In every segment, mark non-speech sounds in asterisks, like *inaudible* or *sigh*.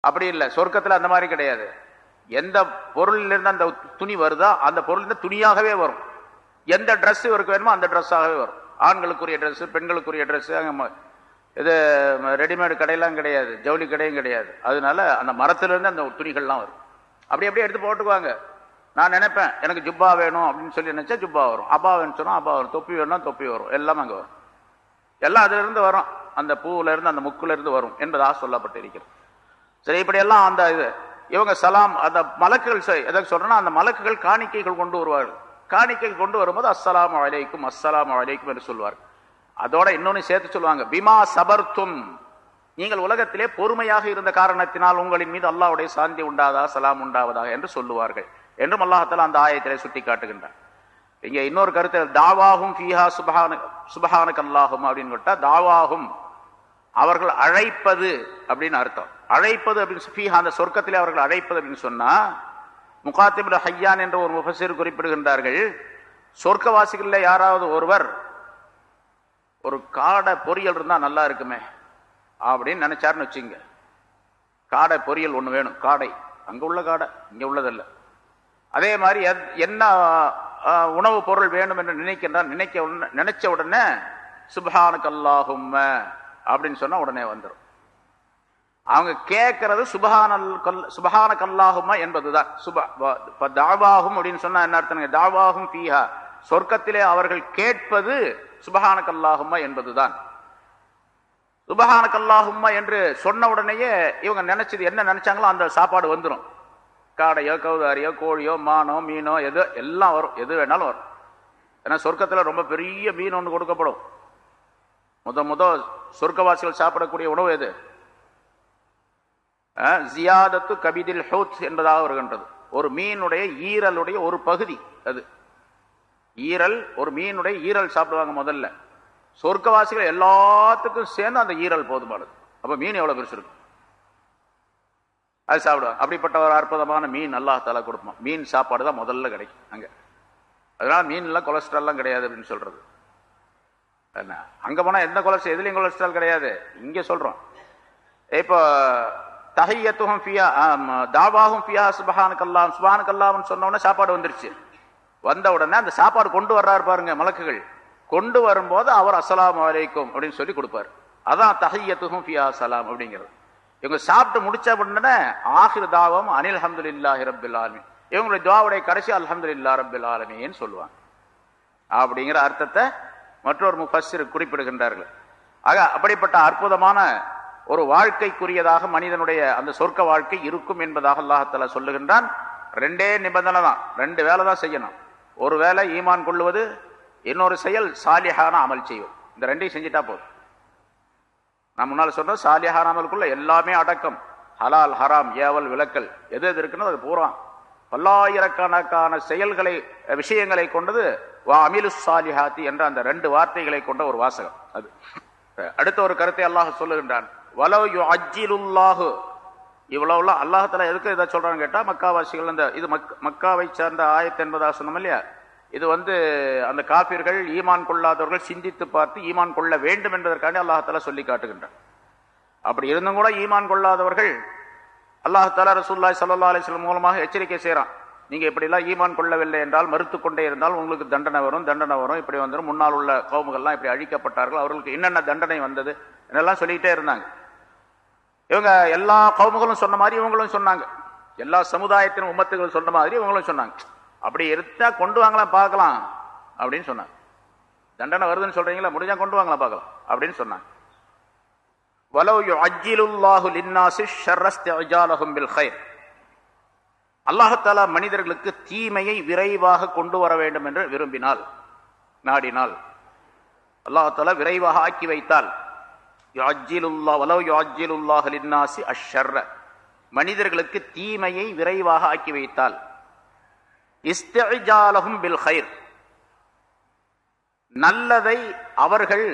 அப்படி இல்லை. சொர்க்கத்தில் அந்த மாதிரி கிடையாது. எந்த பொருளிலிருந்து அந்த துணி வருதோ அந்த பொருள் துணியாகவே வரும். எந்த ட்ரெஸ் இவருக்கு வேணுமோ அந்த ட்ரெஸ்ஸாகவே வரும். ஆண்களுக்குரிய ட்ரெஸ்ஸு பெண்களுக்குரிய ட்ரெஸ்ஸு அங்கே இது ரெடிமேடு கடையெல்லாம் கிடையாது. ஜவுளி கடையும் கிடையாது. அதனால அந்த மரத்துலேருந்து அந்த துணிகள்லாம் வரும். அப்படி அப்படியே எடுத்து போட்டுக்குவாங்க. நான் நினைப்பேன் எனக்கு ஜுப்பா வேணும் அப்படின்னு சொல்லி நினச்சா ஜுப்பா வரும். அப்பா வேணும் சொன்னா அப்பா வரும். தொப்பி வேணும்னா தொப்பி வரும். எல்லாம் அங்கே வரும். எல்லாம் அதுலேருந்து வரும். அந்த பூவிலேருந்து அந்த முக்குலேருந்து வரும் என்பதாக சொல்லப்பட்டு இருக்கிறது சரி இப்படியெல்லாம் அந்த இது இவங்க சலாம் அந்த மலக்குகள் செய்- எதை சொல்றேன்னா அந்த மலக்குகள் காணிக்கைகள் கொண்டு வருவார்கள். காணிக்கைகள் கொண்டு வரும்போது அஸ்ஸலாமு அலைக்கும் அஸ்ஸலாமு அலைக்கும் என்று சொல்வார் அதோட இன்னொன்று சேர்த்து சொல்லுவாங்க பிமா சபர்த்தும் நீங்கள் உலகத்திலே பொறுமையாக இருந்த காரணத்தினால் உங்களின் மீது அல்லாவுடைய சாந்தி உண்டாதா சலாம் உண்டாவதாக என்று சொல்லுவார்கள். என்றும் அல்லாஹத்தில் அந்த ஆயத்திலே சுட்டி காட்டுகின்றார் இங்கே இன்னொரு கருத்து தாவாகும் ஃபீஹா சுபஹான சுபஹானக் அல்லாஹும் அப்படின்னு கேட்டால் தாவாகும் அவர்கள் அழைப்பது அப்படின்னு அர்த்தம். அழைப்பது அப்படின்னு ஃபீஹா அந்த சொர்க்கத்திலே அவர்கள் அழைப்பது அப்படின்னு சொன்னா முகாத்திபுல் ஹையான் என்ற ஒரு முஃபஸிர் குறிப்பிடுகின்றார்கள் சொர்க்கவாசிகளில் யாராவது ஒருவர் ஒரு காடை பொரியல் இருந்தால் நல்லா இருக்குமே அப்படின்னு நினைச்சாருன்னு வச்சுங்க காடை பொரியல் ஒன்று வேணும் காடை. அங்கே உள்ள காடை இங்கே உள்ளதல்ல. அதே மாதிரி எத்- என்ன உணவுப் பொருள் வேணும் என்று நினைக்கின்றான் நினைக்க உடனே- நினைச்ச உடனே சுபஹானக் அப்படின்னு சொன்னா உடனே வந்துடும் அவங்க கேட்கறது சுபஹானல் கல் சுபஹான கல்லாகுமா என்பதுதான். சுப வ- தாவாகும் அப்படின்னு சொன்னா என்ன அர்த்தம் தாவாகும் பீஹா சொர்க்கத்திலே அவர்கள் கேட்பது சுபஹான கல்லாகுமா என்பதுதான். சுபஹான கல்லாகுமா என்று சொன்ன உடனேயே இவங்க நினைச்சது என்ன நினைச்சாங்களோ அந்த சாப்பாடு வந்துடும் காடையோ கௌதாரியோ கோழியோ மானோ மீனோ எது எல்லாம் வரும். எது வேணாலும் வரும். ஏன்னா சொர்க்கத்துல ரொம்ப பெரிய மீன் ஒன்று கொடுக்கப்படும். முத முத சொர்க்கவாசிகள் சாப்பிடக்கூடிய உணவு எது? ஜியாதத்து கபிதில் ஹூத் என்பதாக வருகின்றது. ஒரு மீனுடைய ஈரலுடைய ஒரு பகுதி அது. ஈரல் ஒரு மீனுடைய ஈரல் சாப்பிடுவாங்க முதல்ல. சொர்க்கவாசிகள் எல்லாத்துக்கும் சேர்ந்து அந்த ஈரல் போதுமானது. அப்ப மீன் எவ்வளவு பெருசு இருக்கும்? அது சாப்பிடுவாங்க. அப்படிப்பட்ட ஒரு அற்புதமான மீன் அல்லாஹால தலா கொடுப்பான். மீன் சாப்பாடு தான் முதல்ல கிடைக்கும் அங்க. அதனால மீன்லாம் கொலஸ்ட்ரால்லாம் கிடையாது அப்படின்னு சொல்றது. என்ன? அங்கே போனால் எந்த கொலஸ்ட்ரால்? எதுலேயும் கொலஸ்ட்ரால் கிடையாது. இங்கே சொல்கிறோம் இப்போ தஹியத்துஹும் ஃபியா ஆம், தாவாகும் ஃபியா சுபஹானக்கல்லாம் சுபஹானக்கல்லாம் சொன்ன சாப்பாடு வந்துருச்சு. வந்த உடனே அந்த சாப்பாடு கொண்டு வர்றாரு பாருங்க மலக்குகள். கொண்டு வரும்போது அவர் அஸ்லாம் வலைக்கும் அப்படின்னு சொல்லி கொடுப்பார். அதான் தஹையத்துகும் ஃபியா சலாம் அப்படிங்கிறது. இவங்க சாப்பிட்டு முடிச்ச உடனே ஆஹிர் தாவம் அனில் அல்ஹம்துலில்லாஹி ரப்பில் ஆலமீன். இவங்களுடைய துவாவுடைய கடைசி அல்ஹம்துலில்லாஹ் ரப்பில் ஆலமின்னு சொல்லுவாங்க. அப்படிங்கிற அர்த்தத்தை மற்றொரு முஃபஸ்ஸிர் குறிப்பிடுகின்றார்கள். ஆக அப்படிப்பட்ட அற்புதமான ஒரு வாழ்க்கைக்குரியதாக மனிதனுடைய அந்த சொர்க்க வாழ்க்கை இருக்கும் என்பதாக அல்லாஹால சொல்லுகின்றான். ரெண்டே நிபந்தனை தான். ரெண்டு வேலை தான் செய்யணும். ஒரு வேலை ஈமான் கொள்ளுவது இன்னொரு செயல் சாலிஹான அமல் செய்யும் இந்த ரெண்டையும் செஞ்சிட்டா போதும். நான் முன்னால் சொன்னோம் சாலிஹான அமலுக்குள்ள எல்லாமே அடக்கம். ஹலால் ஹராம் ஏவல் விளக்கல். எது எது இருக்குன்னு அது பூரா பல்லாயிரக்கணக்கான செயல்களை விஷயங்களை கொண்டது வா அமிலு சாலிஹாத்தி என்ற அந்த ரெண்டு வார்த்தைகளை கொண்ட ஒரு வாசகம் அது. அடுத்த ஒரு கருத்தை அல்லாஹ் சொல்லுகின்றான். வலவ் யு அஜிலுல்லாஹு இவ்வளவுலாம் அல்லாஹத்தில் எதுக்கு இதை சொல்றான்னு கேட்டா மக்காவாசிகள் அந்த இது மக் மக்காவை சேர்ந்த ஆயத்து என்பதாக சொன்னோம் இல்லையா? இது வந்து அந்த காபிர்கள் ஈமான் கொள்ளாதவர்கள் சிந்தித்து பார்த்து ஈமான் கொள்ள வேண்டும் என்பதற்காண்டி அல்லாஹத்தில் சொல்லி காட்டுகின்றான். அப்படி இருந்தும் கூட ஈமான் கொள்ளாதவர்கள் அல்லாஹால ரசூல்லாய் சல்லா அலிஸ்லம் மூலமாக எச்சரிக்கை செய்கிறான் நீங்கள் இப்படிலாம் ஈமான் கொள்ளவில்லை என்றால் மறுத்து கொண்டே இருந்தால் உங்களுக்கு தண்டனை வரும் தண்டனை வரும். இப்படி வந்துடும் முன்னால் உள்ள கவுமுகள்லாம் இப்படி அழிக்கப்பட்டார்கள். அவர்களுக்கு என்னென்ன தண்டனை வந்தது? என்னெல்லாம் சொல்லிக்கிட்டே இருந்தாங்க. இவங்க எல்லா கவுமுகளும் சொன்ன மாதிரி இவங்களும் சொன்னாங்க. எல்லா சமுதாயத்தின் உம்மத்துகளும் சொன்ன மாதிரி இவங்களும் சொன்னாங்க. அப்படி எடுத்தால் கொண்டு வாங்கலாம் பார்க்கலாம் அப்படின்னு சொன்னாங்க. தண்டனை வருதுன்னு சொல்கிறீங்களா முடிஞ்சால் கொண்டு வாங்கலாம் பார்க்கலாம் அப்படின்னு சொன்னாங்க. வலவ் அஜிலுல்லாஹு லின்னாசி ஷர்ர இஸ்திஜாலஹும் பில் கைர் அல்லாஹத்தாலா மனிதர்களுக்கு தீமையை விரைவாக கொண்டு வர வேண்டும் என்று விரும்பினால் நாடினால் அல்லாஹாலா விரைவாக ஆக்கி வைத்தால் யுஅஜ்ஜிலுல்லா வலவ் யுஅஜ்ஜிலுல்லாஹு லின்னாசி அஷ்ஷர்ர மனிதர்களுக்கு தீமையை விரைவாக ஆக்கி வைத்தால் இஸ்திஜாலஹும் பில் ஹைர் நல்லதை அவர்கள்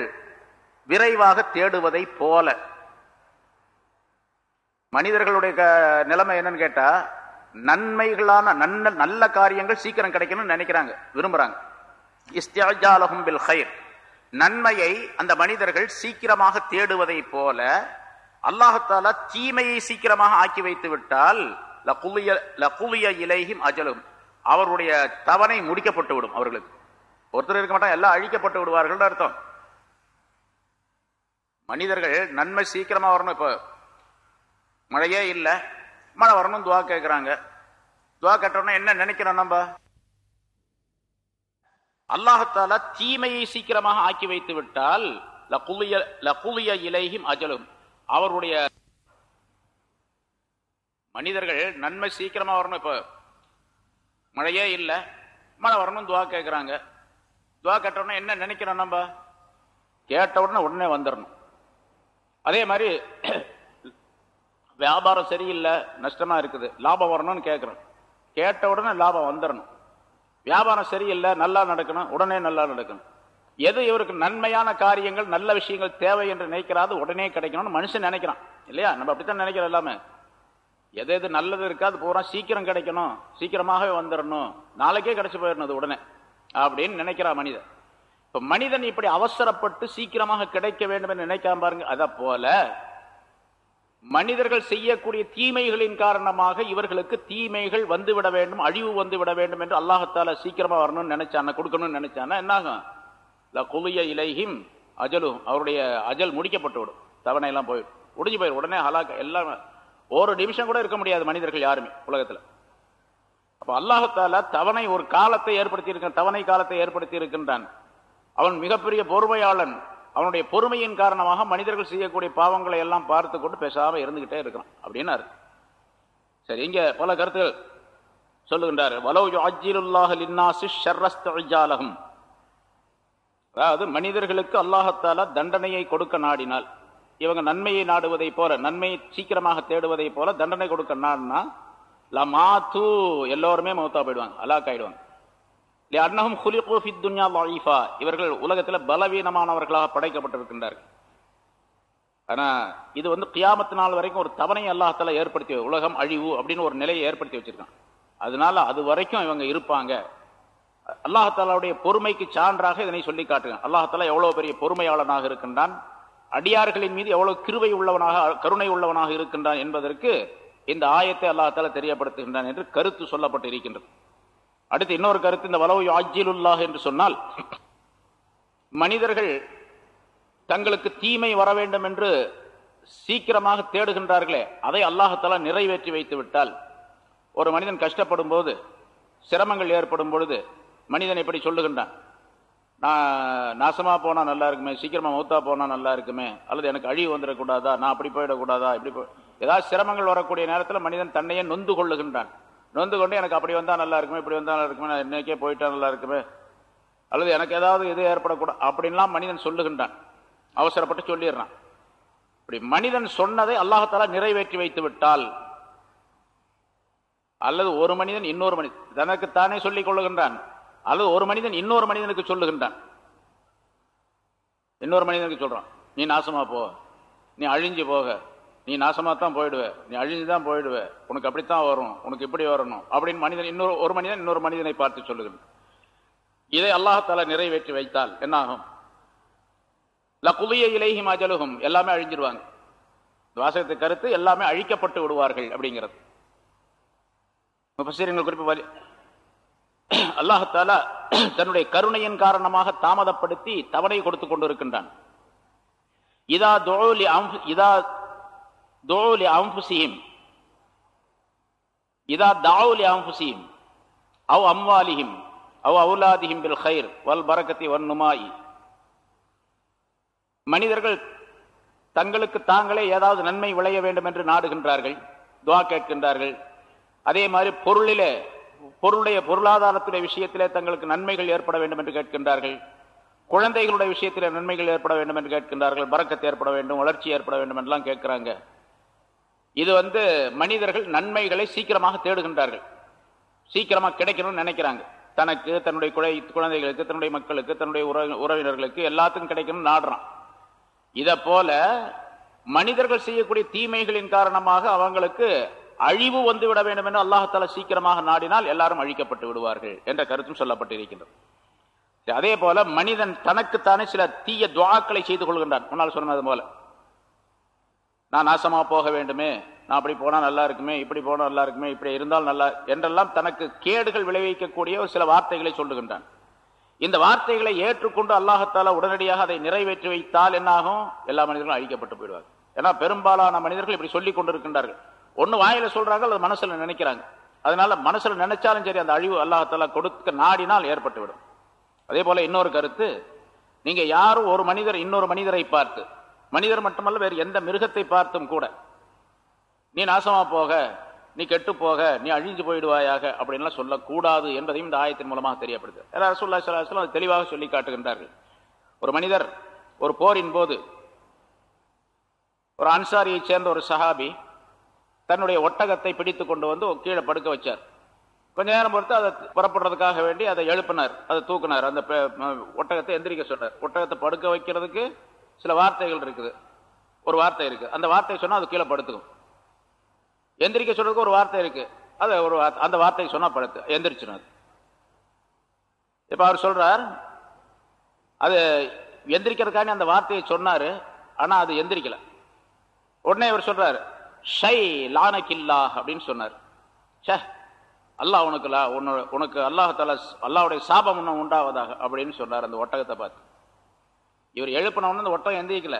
விரைவாக தேடுவதை போல. மனிதர்களுடைய க- நிலைமை என்னன்னு கேட்டா நன்மைகளான நன்ன நல்ல காரியங்கள் சீக்கிரம் கிடைக்கணும்னு நினைக்கிறாங்க விரும்புறாங்க. இஸ்தியாஜாலகும் பில் ஹைர் நன்மையை அந்த மனிதர்கள் சீக்கிரமாக தேடுவதை போல அல்லாஹத்தாலா தீமையை சீக்கிரமாக ஆக்கி வைத்து விட்டால் லகுலிய லகுலிய இலையும் அஜலும் அவருடைய தவணை முடிக்கப்பட்டு விடும் அவர்களுக்கு. ஒருத்தர் இருக்க மாட்டாங்க எல்லாம் அழிக்கப்பட்டு விடுவார்கள் அர்த்தம். மனிதர்கள் நன்மை சீக்கிரமா வரணும். இப்போ மழையே இல்லை. மழை வரணும் துவா கேட்குறாங்க துவா கேட்டோம்னா என்ன நினைக்கிறோம் நம்ம? அல்லாஹத்தால தீமையை சீக்கிரமாக ஆக்கி வைத்து விட்டால் லகுலிய லகுலிய இலையும் அஜலும். அவருடைய மனிதர்கள் நன்மை சீக்கிரமா வரணும். இப்போ மழையே இல்லை. மழை வரணும் துவா கேட்குறாங்க துவா கேட்டோம்னா என்ன நினைக்கிறோம் நம்ம? கேட்ட உடனே உடனே வந்துடணும் அதே மாதிரி வியாபாரம் சரியில்லை நஷ்டமாக இருக்குது லாபம் வரணும்னு கேட்குறோம் கேட்ட உடனே லாபம் வந்துடணும் வியாபாரம் சரியில்லை நல்லா நடக்கணும் உடனே நல்லா நடக்கணும். எது இவருக்கு நன்மையான காரியங்கள் நல்ல விஷயங்கள் தேவை என்று நினைக்கிறாது உடனே கிடைக்கணும்னு மனுஷன் நினைக்கிறான். இல்லையா? நம்ம அப்படித்தான் நினைக்கிறோம் எல்லாமே. எது எது நல்லது இருக்காது பூரா சீக்கிரம் கிடைக்கணும் சீக்கிரமாகவே வந்துடணும் நாளைக்கே கிடைச்சி போயிடணும் அது உடனே. அப்படின்னு நினைக்கிறான் மனிதன். இப்ப மனிதன் இப்படி அவசரப்பட்டு சீக்கிரமாக கிடைக்க வேண்டும் என்று நினைக்காம பாருங்க. அதை போல மனிதர்கள் செய்யக்கூடிய தீமைகளின் காரணமாக இவர்களுக்கு தீமைகள் வந்துவிட வேண்டும் அழிவு வந்து விட வேண்டும் என்று அல்லாஹத்தால சீக்கிரமா வரணும்னு நினைச்சான கொடுக்கணும்னு நினைச்சானா என்னாகும்? குலிய இலையும் அஜலும் அவருடைய அஜல் முடிக்கப்பட்டு விடும். தவணை எல்லாம் போயிடும். முடிஞ்சு போயிடும். உடனே ஹலாக்க எல்லாம் ஒரு நிமிஷம் கூட இருக்க முடியாது மனிதர்கள் யாருமே உலகத்துல. அப்ப அல்லாஹத்தால தவணை ஒரு காலத்தை ஏற்படுத்தி இருக்க தவணை காலத்தை ஏற்படுத்தி இருக்கின்றான் அவன் மிகப்பெரிய பொறுமையாளன். அவனுடைய பொறுமையின் காரணமாக மனிதர்கள் செய்யக்கூடிய பாவங்களை எல்லாம் பார்த்து கொண்டு பேசாம இருந்துகிட்டே இருக்கிறான். அப்படின்னு சரி இங்க பல கருத்துகள் சொல்லுகின்றார். வலவு அஜிலுல்லாஹ் லின்னாசி ஷர்ரஸ்தஜாலகம் அதாவது மனிதர்களுக்கு அல்லாஹத்தால தண்டனையை கொடுக்க நாடினால் இவங்க நன்மையை நாடுவதை போல நன்மையை சீக்கிரமாக தேடுவதை போல தண்டனை கொடுக்க நாடினா லமாத்து எல்லோருமே மௌத்தா போயிடுவாங்க அலாக் ஆயிடுவாங்க. அன்னஹும் ஹுலிகு துன்யா லைஃபா இவர்கள் உலகத்தில் பலவீனமானவர்களாக படைக்கப்பட்டிருக்கின்றார்கள் ஆனா இது வந்து கியாமத்து நாள் வரைக்கும் ஒரு தவணை அல்லாஹால ஏற்படுத்தி உலகம் அழிவு அப்படின்னு ஒரு நிலையை ஏற்படுத்தி வச்சிருக்காங்க அதனால அது வரைக்கும் இவங்க இருப்பாங்க. அல்லாஹாலாவுடைய பொறுமைக்கு சான்றாக இதனை சொல்லி காட்டுங்க அல்லாஹாலா எவ்வளோ பெரிய பொறுமையாளனாக இருக்கின்றான்? அடியார்களின் மீது எவ்வளவு கிருவை உள்ளவனாக கருணை உள்ளவனாக இருக்கின்றான் என்பதற்கு இந்த ஆயத்தை அல்லாஹால தெரியப்படுத்துகின்றான் என்று கருத்து சொல்லப்பட்டு இருக்கின்றது. அடுத்து இன்னொரு கருத்து இந்த வலவு ஆஜிலுல்லாஹ் என்று சொன்னால் மனிதர்கள் தங்களுக்கு தீமை வர வேண்டும் என்று சீக்கிரமாக தேடுகின்றார்களே அதை அல்லாஹத்தால நிறைவேற்றி வைத்து விட்டால் ஒரு மனிதன் கஷ்டப்படும் போது சிரமங்கள் ஏற்படும் பொழுது மனிதன் எப்படி சொல்லுகின்றான்? நான் நாசமாக போனால் நல்லா இருக்குமே சீக்கிரமாக மௌத்தா போனால் நல்லா இருக்குமே அல்லது எனக்கு அழிவு வந்துடக்கூடாதா நான் அப்படி போயிடக்கூடாதா இப்படி போ ஏதாவது சிரமங்கள் வரக்கூடிய நேரத்தில் மனிதன் தன்னையே நொந்து கொள்ளுகின்றான். நொந்து கொண்டு எனக்கு அப்படி வந்தால் நல்லா இருக்குமே இப்படி வந்தால் நல்லா இருக்குமே நான் இன்னைக்கே போயிட்டா நல்லா இருக்குமே அல்லது எனக்கு ஏதாவது இது ஏற்படக்கூடாது அப்படின்லாம் மனிதன் சொல்லுகின்றான். அவசரப்பட்டு சொல்லிடுறான். இப்படி மனிதன் சொன்னதை அல்லாஹால நிறைவேற்றி வைத்து விட்டால் அல்லது ஒரு மனிதன் இன்னொரு மனிதன் தனக்குத்தானே சொல்லிக் கொள்ளுகின்றான் அல்லது ஒரு மனிதன் இன்னொரு மனிதனுக்கு சொல்லுகின்றான். இன்னொரு மனிதனுக்கு சொல்கிறான் நீ நாசமா போ நீ அழிஞ்சு போக நீ நாசமா தான் போயிடுவ. நீ அழிஞ்சு தான் போயிடுவ. உனக்கு அப்படித்தான் வரும். உனக்கு இப்படி வரணும். அப்படின்னு மனிதன் இன்னொரு ஒரு மனிதன் இன்னொரு மனிதனை பார்த்து சொல்லுகின்றான் இதை அல்லாஹால நிறைவேற்றி வைத்தால் என்னாகும்? லகுலிய இலைஹிம் அஜலுகும் எல்லாமே அழிஞ்சிருவாங்க. வாசகத்தை கருத்து எல்லாமே அழிக்கப்பட்டு விடுவார்கள் அப்படிங்கிறது. முஃபஸீர்கள் குறிப்பு வலி அல்லாஹால தன்னுடைய கருணையின் காரணமாக தாமதப்படுத்தி தவணை கொடுத்து கொண்டிருக்கின்றான். இதா தோலி இதா தோலி அம்புசியும் இதா தாவுலி அம்புசியும் அவ் அம்வாலிஹிம் அவ் அவுலாதிஹிம் பில் ஹைர் வல் பரக்கத்தி வன்னுமாயி மனிதர்கள் தங்களுக்கு தாங்களே ஏதாவது நன்மை விளைய வேண்டும் என்று நாடுகின்றார்கள் துவா கேட்கின்றார்கள். அதே மாதிரி பொருளிலே பொருளுடைய பொருளாதாரத்துடைய விஷயத்திலே தங்களுக்கு நன்மைகள் ஏற்பட வேண்டும் என்று கேட்கின்றார்கள். குழந்தைகளுடைய விஷயத்திலே நன்மைகள் ஏற்பட வேண்டும் என்று கேட்கின்றார்கள் பறக்கத்து ஏற்பட வேண்டும் வளர்ச்சி ஏற்பட வேண்டும் என்றெல்லாம் கேட்கிறாங்க. இது வந்து மனிதர்கள் நன்மைகளை சீக்கிரமாக தேடுகின்றார்கள். சீக்கிரமாக கிடைக்கணும்னு நினைக்கிறாங்க. தனக்கு தன்னுடைய குழந்தைகளுக்கு தன்னுடைய மக்களுக்கு தன்னுடைய உறவினர்களுக்கு எல்லாத்துக்கும் கிடைக்கணும்னு நாடுறான். இதை போல மனிதர்கள் செய்யக்கூடிய தீமைகளின் காரணமாக அவங்களுக்கு அழிவு வந்து விட வேண்டும் என்று அல்லாஹால சீக்கிரமாக நாடினால் எல்லாரும் அழிக்கப்பட்டு விடுவார்கள் என்ற கருத்தும் சொல்லப்பட்டிருக்கின்றது. அதே போல மனிதன் தனக்குத்தானே சில தீய துவாக்களை செய்து கொள்கின்றான். முன்னால் சொன்னது போல. நான் நாசமா போக வேண்டுமே. நான் அப்படி போனால் நல்லா இருக்குமே இப்படி போனா நல்லா இருக்குமே இப்படி இருந்தால் நல்லா என்றெல்லாம் தனக்கு கேடுகள் விளைவிக்கக்கூடிய ஒரு சில வார்த்தைகளை சொல்லுகின்றான். இந்த வார்த்தைகளை ஏற்றுக்கொண்டு அல்லாஹத்தால உடனடியாக அதை நிறைவேற்றி வைத்தால் என்னாகும்? எல்லா மனிதர்களும் அழிக்கப்பட்டு போயிடுவாங்க ஏன்னா பெரும்பாலான மனிதர்கள் இப்படி சொல்லி கொண்டிருக்கின்றார்கள். ஒன்று வாயில சொல்றாங்க அல்லது மனசுல நினைக்கிறாங்க. அதனால மனசுல நினைச்சாலும் சரி அந்த அழிவு அல்லாஹத்தால கொடுக்க நாடினால் ஏற்பட்டு விடும் அதே போல இன்னொரு கருத்து நீங்க யாரும் ஒரு மனிதர் இன்னொரு மனிதரை பார்த்து மனிதர் மட்டுமல்ல வேறு எந்த மிருகத்தை பார்த்தும் கூட நீ நாசமா போக நீ கெட்டு போக நீ அழிஞ்சு போயிடுவாயாக அப்படின்லாம் சொல்லக்கூடாது என்பதையும் இந்த ஆயத்தின் மூலமாக தெரியப்படுது. ரசூல்லா சலாஹம் அது தெளிவாக சொல்லி காட்டுகின்றார்கள். ஒரு மனிதர் ஒரு போரின் போது ஒரு அன்சாரியை சேர்ந்த ஒரு சஹாபி தன்னுடைய ஒட்டகத்தை பிடித்து கொண்டு வந்து கீழே படுக்க வச்சார். கொஞ்ச நேரம் பொறுத்து அதை புறப்படுறதுக்காக வேண்டி அதை எழுப்பினார் அதை தூக்குனார். அந்த ஒட்டகத்தை எந்திரிக்க சொன்னார். ஒட்டகத்தை படுக்க வைக்கிறதுக்கு சில வார்த்தைகள் இருக்குது. ஒரு வார்த்தை இருக்கு. அந்த வார்த்தையை சொன்னா அது கீழே படுத்துக்கும். எந்திரிக்க சொல்றதுக்கு ஒரு வார்த்தை இருக்கு. அது ஒரு வார்த்தை- அந்த வார்த்தையை சொன்னா படுத்து எந்திரிச்சிடும் அது. இப்போ அவர் சொல்கிறார் அது எந்திரிக்கிறதுக்காண்டி அந்த வார்த்தையை சொன்னாரு ஆனா அது எந்திரிக்கல. உடனே இவர் சொல்றாரு ஷை லானக்கில்லா அப்படின்னு சொன்னார். ச்சே அல்லாஹ் உனக்கு லா- உன்னு- உனக்கு அல்லாஹால அல்லாவுடைய சாபம் ஒன்று உண்டாவதாக அப்படின்னு சொன்னார் அந்த ஒட்டகத்தை பார்த்து. இவர் எழுப்பின அந்த ஒட்டகம் எந்திரிக்கல.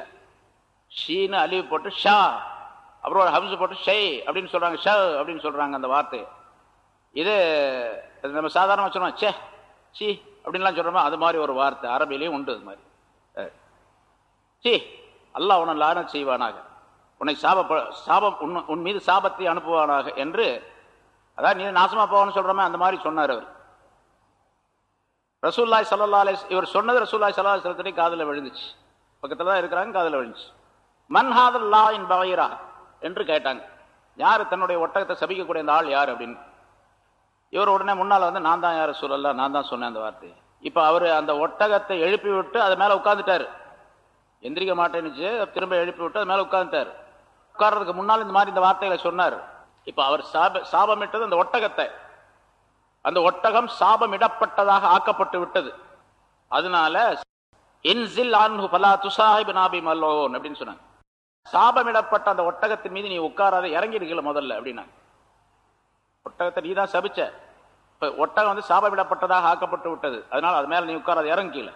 ஷீன்னு அழிவு போட்டு ஷா அப்புறம் ஒரு ஹம்ஸ் போட்டு ஷை அப்படின்னு சொல்கிறாங்க ஷ அப்படின்னு சொல்கிறாங்க அந்த வார்த்தை. இது அது நம்ம சாதாரணமாக சொல்றோம் சே சி அப்படின்லாம் சொல்கிறோமோ அது மாதிரி ஒரு வார்த்தை அரபிலையும் உண்டு அது மாதிரி. சி அல்லாஹ் உன லானத் செய்வானாக. உன்னை சாப சாபம் உன் உன் மீது சாபத்தை அனுப்புவானாக என்று அதான் நீ நாசமாக போகணும்னு சொல்கிறோமே அந்த மாதிரி சொன்னார் அவர். ரசூல்லாய் சல்லா இவர் சொன்னது ரசூல்லாய் சல்லா அலிஸ்லத்துடைய காதில் விழுந்துச்சு. பக்கத்தில் தான் இருக்கிறாங்க காதில் விழுந்துச்சு. மன்ஹாதல் லா இன் பகைரா என்று கேட்டாங்க. யார்? தன்னுடைய ஒட்டகத்தை சபிக்கக்கூடிய அந்த ஆள் யார் அப்படின்னு. இவர் உடனே முன்னால் வந்து நான் தான் யார் சூழல்ல நான் தான் சொன்னேன் அந்த வார்த்தையை. இப்போ அவர் அந்த ஒட்டகத்தை எழுப்பி விட்டு அது மேலே உட்காந்துட்டார் எந்திரிக்க மாட்டேன்னுச்சு திரும்ப எழுப்பி விட்டு அது மேலே உட்காந்துட்டார் உட்கார்றதுக்கு முன்னால் இந்த மாதிரி இந்த வார்த்தைகளை சொன்னார். இப்போ அவர் சாப சாபமிட்டது அந்த ஒட்டகத்தை. அந்த ஒட்டகம் சாபமிடப்பட்டதாக ஆக்கப்பட்டு விட்டது. அதனால என்சில் ஆன்ஹு பலா துசாஹிப் நாபி மல்லோன் அப்படின்னு சொன்னாங்க. சாபமிடப்பட்ட அந்த ஒட்டகத்தின் மீது நீ உட்காராத இறங்கிருக்கல முதல்ல அப்படின்னாங்க. ஒட்டகத்தை நீ தான் சபிச்ச. இப்போ ஒட்டகம் வந்து சாபமிடப்பட்டதாக ஆக்கப்பட்டு விட்டது. அதனால அது மேல நீ உட்காராத இறங்கில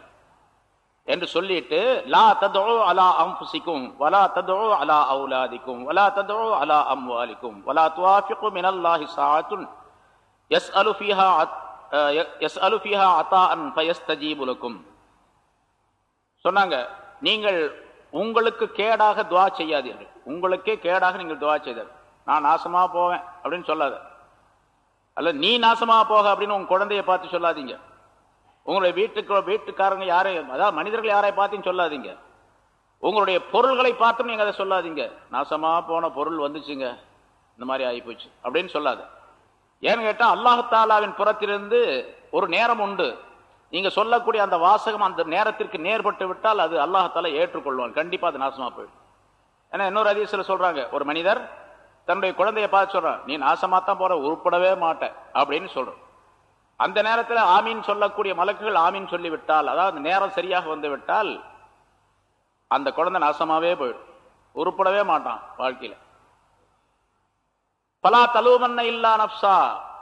என்று சொல்லிட்டு லா ததோ அலா அம்புசிக்கும் வலா ததோ அலா அவுலாதிக்கும் வலா ததோ அலா அம்வாலிக்கும் வலா துவாஃபிக்கும் மினல்லாஹி சாத்துன் எஸ் ஃபீஹா அத்- அஹ் யஸ்அலு ஃபீஹா அதாஅன் சொன்னாங்க நீங்கள் உங்களுக்கு கேடாக துவா செய்யாதீர்கள். உங்களுக்கே கேடாக நீங்கள் துவா செய்தார் நான் நாசமாக போவேன் அப்படின்னு சொல்லாத. அல்ல நீ நாசமாக போக அப்படின்னு உங்கள் குழந்தைய பார்த்து சொல்லாதீங்க. உங்களுடைய வீட்டுக்கு வீட்டுக்காரங்க யாரையும் அதாவது மனிதர்கள் யாரை பார்த்தும் சொல்லாதீங்க. உங்களுடைய பொருள்களை பார்த்தும் நீங்கள் அதை சொல்லாதீங்க. நாசமாக போன பொருள் வந்துச்சுங்க. இந்த மாதிரி ஆகிப்போச்சு. அப்படின்னு சொல்லாத. ஏன்னு கேட்டா அல்லாஹாலாவின் புறத்திலிருந்து ஒரு நேரம் உண்டு. நீங்க சொல்லக்கூடிய அந்த வாசகம் அந்த நேரத்திற்கு நேர்பட்டு விட்டால் அது அல்லாஹால ஏற்றுக்கொள்வான். கண்டிப்பா அது நாசமா போயிடும். ஏன்னா இன்னொரு அதிசயில சொல்றாங்க ஒரு மனிதர் தன்னுடைய குழந்தைய பார்த்து சொல்றான் நீ நாசமா தான் போற உருப்படவே மாட்ட அப்படின்னு சொல்றோம் அந்த நேரத்தில் ஆமீன் சொல்லக்கூடிய மலக்குகள் ஆமீன் சொல்லிவிட்டால் அதாவது நேரம் சரியாக வந்து விட்டால் அந்த குழந்தை நாசமாவே போயிடும். உருப்படவே மாட்டான் வாழ்க்கையில். பலா தலுவமன்ன இல்லா நப்சா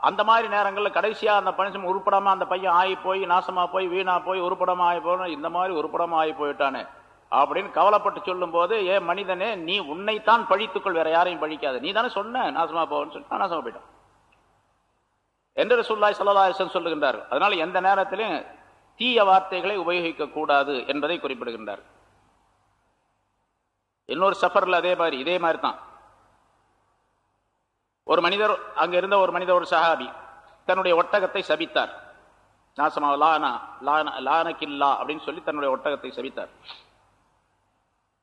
அந்த மாதிரி நேரங்களில் கடைசியா அந்த பனிசம் உருப்படாம அந்த பையன் ஆகி போய் நாசமா போய் வீணா போய் உருப்படமா ஆகி போய் இந்த மாதிரி உருப்படமா ஆகி போயிட்டானே. அப்படின்னு கவலைப்பட்டு சொல்லும் போது ஏ மனிதனே நீ உன்னைத்தான் பழித்துக்கொள் வேற யாரையும் பழிக்காத. நீ தானே சொன்ன நாசமா போவன்னு சொல்லி நாசமா போயிட்டான். என்று ரசூலுல்லாஹி ஸல்லல்லாஹு சொல்லுகின்றார் அதனால எந்த நேரத்திலும் தீய வார்த்தைகளை உபயோகிக்க கூடாது என்பதை குறிப்பிடுகின்றார் இன்னொரு சஃபர்ல அதே மாதிரி இதே மாதிரி தான். ஒரு மனிதர் அங்க இருந்த ஒரு மனிதர் ஒரு சஹாபி தன்னுடைய ஒட்டகத்தை சபித்தார். நாசமா லானா லானா லானக்கில்லா அப்படின்னு சொல்லி தன்னுடைய ஒட்டகத்தை சபித்தார்.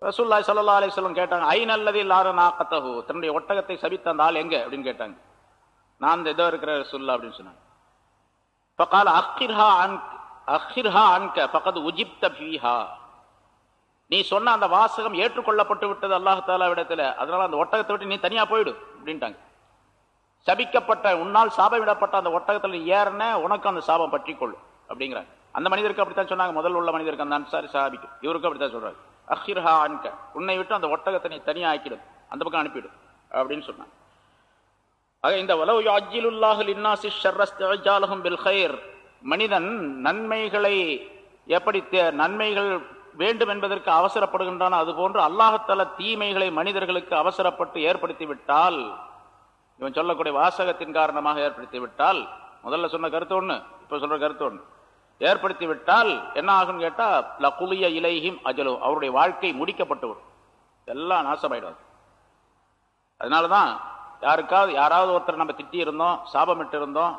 ரசூல்லாய் சல்லா அலிஸ்லம் கேட்டாங்க ஐ நல்லது லான நாக்கத்தகு தன்னுடைய ஒட்டகத்தை சபித்த அந்த ஆள் எங்க? அப்படின்னு கேட்டாங்க. நான் இந்த இதோ இருக்கிற ரசூல்லா அப்படின்னு சொன்னாங்க. பக்கால் அக்கிர்ஹா அன் அஹிர்ஹா அன்க பக்கத்து உஜிப்த பீஹா நீ சொன்ன அந்த வாசகம் ஏற்றுக்கொள்ளப்பட்டு விட்டது அல்லாஹாலாவிடத்தில் அதனால அந்த ஒட்டகத்தை விட்டு நீ தனியா போயிடு அப்படின்ட்டாங்க. சபிக்கப்பட்ட உன்னால் சாபமிடப்பட்ட அந்த ஒட்டகத்தில் ஏறின உனக்கு அந்த சாபம் பற்றிக்கொள்ளும் அப்படிங்கிறாங்க அந்த மனிதருக்கு அப்படித்தான் சொன்னாங்க. முதல் உள்ள மனிதருக்கு அந்த அன்சாரி சாபிக்கும் இவருக்கு அப்படித்தான் சொல்றாங்க அஹிர்ஹா அன்க. உன்னை விட்டு அந்த ஒட்டகத்தினை தனியாக தனியா ஆக்கிடும் அந்த பக்கம் அனுப்பிடும் அப்படின்னு சொன்னாங்க. ஆக இந்த வலவு அஜிலுல்லாஹில் இன்னாசி ஷர்ரஸ்தாலகம் பில் மனிதன் நன்மைகளை எப்படி தே- நன்மைகள் வேண்டும் என்பதற்கு அவசரப்படுகின்றான் அதுபோன்று அல்லாஹத்தல தீமைகளை மனிதர்களுக்கு அவசரப்பட்டு ஏற்படுத்தி விட்டால் இவன் சொல்லக்கூடிய வாசகத்தின் காரணமாக ஏற்படுத்தி விட்டால் முதல்ல சொன்ன கருத்து ஒன்று இப்போ சொல்ற கருத்து ஒன்று ஏற்படுத்தி விட்டால் என்ன ஆகும்னு கேட்டால் லகுலிய இலையும் அஜலு அவருடைய வாழ்க்கை முடிக்கப்பட்டு விடும். எல்லாம் நாசமாயிடும். அதனாலதான் யாருக்காவது யாராவது ஒருத்தர் நம்ம திட்டி இருந்தோம் சாபமிட்டு இருந்தோம்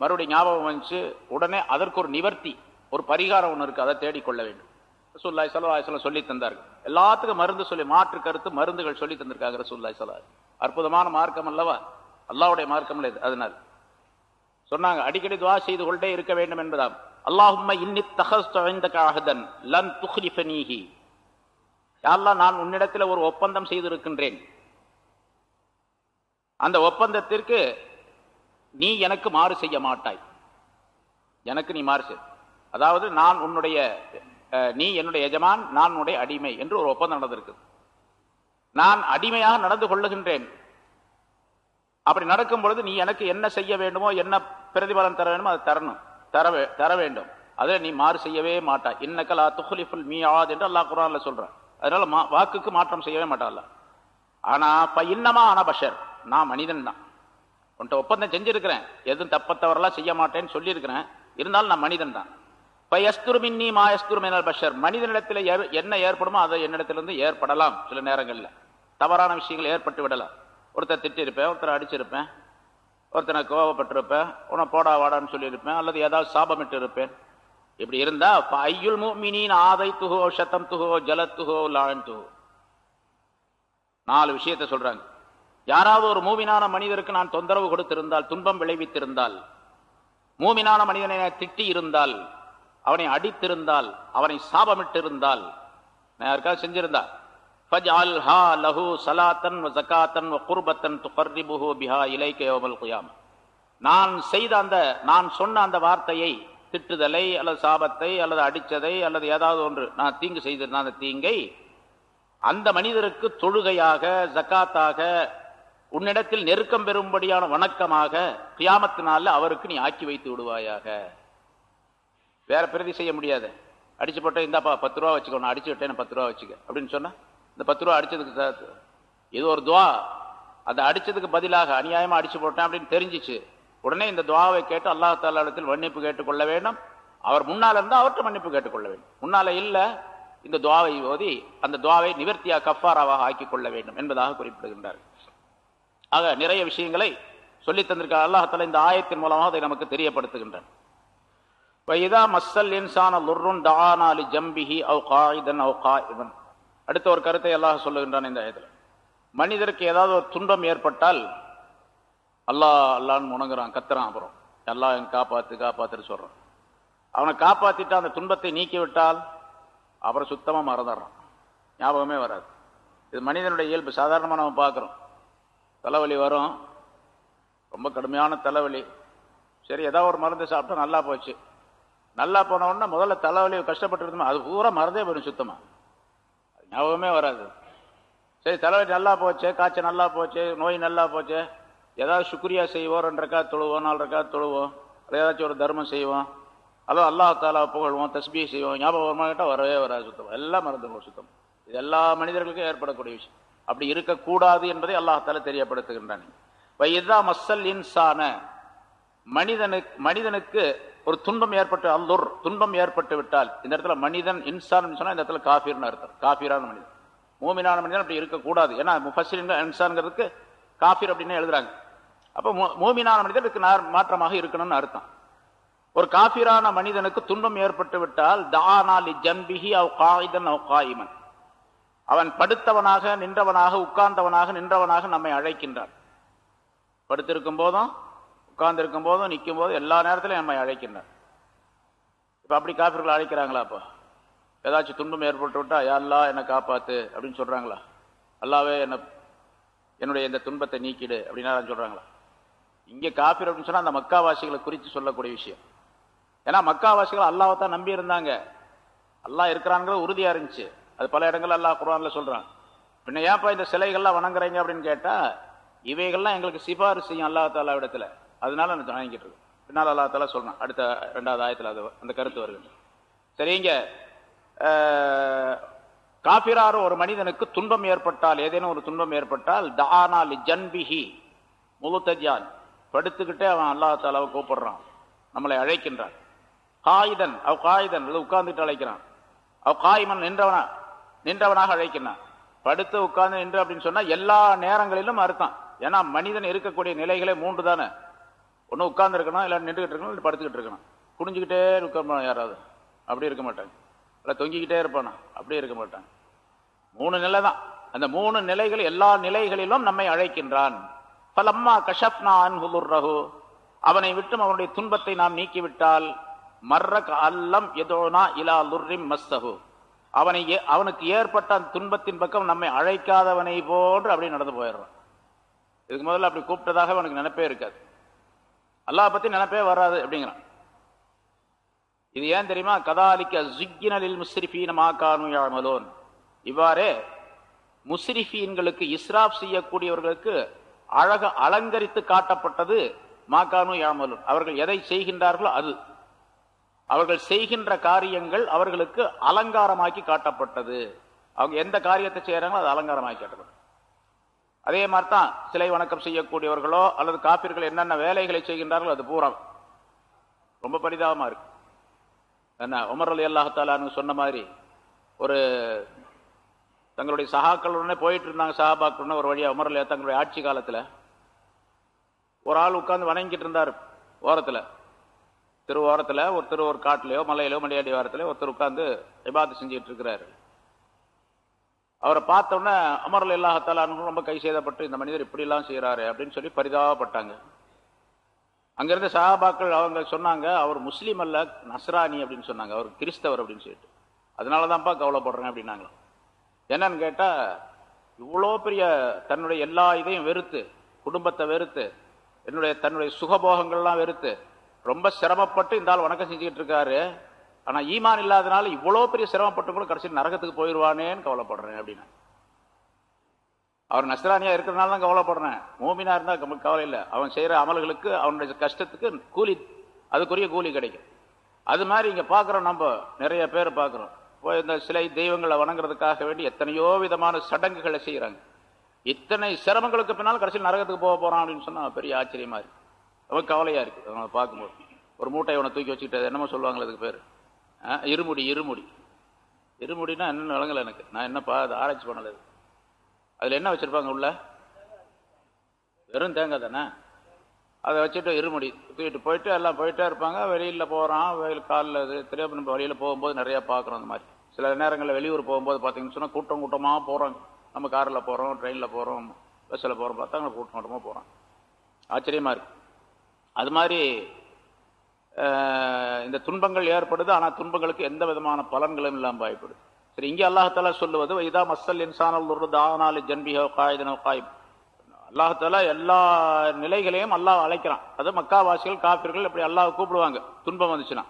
மறுபடியும் ஞாபகம் வந்துச்சு உடனே அதற்கு ஒரு நிவர்த்தி ஒரு பரிகாரம் ஒன்று இருக்குது அதை தேடிக்கொள்ள வேண்டும். ரசூல்லாய் சல்லாஹ் சொல்லம் சொல்லி தந்தார்கள். எல்லாத்துக்கும் மருந்து சொல்லி மாற்று கருத்து மருந்துகள் சொல்லி தந்திருக்காங்க ரசூல்லாய் சல்லா அற்புதமான மார்க்கம் அல்லவா? அல்லாவுடைய மார்க்கம் இல்லை அதனால். சொன்னாங்க அடிக்கடி துவா செய்து கொண்டே இருக்க வேண்டும் என்பதாம். அல்லாஹும் இன்னி தகஸ்தன் லன் துஹ்லிஃபனீஹி. யா அல்லாஹ் நான் உன்னிடத்தில் ஒரு ஒப்பந்தம் செய்திருக்கின்றேன்? அந்த ஒப்பந்தத்திற்கு நீ எனக்கு மாறு செய்ய மாட்டாய். எனக்கு நீ மாறு செய். அதாவது நான் உன்னுடைய நீ என்னுடைய எஜமான் நான் உன்னுடைய அடிமை என்று ஒரு ஒப்பந்தம் நடந்திருக்கு. நான் அடிமையாக நடந்து கொள்ளுகின்றேன். அப்படி நடக்கும் பொழுது நீ எனக்கு என்ன செய்ய வேண்டுமோ என்ன பிரதிபலன் தர வேண்டுமோ அதை தரணும். தர வே- தர வேண்டும். அதை நீ மாறு செய்யவே மாட்டாய். இன்னக்கலா மீ ஆத் என்று அல்லாஹ் குர்ஆன்ல சொல்றான். அதனால மா- வாக்குக்கு மாற்றம் செய்யவே மாட்டான் ஆனா ப இன்னமா ஆன பஷர். நான் மனிதன் தான். உன்ட்ட ஒப்பந்தம் செஞ்சிருக்கிறேன். எதுவும் தப்பத்தவரெல்லாம் செய்ய மாட்டேன்னு சொல்லியிருக்கிறேன். இருந்தாலும் நான் மனிதன் தான். இப்ப எஸ்துரு பஷர். மனிதனிடத்தில் என்ன ஏற்படுமோ அது என்னிடத்திலிருந்து ஏற்படலாம் சில நேரங்களில். தவறான விஷயங்கள் ஏற்பட்டு விடலாம். ஒருத்தர் திட்டிருப்பேன் ஒருத்தர் அடிச்சிருப்பேன் ஒருத்தனை கோவப்பட்டிருப்பேன் உன்னை போடா வாடான்னு சொல்லியிருப்பேன் அல்லது ஏதாவது சாபமிட்டு இருப்பேன் இப்படி இருந்தா "ஃப ஐயுல் ஆதை துகோ சத்தம் துகோ ஜலத் துஹோ லான் துகோ நாலு விஷயத்த சொல்றாங்க. யாராவது ஒரு மூமினான மனிதருக்கு நான் தொந்தரவு கொடுத்திருந்தால் துன்பம் விளைவித்திருந்தால் மூமினான மனிதனை திட்டி இருந்தால் அவனை அடித்திருந்தால் அவனை சாபமிட்டிருந்தால் நான் யாருக்காவது செஞ்சிருந்தா? ஃபஜ்அல்ஹா லஹு ஸலாத்தன் வ ஸகாத்தன் வ குர்பத்தன் பிஹா இலைக யௌமல் குயாம். நான் செய்த அந்த நான் சொன்ன அந்த வார்த்தையை திட்டுதலை அல்லது சாபத்தை அல்லது அடித்ததை அல்லது ஏதாவது ஒன்று நான் தீங்கு செய்திருந்த அந்த தீங்கை அந்த மனிதருக்கு தொழுகையாக ஜக்காத்தாக உன்னிடத்தில் நெருக்கம் பெறும்படியான வணக்கமாக கியாமத்தினால அவருக்கு நீ ஆக்கி வைத்து விடுவாயாக. வேற பிரதி செய்ய முடியாது. அடிச்சு போட்ட இந்தாப்பா பத்து ரூபா வச்சுக்கோ நான் அடிச்சு விட்டேன் பத்து ரூபா வச்சுக்க அப்படின்னு சொன்னா இந்த பத்து ரூபா அடிச்சதுக்கு இது ஒரு துவா. அதை அடிச்சதுக்கு பதிலாக அநியாயமா அடிச்சு போட்டேன் அப்படின்னு தெரிஞ்சிச்சு. உடனே இந்த துவாவை கேட்டு அல்லாஹ் தாலா மன்னிப்பு கேட்டுக்கொள்ள வேண்டும். அவர் முன்னால இருந்தால் அவர்கிட்ட மன்னிப்பு கேட்டுக்கொள்ள வேண்டும். முன்னால இல்ல இந்த துவாவை ஓதி அந்த துவாவை நிவர்த்தியா கஃபாராவாக ஆக்கிக் கொள்ள வேண்டும் என்பதாக குறிப்பிடுகின்றார் ஆக நிறைய விஷயங்களை சொல்லி தந்திருக்கார் அல்லாஹால இந்த ஆயத்தின் மூலமாக அதை நமக்கு தெரியப்படுத்துகின்றான். வைதா மஸ்ஸல் இன்சான லுர்ருன் தானாலி ஜம்பிஹி அவ் காயிதன் அவ் காயிதன் அடுத்த ஒரு கருத்தை அல்லாஹ் சொல்லுகின்றான் இந்த இதில் மனிதருக்கு ஏதாவது ஒரு துன்பம் ஏற்பட்டால் அல்லாஹ் அல்லான்னு முணங்குறான் கத்துறான் அப்புறம். எல்லாம் என் காப்பாற்று காப்பாற்றுன்னு சொல்கிறான் அவனை காப்பாற்றிட்டு அந்த துன்பத்தை நீக்கி விட்டால் அப்புறம் சுத்தமாக மறந்துடுறான். ஞாபகமே வராது. இது மனிதனுடைய இயல்பு. சாதாரணமாக நம்ம பார்க்குறோம். தலைவலி வரும். ரொம்ப கடுமையான தலைவலி. சரி ஏதாவது ஒரு மருந்து சாப்பிட்டா நல்லா போச்சு. நல்லா போன உடனே முதல்ல தலைவலி கஷ்டப்பட்டுருந்தோம் அது பூரா மறந்தே போயிடும் சுத்தமாக ஞாபகமே வராது. சரி தலைவலி நல்லா போச்சு காய்ச்சல் நல்லா போச்சு நோய் நல்லா போச்சு. ஏதாவது சுக்ரியா செய்வோம் ரெண்டு ரக்கா தொழுவோம் நாலு தொழுவோம். ஏதாச்சும் ஒரு தர்மம் செய்வோம். அதோ அல்லா தாலா புகழ்வோம் தஸ்பியை செய்வோம். ஞாபகம் கேட்டால் வரவே வராது சுத்தம். எல்லாம் மறந்துடுவோம் சுத்தம். இது எல்லா மனிதர்களுக்கும் ஏற்படக்கூடிய விஷயம். அப்படி இருக்கக்கூடாது என்பதை அல்லாஹால தாலா தெரியப்படுத்துகின்றான். வைதா மஸ்ஸல் இன்சான. மனிதனுக்கு மனிதனுக்கு ஒரு துன்பம் ஏற்பட்டு அல்லுர் துன்பம் ஏற்பட்டு விட்டால் இந்த இடத்துல மனிதன் இன்சான் சொன்னா இந்த இடத்துல காஃபீர்னு அர்த்தம். காஃபீரான மனிதன். மூமினான மனிதன் அப்படி இருக்கக்கூடாது. ஏன்னா முஃபஸ்ஸிரின் இன்சான்ங்கிறதுக்கு காஃபீர் அப்படின்னு எழுதுறாங்க. அப்போ மூ- மூமினான மனிதன் இதுக்கு நார்- மாற்றமாக இருக்கணும்னு அர்த்தம். ஒரு காஃபீரான மனிதனுக்கு துன்பம் ஏற்பட்டு விட்டால் தானாலி ஜம்பிஹி அவ் காயிதன் அவ் காயிமன். அவன் படுத்தவனாக நின்றவனாக உட்கார்ந்தவனாக நின்றவனாக நம்மை அழைக்கின்றான். படுத்திருக்கும் போதும் உட்கார்ந்துருக்கும் போதும் நிற்கும் போதும் எல்லா நேரத்திலும் நம்மை அழைக்கின்றார். இப்போ அப்படி காபிர்கள் அழைக்கிறாங்களா அப்போ? ஏதாச்சும் துன்பம் ஏற்பட்டு விட்டால் யாரெல்லாம் அல்லாஹ் என்னை காப்பாற்று அப்படின்னு சொல்கிறாங்களா அல்லாவே என்னை என்னுடைய இந்த துன்பத்தை நீக்கிடு அப்படின்னு சொல்கிறாங்களா இங்கே காப்பீர் அப்படின்னு சொன்னால் அந்த மக்காவாசிகளை குறித்து சொல்லக்கூடிய விஷயம். ஏன்னா மக்காவாசிகள் அல்லாவை தான் நம்பி இருந்தாங்க. அல்லாஹ் இருக்கிறாங்கிறது உறுதியாக இருந்துச்சு. அது பல இடங்கள்ல அல்லாஹ் குரானில் சொல்கிறாங்க பின்ன ஏன்ப்பா இந்த சிலைகள்லாம் வணங்குறீங்க? அப்படின்னு கேட்டால் இவைகள்லாம் எங்களுக்கு சிபாரிசு செய்யும் அல்லா தாலா இடத்துல அதனால நான் வணங்கிட்டு இருக்கோம் பின்னால் அல்லா தாலா சொல்லணும் அடுத்த ரெண்டாவது ஆயத்தில் அது அந்த கருத்து வருது. சரிங்க காபிரார் ஒரு மனிதனுக்கு துன்பம் ஏற்பட்டால் ஏதேனும் ஒரு துன்பம் ஏற்பட்டால் தானா லி ஜன்பிஹி முழுத்தஜான். படுத்துக்கிட்டே அவன் அல்லா தாலாவை கூப்பிடுறான். நம்மளை அழைக்கின்றான். காயுதன் அவ் காயுதன் அல்லது உட்கார்ந்துட்டு அழைக்கிறான். அவ் காய்மன் நின்றவனா நின்றவனாக அழைக்கிறான். படுத்து உட்கார்ந்து நின்று அப்படின்னு சொன்னால் எல்லா நேரங்களிலும் அர்த்தம் ஏன்னா மனிதன் இருக்கக்கூடிய நிலைகளே மூன்று தானே. ஒன்று உட்காந்துருக்கணும் இல்லை நின்றுக்கிட்டு இருக்கணும் இல்லை படுத்துக்கிட்டு இருக்கணும். குனிஞ்சுக்கிட்டே இருக்க யாராவது. அப்படி இருக்க மாட்டாங்க. இல்லை தொங்கிக்கிட்டே இருப்பானா? அப்படி இருக்க மாட்டாங்க மூணு நிலை தான் அந்த மூணு நிலைகள் எல்லா நிலைகளிலும் நம்மை அழைக்கின்றான். பலம்மா கஷப்னா அன்ஹுலுர்ரஹு அவனை விட்டும் அவனுடைய துன்பத்தை நாம் நீக்கிவிட்டால் மர்ரக் அல்லம் எதோனா இலா லுர்ரிம் மஸ்தகு அவனை அவனுக்கு ஏற்பட்ட அந்த துன்பத்தின் பக்கம் நம்மை அழைக்காதவனை போன்று அப்படியே நடந்து போயிடுறான். இதுக்கு முதல்ல அப்படி கூப்பிட்டதாக அவனுக்கு நினைப்பே இருக்காது. அல்லாஹ் பத்தி நினைப்பே வராது அப்படிங்கிறான். இது ஏன் தெரியுமா? கதாலிக்க ஜுக்கினலில் முஸ்ரிஃபீன மாக்கானு யாமலோன் இவ்வாறே முஸ்ரிஃபீன்களுக்கு இஸ்ராப் செய்யக்கூடியவர்களுக்கு அழக அலங்கரித்து காட்டப்பட்டது மாக்கானு யாமலூன் அவர்கள் எதை செய்கின்றார்களோ அது. அவர்கள் செய்கின்ற காரியங்கள் அவர்களுக்கு அலங்காரமாக்கி காட்டப்பட்டது. அவங்க எந்த காரியத்தை செய்யறாங்களோ அது அலங்காரமாக்கி காட்டப்பட்டது. அதே மாதிரி தான் சிலை வணக்கம் செய்யக்கூடியவர்களோ அல்லது காப்பீர்கள் என்னென்ன வேலைகளை செய்கின்றார்களோ அது பூரா ரொம்ப பரிதாபமாக இருக்கு. என்ன உமர் அலி அல்லாஹாலான்னு சொன்ன மாதிரி ஒரு தங்களுடைய சகாக்களுடனே போயிட்டு இருந்தாங்க சஹாபாக்களுடனே ஒரு வழியாக உமர் தங்களுடைய ஆட்சி காலத்தில். ஒரு ஆள் உட்காந்து வணங்கிட்டு இருந்தார் ஓரத்தில். திரு ஓரத்தில் ஒரு ஒரு காட்டிலையோ மலையிலோ மலையாடி வாரத்திலையோ ஒருத்தர் உட்காந்து விபாத்து செஞ்சுட்டு இருக்கிறாரு. அவரை பார்த்தோன்னே அமரல் அமர்ல இல்லாஹத்தாலும் ரொம்ப கை செய்தப்பட்டு இந்த மனிதர் இப்படிலாம் செய்கிறாரு அப்படின்னு சொல்லி பரிதாபப்பட்டாங்க. அங்கேருந்து சஹாபாக்கள் அவங்க சொன்னாங்க அவர் முஸ்லீம் அல்ல நஸ்ரானி அப்படின்னு சொன்னாங்க அவர் கிறிஸ்தவர் அப்படின்னு சொல்லிட்டு. அதனால தான்ப்பா கவலைப்படுறேன் அப்படின்னாங்களாம். என்னன்னு கேட்டால் இவ்வளோ பெரிய தன்னுடைய எல்லா இதையும் வெறுத்து குடும்பத்தை வெறுத்து என்னுடைய தன்னுடைய சுகபோகங்கள்லாம் வெறுத்து ரொம்ப சிரமப்பட்டு இந்த ஆள் வணக்கம் செஞ்சுக்கிட்டு இருக்காரு. ஆனா ஈமான் இல்லாதனால இவ்வளோ பெரிய சிரமப்பட்டு கூட கடைசியில் நரகத்துக்கு போயிடுவானேன்னு கவலைப்படுறேன் அப்படின்னா. அவர் நஸ்ரானியா இருக்கிறனால தான் கவலைப்படுறேன். மோமினா இருந்தா நமக்கு கவலை இல்லை. அவன் செய்யற அமல்களுக்கு அவனுடைய கஷ்டத்துக்கு கூலி அதுக்குரிய கூலி கிடைக்கும். அது மாதிரி இங்க பார்க்குறோம் நம்ம நிறைய பேர் பாக்குறோம். போய் இந்த சிலை தெய்வங்களை வணங்குறதுக்காக வேண்டி எத்தனையோ விதமான சடங்குகளை செய்யறாங்க இத்தனை சிரமங்களுக்கு பின்னால் கடைசியில் நரகத்துக்கு போக போகிறான் அப்படின்னு சொன்னால் பெரிய ஆச்சரியமா இருக்கு. ரொம்ப கவலையா இருக்கு. அவனை பார்க்கும்போது. ஒரு மூட்டை அவனை தூக்கி வச்சுக்கிட்டது என்னமோ சொல்லுவாங்களே அதுக்கு பேர். இருமுடி இருமுடி. இருமுடினா என்னன்னு விளங்கல எனக்கு? நான் என்னப்பா அதை ஆராய்ச்சி பண்ணலை. அதில் என்ன வச்சுருப்பாங்க உள்ள? வெறும் தேங்காய் தானே? அதை வச்சுட்டு இருமுடி தூக்கிட்டு போயிட்டு எல்லாம் போயிட்டே இருப்பாங்க. வெளியில் போகிறான் வெயில் காலில் இது தெரியாம நம்ம வெளியில் போகும்போது நிறையா பார்க்குறோம் அந்த மாதிரி. சில நேரங்களில் வெளியூர் போகும்போது பார்த்தீங்கன்னு சொன்னால் கூட்டம் கூட்டமாக போகிறோம் நம்ம காரில் போகிறோம் ட்ரெயினில் போகிறோம் பஸ்ஸில் போகிறோம் பார்த்தா அங்கே கூட்டம் கூட்டமாக போகிறோம் ஆச்சரியமாக இருக்குது அது மாதிரி இந்த துன்பங்கள் ஏற்படுது ஆனால் துன்பங்களுக்கு எந்த விதமான பலன்களும் இல்லாமல் பயப்படுது சரி இங்கே அல்லாஹால சொல்லுவது இதா மசல் இன்சானல் ஒரு தானாலி ஜன்பிஹோ காயுதனோ காய் அல்லாஹால எல்லா நிலைகளையும் அல்லாஹ் அழைக்கிறான். அது மக்காவாசிகள் காப்பிர்கள் இப்படி அல்லாஹ் கூப்பிடுவாங்க. துன்பம் வந்துச்சுன்னா.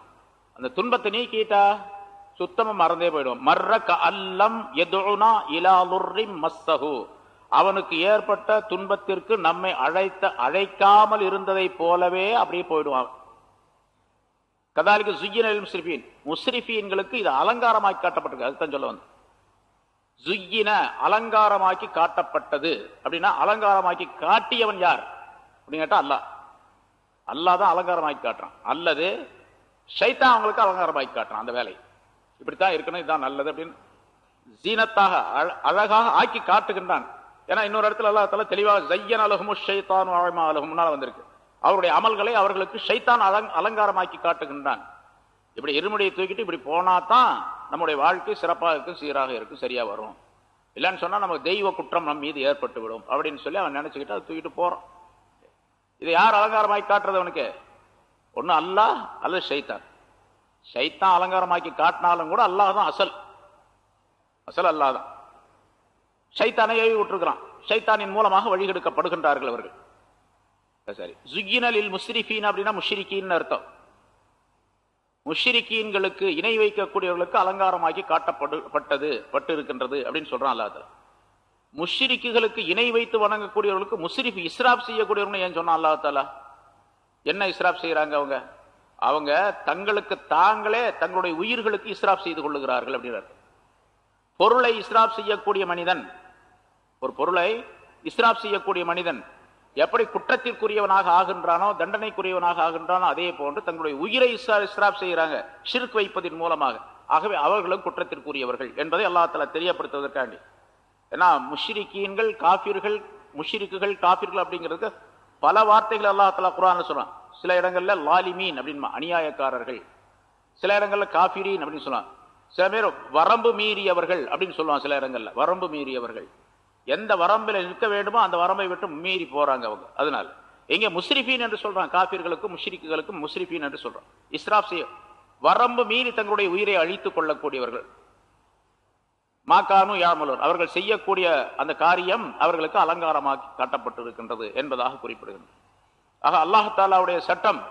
அந்த துன்பத்தை நீக்கிட்டா சுத்தமாக மறந்தே போயிடுவோம் மர்ற அல்லம் எதுனா இலாலுர்ரி மஸ்ஸஹு. அவனுக்கு ஏற்பட்ட துன்பத்திற்கு நம்மை அழைத்த அழைக்காமல் இருந்ததை போலவே அப்படியே போயிடுவான். கதாலிக்கு சுய்யினில் முஸ்ரிஃபீன். முஸ்ரிஃபீன்களுக்கு இது அலங்காரமாக்கி காட்டப்பட்டிருக்கு. அதுதான் சொல்ல வந்து ஜுய்யின அலங்காரமாக்கி காட்டப்பட்டது. அப்படின்னா அலங்காரமாக்கி காட்டியவன் யார்? அப்படின்னு கேட்டா அல்லாஹ். அல்லாஹ் தான் அலங்காரமாக்கி காட்டுறான். அல்லது ஷைத்தான் அவங்களுக்கு அலங்காரமாக்கி காட்டுறான் அந்த வேலை இப்படித்தான் இருக்கணும் இதுதான் நல்லது அப்படின்னு ஜீனத்தாக அழகாக ஆக்கி காட்டுகின்றான். ஏன்னா இன்னொரு இடத்துல அல்லா தெளிவாக ஜையன் அலகுமு ஷைத்தான் ஆழமா அலகும் முன்னால வந்திருக்கு. அவருடைய அமல்களை அவர்களுக்கு ஷைத்தான் அலங்காரமாக்கி காட்டுகின்றான். இப்படி இருமுடியை தூக்கிட்டு இப்படி போனா தான் நம்முடைய வாழ்க்கை சிறப்பாக இருக்கும் சீராக இருக்கும் சரியா வரும். இல்லைன்னு சொன்னா நமக்கு தெய்வ குற்றம் நம் மீது ஏற்பட்டு விடும். அப்படின்னு சொல்லி அவன் நினைச்சுக்கிட்டு அதை தூக்கிட்டு போறான். இதை யார் அலங்காரமாக்கி காட்டுறது அவனுக்கு? ஒண்ணு அல்லாஹ் அல்லது ஷைத்தான் சைத்தான் அலங்காரமாக்கி காட்டினாலும் கூட அல்லாஹ் தான் அசல். அசல் அல்லாஹ் தான். ஷைத்தானை ஏவி விட்டுருக்கிறான். ஷைத்தானின் மூலமாக வழிகெடுக்கப்படுகின்றார்கள் அவர்கள். சரி. ஜுகினலில் முஸ்ரிஃபீன் அப்படின்னா முஷ்ரிக்கின்னு அர்த்தம். முஷிரிக்கீன்களுக்கு இணை வைக்கக்கூடியவர்களுக்கு அலங்காரமாக்கி காட்டப்படு பட்டு இருக்கின்றது அப்படின்னு சொல்றான் அல்லாத முஷ்ரிக்குகளுக்கு இணை வைத்து வணங்கக்கூடியவர்களுக்கு முஸ்ரிஃப் இஸ்ராப் செய்யக்கூடியவர்கள் ஏன் சொன்னான் அல்லா தாலா? என்ன இஸ்ராப் செய்யறாங்க அவங்க? அவங்க தங்களுக்கு தாங்களே தங்களுடைய உயிர்களுக்கு இஸ்ராப் செய்து கொள்ளுகிறார்கள் அப்படின்றார் பொருளை இஸ்ராப் செய்யக்கூடிய மனிதன் ஒரு பொருளை இஸ்ராப் செய்யக்கூடிய மனிதன் எப்படி குற்றத்திற்குரியவனாக ஆகின்றானோ தண்டனைக்குரியவனாக ஆகின்றானோ அதே போன்று தங்களுடைய உயிரை இஸ்ராப் செய்கிறாங்க சிறுக்கு வைப்பதன் மூலமாக. ஆகவே அவர்களும் குற்றத்திற்குரியவர்கள் என்பதை அல்லா தலா தெரியப்படுத்துவதற்காண்டி. ஏன்னா முஷ்ரிக்கீன்கள் காபிர்கள் முஷ்ரிக்குகள் காபிர்கள் அப்படிங்கிறது பல வார்த்தைகள் அல்லா தலா குரான் சொல்றான். சில இடங்கள்ல லாலிமீன் அப்படின்னு அநியாயக்காரர்கள். சில இடங்கள்ல காபிரீன் அப்படின்னு சொல்லுவான் சில பேர் வரம்பு மீறியவர்கள் அப்படின்னு சொல்லுவான் சில இடங்கள்ல. வரம்பு மீறியவர்கள். எந்த வரம்பில் நிற்க வேண்டுமோ அந்த வரம்பை விட்டு மீறி போறாங்க அவங்க. அதனால எங்க முஸ்ரிஃபீன் என்று சொல்றாங்க. காபிர்களுக்கும் முஷ்ரிக்குகளுக்கும் முஸ்ரிஃபீன் என்று சொல்றான் இஸ்ராப் செய்ய வரம்பு மீறி தங்களுடைய உயிரை அழித்துக் கொள்ளக்கூடியவர்கள். மாக்கானு யாமலூர். அவர்கள் செய்யக்கூடிய அந்த காரியம் அவர்களுக்கு அலங்காரமாக்கி காட்டப்பட்டிருக்கின்றது என்பதாக குறிப்பிடுகின்றது. ஆக அல்லாஹாலாவுடைய சட்டம்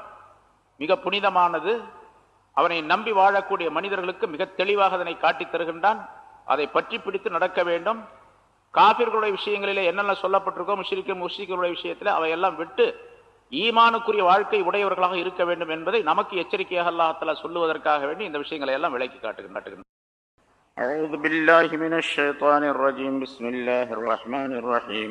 மிக புனிதமானது. அவனை நம்பி வாழக்கூடிய மனிதர்களுக்கு மிக தெளிவாக அதனை காட்டித் தருகின்றான். அதை பற்றி பிடித்து நடக்க வேண்டும். காபிர்களுடைய விஷயங்களிலே என்னென்ன சொல்லப்பட்டிருக்கோ முஷ்ரிக்கு முஷ்ரிக்களுடைய விஷயத்தில் அவையெல்லாம் விட்டு ஈமானுக்குரிய வாழ்க்கை உடையவர்களாக இருக்க வேண்டும் என்பதை நமக்கு எச்சரிக்கையாக அல்லாஹால சொல்லுவதற்காக வேண்டி இந்த விஷயங்களை எல்லாம் விளக்கி காட்டுகின்றன أعوذ بالله من الشيطان الرجيم بسم الله الرحمن الرحيم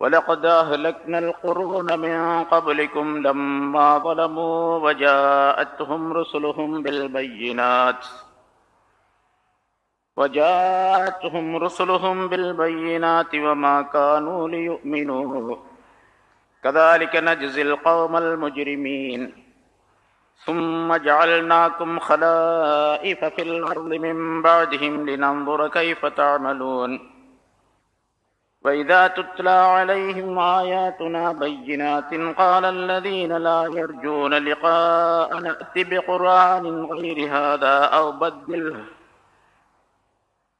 ولقد أهلكنا القرون من قبلكم لما ظلموا وجاءتهم رسلهم بالبينات وجاءتهم رسلهم بالبينات وما كانوا ليؤمنوا. كذلك نجزي القوم المجرمين. ثم جعلناكم خلائف في الأرض من بعدهم لننظر كيف تعملون. وإذا تتلى عليهم آياتنا بينات قال الذين لا يرجون لقاء نأت بقرآن غير هذا أو بدله.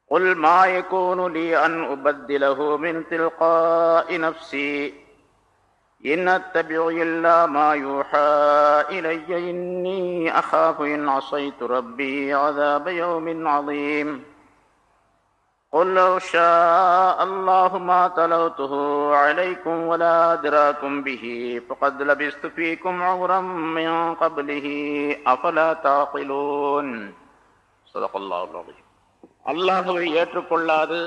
قل ما يكون لي أن أبدله من تلقاء نفسي إن أتبع إلا ما يوحى إلي إني أخاف إن عصيت ربي عذاب يوم عظيم قل لو شاء الله ما تلوته عليكم ولا أدراكم به فقد لبست فيكم عمرا من قبله أفلا تعقلون صدق الله العظيم. அல்லாஹுவை ஏற்றுக்கொள்ளாது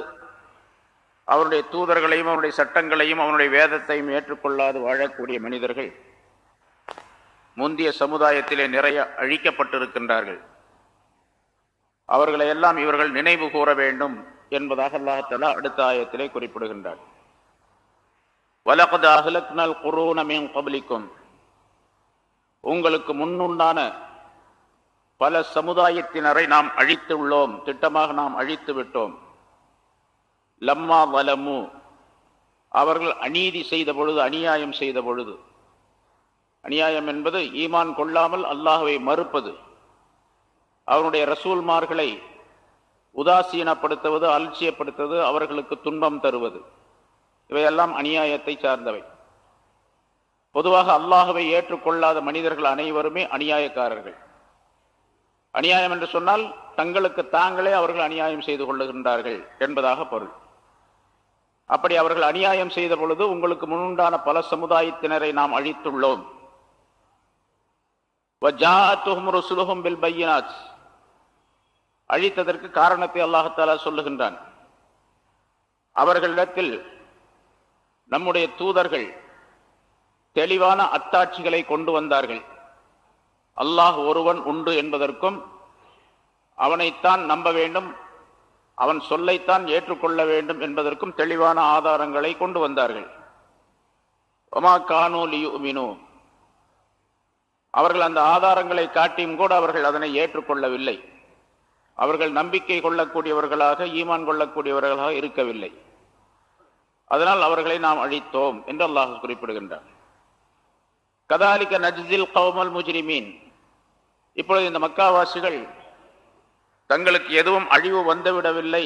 அவருடைய தூதர்களையும் அவருடைய சட்டங்களையும் அவனுடைய வேதத்தையும் ஏற்றுக்கொள்ளாது வாழக்கூடிய மனிதர்கள் முந்திய சமுதாயத்திலே நிறைய அழிக்கப்பட்டிருக்கின்றார்கள். அவர்களை எல்லாம் இவர்கள் நினைவு கூற வேண்டும் என்பதாக அல்லாஹலா அடுத்த ஆயத்திலே குறிப்பிடுகின்றார். வலகது அகலக்னால் குரூனமின் கபலிக்கும். உங்களுக்கு முன்னுண்டான பல சமுதாயத்தினரை நாம் அழித்துள்ளோம். திட்டமாக நாம் அழித்து விட்டோம். லம்மா வலமு. அவர்கள் அநீதி செய்த பொழுது அநியாயம் செய்த பொழுது. அநியாயம் என்பது ஈமான் கொள்ளாமல் அல்லாஹுவை மறுப்பது. அவருடைய ரசூல்மார்களை உதாசீனப்படுத்துவது அலட்சியப்படுத்துவது அவர்களுக்கு துன்பம் தருவது. இவையெல்லாம் அநியாயத்தை சார்ந்தவை. பொதுவாக அல்லாஹுவை ஏற்றுக்கொள்ளாத மனிதர்கள் அனைவருமே அநியாயக்காரர்கள். அநியாயம் என்று சொன்னால் தங்களுக்கு தாங்களே அவர்கள் அநியாயம் செய்து கொள்ளுகின்றார்கள் என்பதாக பொருள். அப்படி அவர்கள் அநியாயம் செய்த பொழுது உங்களுக்கு முன்னுண்டான பல சமுதாயத்தினரை நாம் அழித்துள்ளோம். அழித்ததற்கு காரணத்தை அல்லாஹாலா சொல்லுகின்றான். அவர்களிடத்தில் நம்முடைய தூதர்கள் தெளிவான அத்தாட்சிகளை கொண்டு வந்தார்கள். அல்லாஹ் ஒருவன் உண்டு என்பதற்கும் அவனைத்தான் நம்ப வேண்டும் அவன் சொல்லைத்தான் ஏற்றுக்கொள்ள வேண்டும் என்பதற்கும் தெளிவான ஆதாரங்களை கொண்டு வந்தார்கள். ஒமா கானோ லியுமினு. அவர்கள் அந்த ஆதாரங்களை காட்டியும் கூட அவர்கள் அதனை ஏற்றுக்கொள்ளவில்லை. அவர்கள் நம்பிக்கை கொள்ளக்கூடியவர்களாக ஈமான் கொள்ளக்கூடியவர்களாக இருக்கவில்லை. அதனால் அவர்களை நாம் அழித்தோம் என்று அல்லாஹ் குறிப்பிடுகின்றார் கதாலிக்க நஜில் கவுமல் முஜ்ரிமீன். இப்பொழுது இந்த மக்காவாசிகள் தங்களுக்கு எதுவும் அழிவு வந்துவிடவில்லை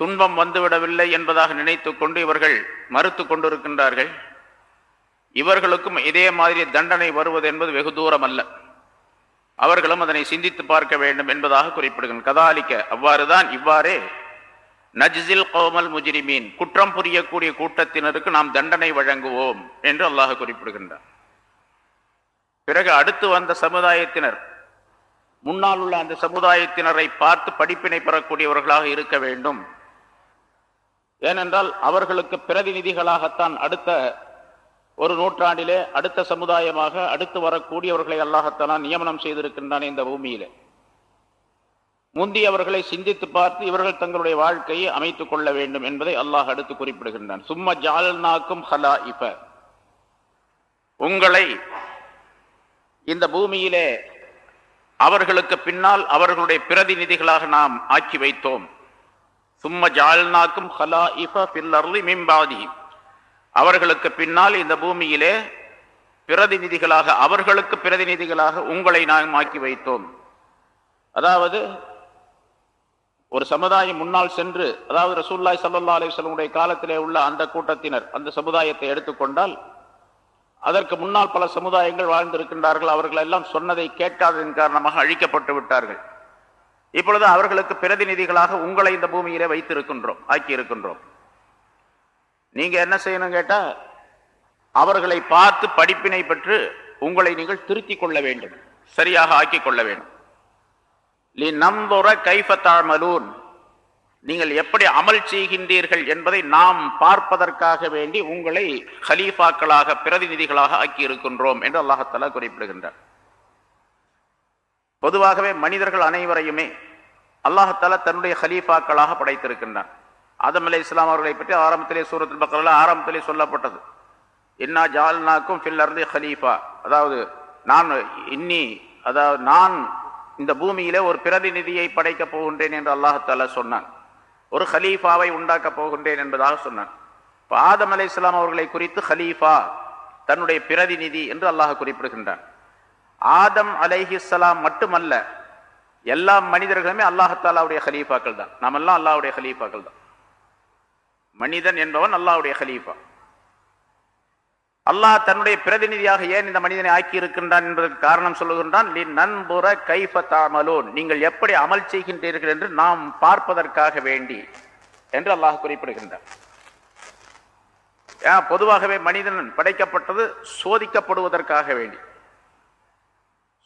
துன்பம் வந்துவிடவில்லை என்பதாக நினைத்து கொண்டு இவர்கள் மறுத்து கொண்டிருக்கின்றார்கள். இவர்களுக்கும் இதே மாதிரி தண்டனை வருவது என்பது வெகு தூரம் அல்ல அவர்களும் அதனை சிந்தித்து பார்க்க வேண்டும் என்பதாக குறிப்பிடுகின்றனர். கதாலிக்க அவ்வாறுதான் இவ்வாறே நஜ்சில் கோமல் முஜ்ரிமீன் குற்றம் புரியக்கூடிய கூட்டத்தினருக்கு நாம் தண்டனை வழங்குவோம் என்று அல்லாஹ் குறிப்பிடுகின்றார் பிறகு அடுத்து வந்த சமுதாயத்தினர் முன்னால் உள்ள அந்த சமுதாயத்தினரை பார்த்து படிப்பினை பெறக்கூடியவர்களாக இருக்க வேண்டும். ஏனென்றால் அவர்களுக்கு பிரதிநிதிகளாகத்தான் அடுத்த ஒரு நூற்றாண்டிலே அடுத்த சமுதாயமாக அடுத்து வரக்கூடியவர்களை அல்லாஹத்தாலான் நியமனம் செய்திருக்கின்றான் இந்த பூமியிலே. முந்தியவர்களை சிந்தித்து பார்த்து இவர்கள் தங்களுடைய வாழ்க்கையை அமைத்துக் கொள்ள வேண்டும் என்பதை அல்லாஹ் அடுத்து குறிப்பிடுகின்றான். சும்மா ஜாலனாக்கும் ஹலா இப உங்களை இந்த பூமியிலே அவர்களுக்கு பின்னால் அவர்களுடைய பிரதிநிதிகளாக நாம் ஆக்கி வைத்தோம். சும்ம ஜால்நாக்கும் ஹலா இஃப பில்லர்லி மிம்பாதி அவர்களுக்கு பின்னால் இந்த பூமியிலே பிரதிநிதிகளாக அவர்களுக்கு பிரதிநிதிகளாக உங்களை நாம் ஆக்கி வைத்தோம். அதாவது ஒரு சமுதாயம் முன்னால் சென்று அதாவது ரசூல்லாய் சல்லா அலிஸ்லமுடைய காலத்திலே உள்ள அந்த கூட்டத்தினர் அந்த சமுதாயத்தை எடுத்துக்கொண்டால் அதற்கு முன்னால் பல சமுதாயங்கள் வாழ்ந்திருக்கின்றார்கள். அவர்கள் எல்லாம் சொன்னதை கேட்காததன் காரணமாக அழிக்கப்பட்டு விட்டார்கள். இப்பொழுது அவர்களுக்கு பிரதிநிதிகளாக உங்களை இந்த பூமியிலே வைத்திருக்கின்றோம் ஆக்கி இருக்கின்றோம் நீங்க என்ன செய்யணும் கேட்டா அவர்களை பார்த்து படிப்பினை பெற்று உங்களை நீங்கள் திருத்திக் கொள்ள வேண்டும். சரியாக ஆக்கிக் கொள்ள வேண்டும். லி நம்புற நீங்கள் எப்படி அமல் செய்கின்றீர்கள் என்பதை நாம் பார்ப்பதற்காக வேண்டி உங்களை ஹலீஃபாக்களாக பிரதிநிதிகளாக ஆக்கியிருக்கின்றோம் என்று அல்லாஹத்தாலா குறிப்பிடுகின்றார் பொதுவாகவே மனிதர்கள் அனைவரையுமே அல்லாஹத்தாலா தன்னுடைய ஹலீஃபாக்களாக படைத்திருக்கின்றான். ஆதம் அலி இஸ்லாம் அவர்களை பற்றி ஆரம்பத்திலே சூரத்தில் பக்கத்தில் ஆரம்பத்திலே சொல்லப்பட்டது. இன்னா ஜால்னாக்கும் ஃபில்லர்ந்து ஹலீஃபா. அதாவது நான் இன்னி அதாவது நான் இந்த பூமியிலே ஒரு பிரதிநிதியை படைக்கப் போகின்றேன் என்று அல்லாஹத்தாலா சொன்னான். ஒரு ஹலீஃபாவை உண்டாக்கப் போகின்றேன் என்பதாக சொன்னான். இப்போ ஆதம் அலை இஸ்லாம் அவர்களை குறித்து ஹலீஃபா தன்னுடைய பிரதிநிதி என்று அல்லாஹ் குறிப்பிடுகின்றான். ஆதம் அலைஹிஸ்லாம் மட்டுமல்ல எல்லா மனிதர்களுமே அல்லாஹத்தாலாவுடைய ஹலீஃபாக்கள் தான். நாமெல்லாம் அல்லாவுடைய ஹலீஃபாக்கள் தான். மனிதன் என்பவன் அல்லாவுடைய ஹலீஃபா அல்லாஹ் தன்னுடைய பிரதிநிதியாக ஏன் இந்த மனிதனை ஆக்கி இருக்கின்றான் என்பதற்கு காரணம் சொல்லுகின்றான் நண்புற கைப தாமலோன். நீங்கள் எப்படி அமல் செய்கின்றீர்கள் என்று நாம் பார்ப்பதற்காக வேண்டி என்று அல்லாஹ் குறிப்பிடுகின்றார் ஏன்? பொதுவாகவே மனிதன் படைக்கப்பட்டது சோதிக்கப்படுவதற்காக வேண்டி.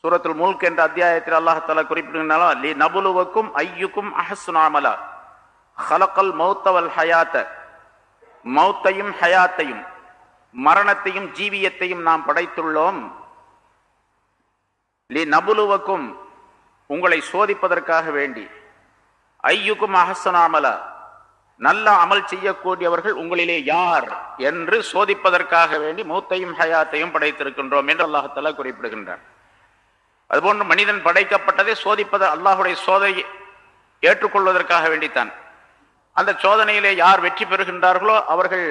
சூரத்துல் முல்க் என்ற அத்தியாயத்தில் அல்லாஹால குறிப்பிடுகின்றாலும் லி நபுலுவக்கும் ஐயுக்கும் அஹசுனாமலா ஹலக்கல் மௌத்தவல் ஹயாத்த. மௌத்தையும் ஹயாத்தையும். மரணத்தையும் ஜீவியத்தையும் நாம் படைத்துள்ளோம். லி நபுலுவக்கும் உங்களை சோதிப்பதற்காக வேண்டி. ஐயுக்கும் அகசனாமல நல்ல அமல் செய்யக்கூடியவர்கள் உங்களிலே யார் என்று சோதிப்பதற்காக வேண்டி மூத்தையும் ஹயாத்தையும் படைத்திருக்கின்றோம் என்று அல்லாஹத்தலா குறிப்பிடுகின்றார் அதுபோன்று மனிதன் படைக்கப்பட்டதை சோதிப்பது அல்லாஹுடைய சோதனை ஏற்றுக்கொள்வதற்காக வேண்டித்தான். அந்த சோதனையிலே யார் வெற்றி பெறுகின்றார்களோ அவர்கள்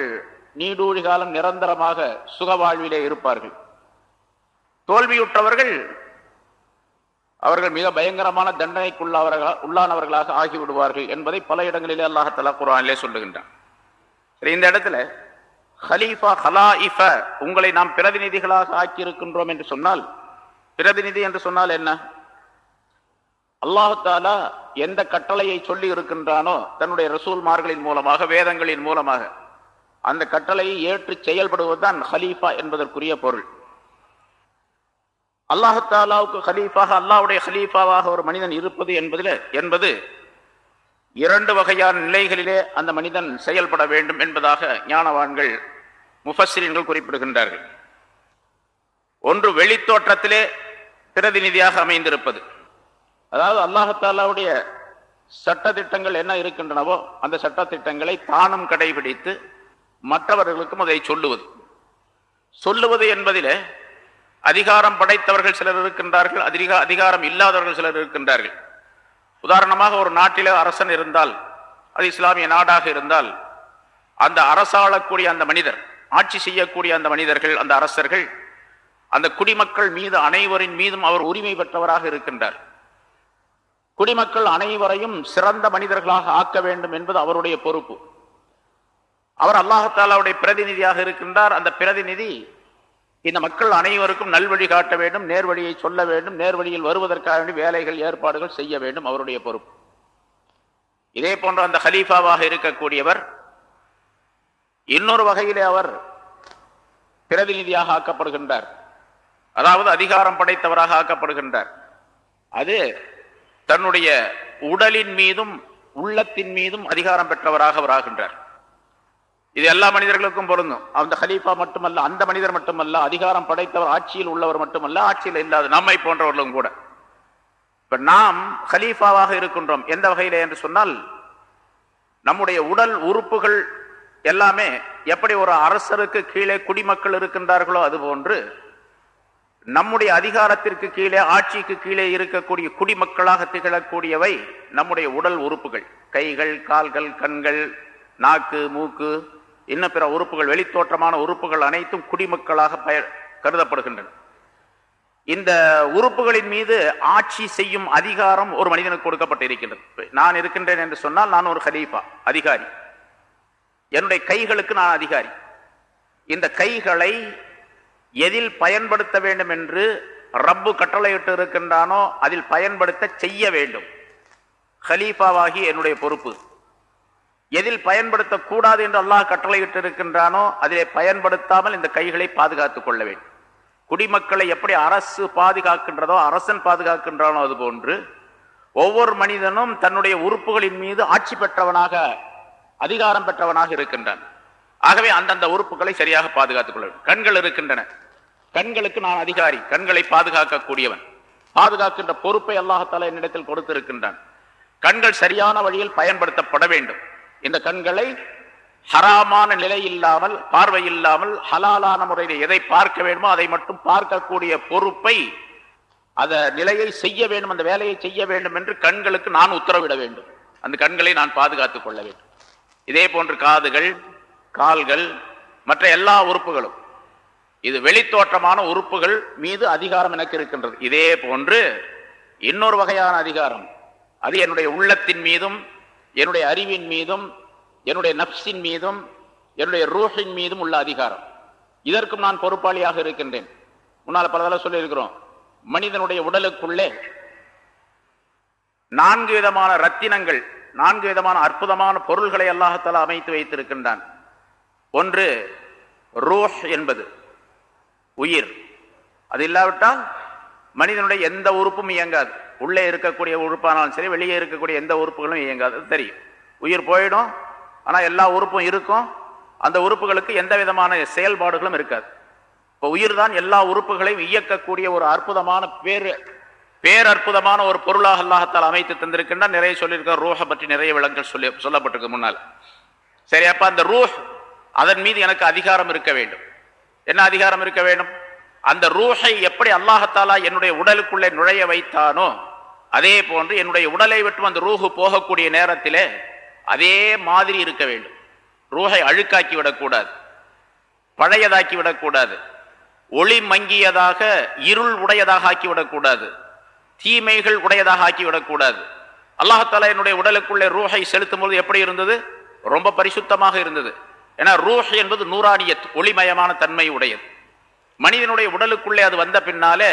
நீடூழி காலம் நிரந்தரமாக சுக வாழ்விலே இருப்பார்கள். தோல்வியுற்றவர்கள் அவர்கள் மிக பயங்கரமான தண்டனைக்குள்ளவர்களா உள்ளானவர்களாக ஆகிவிடுவார்கள் என்பதை பல இடங்களிலே அல்லாஹலா குரானிலே சொல்லுகின்றான். சரி இந்த இடத்துல ஹலீஃபா ஹலா இஃப உங்களை நாம் பிரதிநிதிகளாக ஆக்கியிருக்கின்றோம் என்று சொன்னால் பிரதிநிதி என்று சொன்னால் என்ன? அல்லாஹாலா எந்த கட்டளையை சொல்லி இருக்கின்றானோ தன்னுடைய ரசூல்மார்களின் மூலமாக வேதங்களின் மூலமாக அந்த கட்டளையை ஏற்று செயல்படுவதுதான் ஹலீஃபா என்பதற்குரிய பொருள். அல்லாஹாலாவுக்கு ஹலீஃபாக அல்லாவுடைய ஹலீஃபாவாக ஒரு மனிதன் இருப்பது என்பதில் என்பது இரண்டு வகையான நிலைகளிலே அந்த மனிதன் செயல்பட வேண்டும் என்பதாக ஞானவான்கள் முஃபஸ்ரீன்கள் குறிப்பிடுகின்றார்கள். ஒன்று வெளித்தோற்றத்திலே பிரதிநிதியாக அமைந்திருப்பது. அதாவது அல்லாஹாலாவுடைய சட்டத்திட்டங்கள் என்ன இருக்கின்றனவோ அந்த சட்டத்திட்டங்களை தானும் கடைபிடித்து மற்றவர்களுக்கும் அதை சொல்லுவது. சொல்லுவது என்பதிலே அதிகாரம் படைத்தவர்கள் சிலர் இருக்கின்றார்கள் அதிக அதிகாரம் இல்லாதவர்கள் சிலர் இருக்கின்றார்கள். உதாரணமாக ஒரு நாட்டில் அரசன் இருந்தால் அது இஸ்லாமிய நாடாக இருந்தால் அந்த அரசாளக்கூடிய அந்த மனிதர் ஆட்சி செய்யக்கூடிய அந்த மனிதர்கள் அந்த அரசர்கள் அந்த குடிமக்கள் மீது அனைவரின் மீதும் அவர் உரிமை பெற்றவராக இருக்கின்றார். குடிமக்கள் அனைவரையும் சிறந்த மனிதர்களாக ஆக்க வேண்டும் என்பது அவருடைய பொறுப்பு. அவர் அல்லாஹாலாவுடைய பிரதிநிதியாக இருக்கின்றார். அந்த பிரதிநிதி இந்த மக்கள் அனைவருக்கும் நல்வழி காட்ட வேண்டும் நேர்வழியை சொல்ல வேண்டும் நேர்வழியில் வருவதற்காக வேண்டி வேலைகள் ஏற்பாடுகள் செய்ய வேண்டும் அவருடைய பொறுப்பு. இதே போன்ற அந்த ஹலீஃபாவாக இருக்கக்கூடியவர் இன்னொரு வகையிலே அவர் பிரதிநிதியாக ஆக்கப்படுகின்றார். அதாவது அதிகாரம் படைத்தவராக ஆக்கப்படுகின்றார். அது தன்னுடைய உடலின் மீதும் உள்ளத்தின் மீதும் அதிகாரம் பெற்றவராக அவர் ஆகின்றார். இது எல்லா மனிதர்களுக்கும் பொருந்தும். அந்த ஹலீஃபா மட்டுமல்ல அந்த மனிதர் மட்டுமல்ல அதிகாரம் படைத்தவர் ஆட்சியில் உள்ளவர் மட்டுமல்ல ஆட்சியில் இல்லாத நம்மை போன்றவர்களும் கூட. இப்ப நாம் ஹலீஃபாவாக இருக்கின்றோம் எந்த வகையில என்று சொன்னால் நம்முடைய உடல் உறுப்புகள் எல்லாமே எப்படி ஒரு அரசருக்கு கீழே குடிமக்கள் இருக்கின்றார்களோ அதுபோன்று நம்முடைய அதிகாரத்திற்கு கீழே ஆட்சிக்கு கீழே இருக்கக்கூடிய குடிமக்களாக திகழக்கூடியவை நம்முடைய உடல் உறுப்புகள். கைகள் கால்கள் கண்கள் நாக்கு மூக்கு இன்னும் பிற உறுப்புகள் வெளித்தோற்றமான உறுப்புகள் அனைத்தும் குடிமக்களாக பய கருதப்படுகின்றன. இந்த உறுப்புகளின் மீது ஆட்சி செய்யும் அதிகாரம் ஒரு மனிதனுக்கு கொடுக்கப்பட்டு இருக்கின்றது நான் இருக்கின்றேன் என்று சொன்னால் நான் ஒரு ஹலீஃபா அதிகாரி. என்னுடைய கைகளுக்கு நான் அதிகாரி. இந்த கைகளை எதில் பயன்படுத்த வேண்டும் என்று ரப்பு கட்டளையிட்டு இருக்கின்றானோ அதில் பயன்படுத்த செய்ய வேண்டும். ஹலீஃபாவாகி என்னுடைய பொறுப்பு. எதில் பயன்படுத்தக்கூடாது என்று அல்லாஹ் கட்டளையிட்டு இருக்கின்றானோ அதிலே பயன்படுத்தாமல் இந்த கைகளை பாதுகாத்துக் கொள்ள வேண்டும். குடிமக்களை எப்படி அரசு பாதுகாக்கின்றதோ அரசன் பாதுகாக்கின்றானோ அது போன்று ஒவ்வொரு மனிதனும் தன்னுடைய உறுப்புகளின் மீது ஆட்சி பெற்றவனாக அதிகாரம் பெற்றவனாக இருக்கின்றான். ஆகவே அந்தந்த உறுப்புகளை சரியாக பாதுகாத்துக் கொள்ள வேண்டும். கண்கள் இருக்கின்றன. கண்களுக்கு நான் அதிகாரி. கண்களை பாதுகாக்கக்கூடியவன். பாதுகாக்கின்ற பொறுப்பை அல்லாஹால என்னிடத்தில் கொடுத்திருக்கின்றான். கண்கள் சரியான வழியில் பயன்படுத்தப்பட வேண்டும். இந்த கண்களை ஹராமான நிலை இல்லாமல் பார்வை இல்லாமல் ஹலாலான முறையில் எதை பார்க்க வேண்டுமோ அதை மட்டும் பார்க்கக்கூடிய பொறுப்பை அந்த நிலையை செய்ய வேண்டும் அந்த வேலையை செய்ய வேண்டும் என்று கண்களுக்கு நான் உத்தரவிட வேண்டும். அந்த கண்களை நான் பாதுகாத்துக் கொள்ள வேண்டும். இதே போன்று காதுகள் கால்கள் மற்ற எல்லா உறுப்புகளும். இது வெளித்தோற்றமான உறுப்புகள் மீது அதிகாரம் எனக்கு இருக்கின்றது. இதே போன்று இன்னொரு வகையான அதிகாரம். அது என்னுடைய உள்ளத்தின் மீதும் என்னுடைய அறிவின் மீதும் என்னுடைய நப்சின் மீதும் என்னுடைய ரூஹின் மீதும் உள்ள அதிகாரம். இதற்கும் நான் பொறுப்பாளியாக இருக்கின்றேன். முன்னால் பல தடவை சொல்லியிருக்கிறோம் மனிதனுடைய உடலுக்குள்ளே நான்கு விதமான ரத்தினங்கள் நான்கு விதமான அற்புதமான பொருள்களை அல்லாஹத்தால் அமைத்து வைத்திருக்கின்றான். ஒன்று ரூஹ் என்பது உயிர். அது இல்லாவிட்டால் மனிதனுடைய எந்த உறுப்பும் இயங்காது. உள்ளே இருக்கக்கூடிய உறுப்பானாலும் சரி வெளியே இருக்கக்கூடிய எந்த உறுப்புகளும் இயங்காது. தெரியும். உயிர் போயிடும் ஆனால் எல்லா உறுப்பும் இருக்கும். அந்த உறுப்புகளுக்கு எந்த விதமான செயல்பாடுகளும் இருக்காது. இப்போ உயிர் தான் எல்லா உறுப்புகளையும் இயக்கக்கூடிய ஒரு அற்புதமான பேர் பேரற்புதமான ஒரு பொருளாக அல்லாஹத்தால் அமைத்து தந்திருக்கின்றார். நிறைய சொல்லியிருக்க ரூஹை பற்றி நிறைய விளங்கள் சொல்லி சொல்லப்பட்டிருக்கு முன்னால். சரி அப்போ அந்த ரூஹ் அதன் மீது எனக்கு அதிகாரம் இருக்க வேண்டும். என்ன அதிகாரம் இருக்க வேண்டும்? அந்த ரூஹை எப்படி அல்லாஹத்தாலா என்னுடைய உடலுக்குள்ளே நுழைய வைத்தானோ அதே போன்று என்னுடைய உடலை விட்டு அந்த ரூஹு போகக்கூடிய நேரத்திலே அதே மாதிரி இருக்க வேண்டும். ரூஹை அழுக்காக்கி விடக்கூடாது பழையதாக்கி விடக்கூடாது ஒளி மங்கியதாக இருள் உடையதாக ஆக்கிவிடக்கூடாது தீமைகள் உடையதாக ஆக்கிவிடக்கூடாது அல்லாஹாலா என்னுடைய உடலுக்குள்ளே ரூஹை செலுத்தும் போது எப்படி இருந்தது? ரொம்ப பரிசுத்தமாக இருந்தது. ஏன்னா ரூஹ் என்பது நூறானியத் ஒளிமயமான தன்மை உடையது. மனிதனுடைய உடலுக்குள்ளே அது வந்த பின்னாலே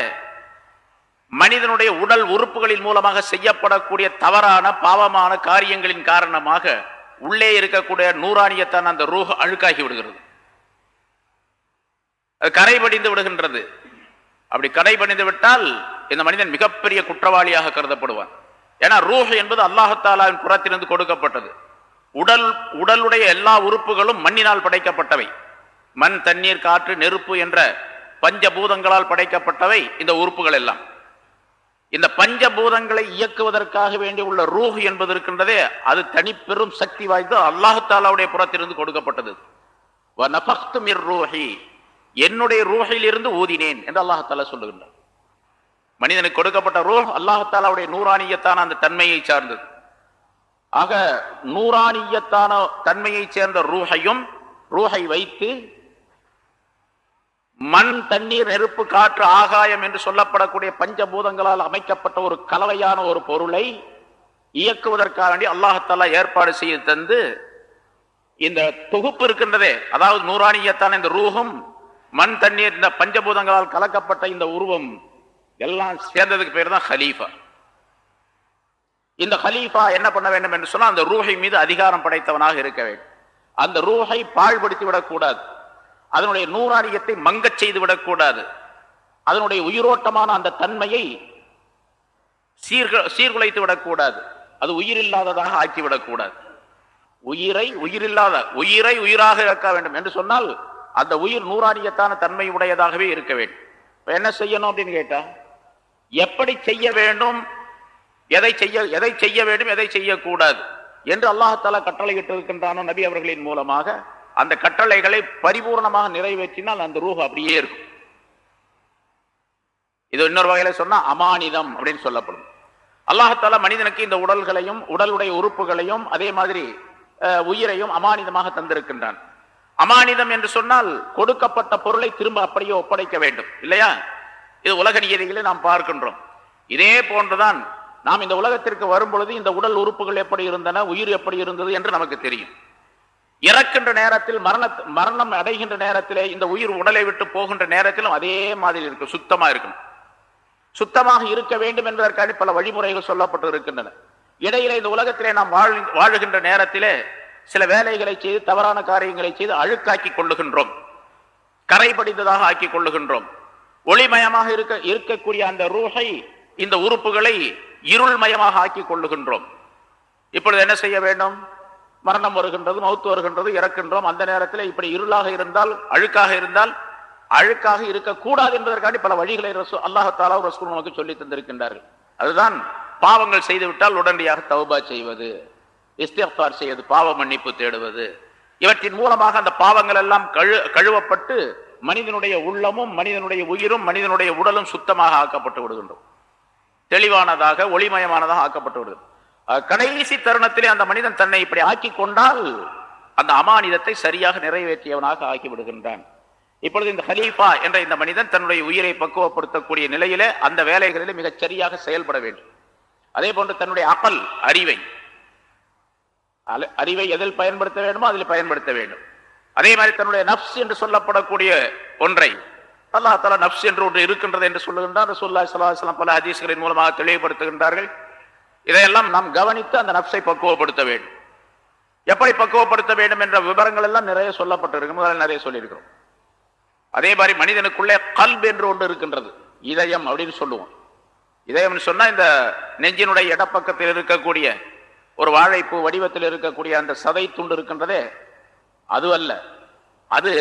மனிதனுடைய உடல் உறுப்புகளின் மூலமாக செய்யப்படக்கூடிய தவறான பாவமான காரியங்களின் காரணமாக உள்ளே இருக்கக்கூடிய நூறானியத்தான் அந்த ரூஹ் அழுக்காகி விடுகிறது. அது கரைபடிந்து விடுகின்றது. அப்படி கரைபடிந்து விட்டால் இந்த மனிதன் மிகப்பெரிய குற்றவாளியாக கருதப்படுவான். ஏன்னா ரூஹ் என்பது அல்லாஹத்தாலாவின் புறத்திலிருந்து கொடுக்கப்பட்டது. உடல் உடலுடைய எல்லா உறுப்புகளும் மண்ணினால் படைக்கப்பட்டவை. மண் தண்ணீர் காற்று நெருப்பு என்ற பஞ்சபூதங்களால் படைக்கப்பட்டவை இந்த உறுப்புகள் எல்லாம். இந்த பஞ்சபூதங்களை இயக்குவதற்காக வேண்டி உள்ள ரூஹ் என்பது இருக்கின்றதே அது தனிப்பெரும் சக்தி வாய்ந்து அல்லாஹாலாவுடைய புறத்திலிருந்து கொடுக்கப்பட்டது. ரூஹி என்னுடைய ரூஹில் இருந்து ஊதினேன் என்று அல்லாஹாலா சொல்லுகின்றார் மனிதனுக்கு கொடுக்கப்பட்ட ரூஹ் அல்லாஹாலாவுடைய நூறானியத்தான அந்த தன்மையை சார்ந்தது. ஆக நூறானியத்தான தன்மையை சேர்ந்த ரூஹையும் ரூஹை வைத்து மண் தண்ணீர் நெருப்பு காற்று ஆகாயம் என்று சொல்லப்படக்கூடிய பஞ்சபூதங்களால் அமைக்கப்பட்ட ஒரு கலவையான ஒரு பொருளை இயக்குவதற்காக வேண்டி அல்லாஹத்தாலா ஏற்பாடு செய்து தந்து இந்த தொகுப்பு இருக்கின்றதே அதாவது நூறாணியத்தான இந்த ரூகம் மண் தண்ணீர் இந்த பஞ்சபூதங்களால் கலக்கப்பட்ட இந்த உருவம் எல்லாம் சேர்ந்ததுக்கு பேர் தான் ஹலீஃபா. இந்த ஹலீஃபா என்ன பண்ண வேண்டும் என்று சொன்னால் அந்த ரூஹை மீது அதிகாரம் படைத்தவனாக இருக்க வேண்டும். அந்த ரூஹை பாழ்படுத்தி விடக்கூடாது அதனுடைய நூறாரியத்தை மங்கச் செய்து விடக்கூடாது அதனுடைய உயிரோட்டமான அந்த தன்மையை சீர்க சீர்குலைத்து விடக்கூடாது. அது உயிரில்லாததாக ஆக்கிவிடக்கூடாது. உயிரை உயிரில்லாத உயிரை உயிராக இருக்க வேண்டும் என்று சொன்னால் அந்த உயிர் நூறாரியத்தான தன்மை உடையதாகவே இருக்க வேண்டும். இப்போ என்ன செய்யணும் அப்படின்னு கேட்டா எப்படி செய்ய வேண்டும் எதை செய்ய எதை செய்ய வேண்டும் எதை செய்யக்கூடாது என்று அல்லாஹால கட்டளையிட்டு இருக்கின்றானோ நபி அவர்களின் மூலமாக அந்த கட்டளைகளை பரிபூர்ணமாக நிறைவேற்றினால் அந்த ரூஹ் அப்படியே இருக்கும். இது இன்னொரு வகையில சொன்னா அமானிதம் அப்படின்னு சொல்லப்படும். அல்லாஹால மனிதனுக்கு இந்த உடல்களையும் உடலுடைய உறுப்புகளையும் அதே மாதிரி உயிரையும் அமானிதமாக தந்திருக்கின்றான். அமானிதம் என்று சொன்னால் கொடுக்கப்பட்ட பொருளை திரும்ப அப்படியே ஒப்படைக்க வேண்டும். இல்லையா? இது உலக நியதிகளை நாம் பார்க்கின்றோம். இதே போன்றுதான் நாம் இந்த உலகத்திற்கு வரும் பொழுது இந்த உடல் உறுப்புகள் எப்படி இருந்தன உயிர் எப்படி இருந்தது என்று நமக்கு தெரியும். இறக்கின்ற நேரத்தில் மரண மரணம் அடைகின்ற நேரத்திலே இந்த உயிர் உடலை விட்டு போகின்ற நேரத்திலும் அதே மாதிரி இருக்கும் சுத்தமா இருக்கணும். சுத்தமாக இருக்க வேண்டும் என்பதற்காக பல வழிமுறைகள் சொல்லப்பட்டு இருக்கின்றன இடையில இந்த உலகத்திலே நாம் வாழ் வாழுகின்ற நேரத்திலே சில வேலைகளை செய்து தவறான காரியங்களை செய்து அழுக்காக்கி கொள்ளுகின்றோம். கரை படிந்ததாக ஆக்கி கொள்ளுகின்றோம். ஒளிமயமாக இருக்க இருக்கக்கூடிய அந்த ரூஹை இந்த உறுப்புகளை இருள்மயமாக ஆக்கி கொள்ளுகின்றோம். இப்பொழுது என்ன செய்ய வேண்டும்? மரணம் வருகின்றது மௌத்து வருகின்றது இறக்கின்றோம். அந்த நேரத்தில் இப்படி இருளாக இருந்தால் அழுக்காக இருந்தால் அழுக்காக இருக்கக்கூடாது என்பதற்காண்டி பல வழிகளை ரசூ அல்லாஹாலா ரசூல் நமக்கு சொல்லி தந்திருக்கின்றார்கள். அதுதான் பாவங்கள் செய்துவிட்டால் உடனடியாக தௌபா செய்வது இஸ்திஃபார் செய்வது பாவ மன்னிப்பு தேடுவது. இவற்றின் மூலமாக அந்த பாவங்கள் எல்லாம் கழு கழுவப்பட்டு மனிதனுடைய உள்ளமும் மனிதனுடைய உயிரும் மனிதனுடைய உடலும் சுத்தமாக ஆக்கப்பட்டு விடுகின்றோம். தெளிவானதாக ஒளிமயமானதாக ஆக்கப்பட்டு விடுகிறது கடைசி தருணத்திலே அந்த மனிதன் தன்னை இப்படி ஆக்கி கொண்டால் அந்த அமானிதத்தை சரியாக நிறைவேற்றியவனாக ஆக்கி விடுகின்றான் இப்பொழுது இந்த ஹலீஃபா என்ற இந்த மனிதன் தன்னுடைய உயிரை பக்குவப்படுத்தக்கூடிய நிலையிலே அந்த வேலைகளில் மிகச் சரியாக செயல்பட வேண்டும். அதே போன்று தன்னுடைய அகல் அறிவை. அறிவை எதில் பயன்படுத்த வேண்டுமோ அதில் பயன்படுத்த வேண்டும். அதே மாதிரி தன்னுடைய நப்ஸ் என்று சொல்லப்படக்கூடிய ஒன்றை அல்லாஹ் தஆலா நப்ஸ் என்று ஒன்று இருக்கின்றது என்று சொல்லுகின்றார் ரசூலுல்லாஹி ஸல்லல்லாஹு பல அதிசயங்களின் மூலமாக தெளிவுபடுத்துகின்றார்கள். இதையெல்லாம் நாம் கவனித்து அந்த நப்சை பக்குவப்படுத்த வேண்டும். எப்படி பக்குவப்படுத்த வேண்டும் என்ற விவரங்கள் எல்லாம் நிறைய சொல்லப்பட்டிருக்கு முதல்ல நிறைய சொல்லியிருக்கிறோம். அதே மாதிரி மனிதனுக்குள்ளே கல்ப் என்று ஒன்று இருக்கின்றது. இதயம் அப்படின்னு சொல்லுவோம். இதயம்னு சொன்னா இந்த நெஞ்சினுடைய இடப்பக்கத்தில் இருக்கக்கூடிய ஒரு வாழைப்பூ வடிவத்தில் இருக்கக்கூடிய அந்த சதை துண்டு இருக்கின்றதே அது அல்ல. அது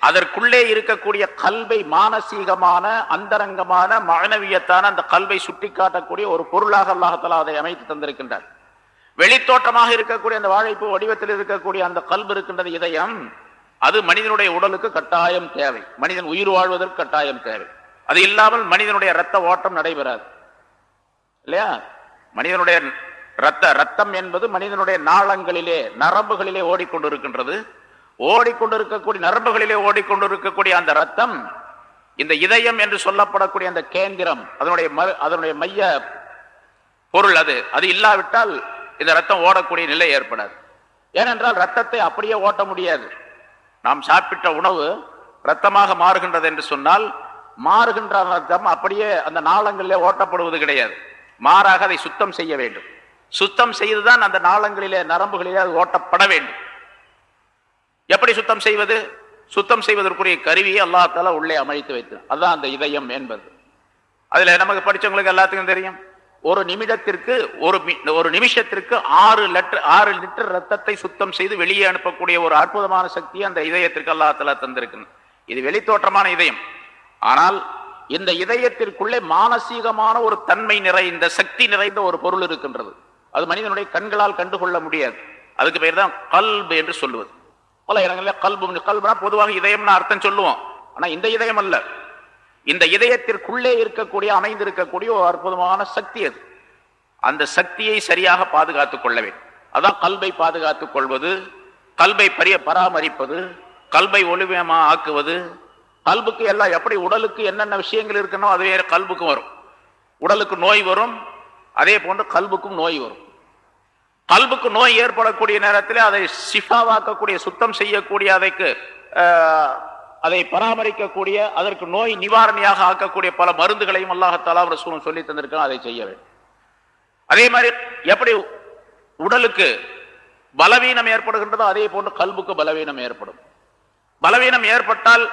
அதற்குள்ளே இருக்கக்கூடிய கல்வை மானசீகமான அந்தரங்கமான மானவியத்தான அந்த கல்வை சுட்டிக்காட்டக்கூடிய ஒரு பொருளாக அல்லாஹாலா அதை அமைத்து தந்திருக்கின்றார். வெளித்தோட்டமாக இருக்கக்கூடிய அந்த வாழைப்பு வடிவத்தில் இருக்கக்கூடிய அந்த கல்வி இருக்கின்றது இதயம் அது மனிதனுடைய உடலுக்கு கட்டாயம் தேவை. மனிதன் உயிர் வாழ்வதற்கு கட்டாயம் தேவை. அது இல்லாமல் மனிதனுடைய ரத்த ஓட்டம் நடைபெறாது. இல்லையா? மனிதனுடைய ரத்த ரத்தம் என்பது மனிதனுடைய நாளங்களிலே நரம்புகளிலே ஓடிக்கொண்டிருக்கின்றது. ஓடிக்கொண்டிருக்கக்கூடிய நரம்புகளிலே ஓடிக்கொண்டிருக்கக்கூடிய அந்த ரத்தம் இந்த இதயம் என்று சொல்லப்படக்கூடிய அந்த கேந்திரம் அதனுடைய ம- அதனுடைய மைய பொருள் அது. அது இல்லாவிட்டால் இந்த ரத்தம் ஓடக்கூடிய நிலை ஏற்படாது. ஏனென்றால் ரத்தத்தை அப்படியே ஓட்ட முடியாது. நாம் சாப்பிட்ட உணவு ரத்தமாக மாறுகின்றது என்று சொன்னால் மாறுகின்ற ரத்தம் அப்படியே அந்த நாளங்களிலே ஓட்டப்படுவது கிடையாது. மாறாக அதை சுத்தம் செய்ய வேண்டும். சுத்தம் செய்துதான் அந்த நாளங்களிலே நரம்புகளிலே அது ஓட்டப்பட வேண்டும். எப்படி சுத்தம் செய்வது? சுத்தம் செய்வதற்குரிய கருவியை அல்லாஹ் உள்ளே அமைத்து வைத்து அதுதான் அந்த இதயம் என்பது. அதுல நமக்கு படிச்சவங்களுக்கு எல்லாத்துக்கும் தெரியும். ஒரு நிமிடத்திற்கு ஒரு மி- ஒரு நிமிஷத்திற்கு ஆறு லிட்டர் ஆறு லிட்டர் ரத்தத்தை சுத்தம் செய்து வெளியே அனுப்பக்கூடிய ஒரு அற்புதமான சக்தி அந்த இதயத்திற்கு அல்லாஹ் தந்திருக்குன்னு தந்திருக்கு இது வெளித்தோற்றமான இதயம். ஆனால் இந்த இதயத்திற்குள்ளே மானசீகமான ஒரு தன்மை நிறைந்த சக்தி நிறைந்த ஒரு பொருள் இருக்கின்றது. அது மனிதனுடைய கண்களால் கண்டுகொள்ள முடியாது. அதுக்கு பெயர் தான் கல்பு என்று சொல்லுவது. பல இடங்களில் கல்பு கல்புனா பொதுவாக இதயம்னு அர்த்தம் சொல்லுவோம். ஆனா இந்த இதயம் அல்ல. இந்த இதயத்திற்குள்ளே இருக்கக்கூடிய அமைந்திருக்கக்கூடிய ஒரு அற்புதமான சக்தி அது. அந்த சக்தியை சரியாக பாதுகாத்துக் கொள்ள வேண்டும். அதான் கல்வை பாதுகாத்துக் கொள்வது கல்வை பரிய பராமரிப்பது கல்வை ஒளிமயமா ஆக்குவது. கல்புக்கு எல்லாம் எப்படி உடலுக்கு என்னென்ன விஷயங்கள் இருக்குன்னோ அதுவே கல்புக்கும் வரும். உடலுக்கு நோய் வரும் அதே போன்று கல்புக்கும் நோய் வரும். கல்புக்கு நோய் ஏற்படக்கூடிய நேரத்தில் அதை சிஃபாவாக்கக்கூடிய சுத்தம் செய்யக்கூடிய அதைக்கு ஆஹ், அதை பராமரிக்கக்கூடிய அதற்கு நோய் நிவாரணியாக ஆக்கக்கூடிய பல மருந்துகளையும் அல்லாஹத்தாலா ரசூலும் சொல்லி தந்திருக்கான் அதை செய்ய வேண்டும். அதே மாதிரி எப்படி உடலுக்கு பலவீனம் ஏற்படுகின்றதோ அதே போன்று கல்புக்கு பலவீனம் ஏற்படும். பலவீனம் ஏற்பட்டால்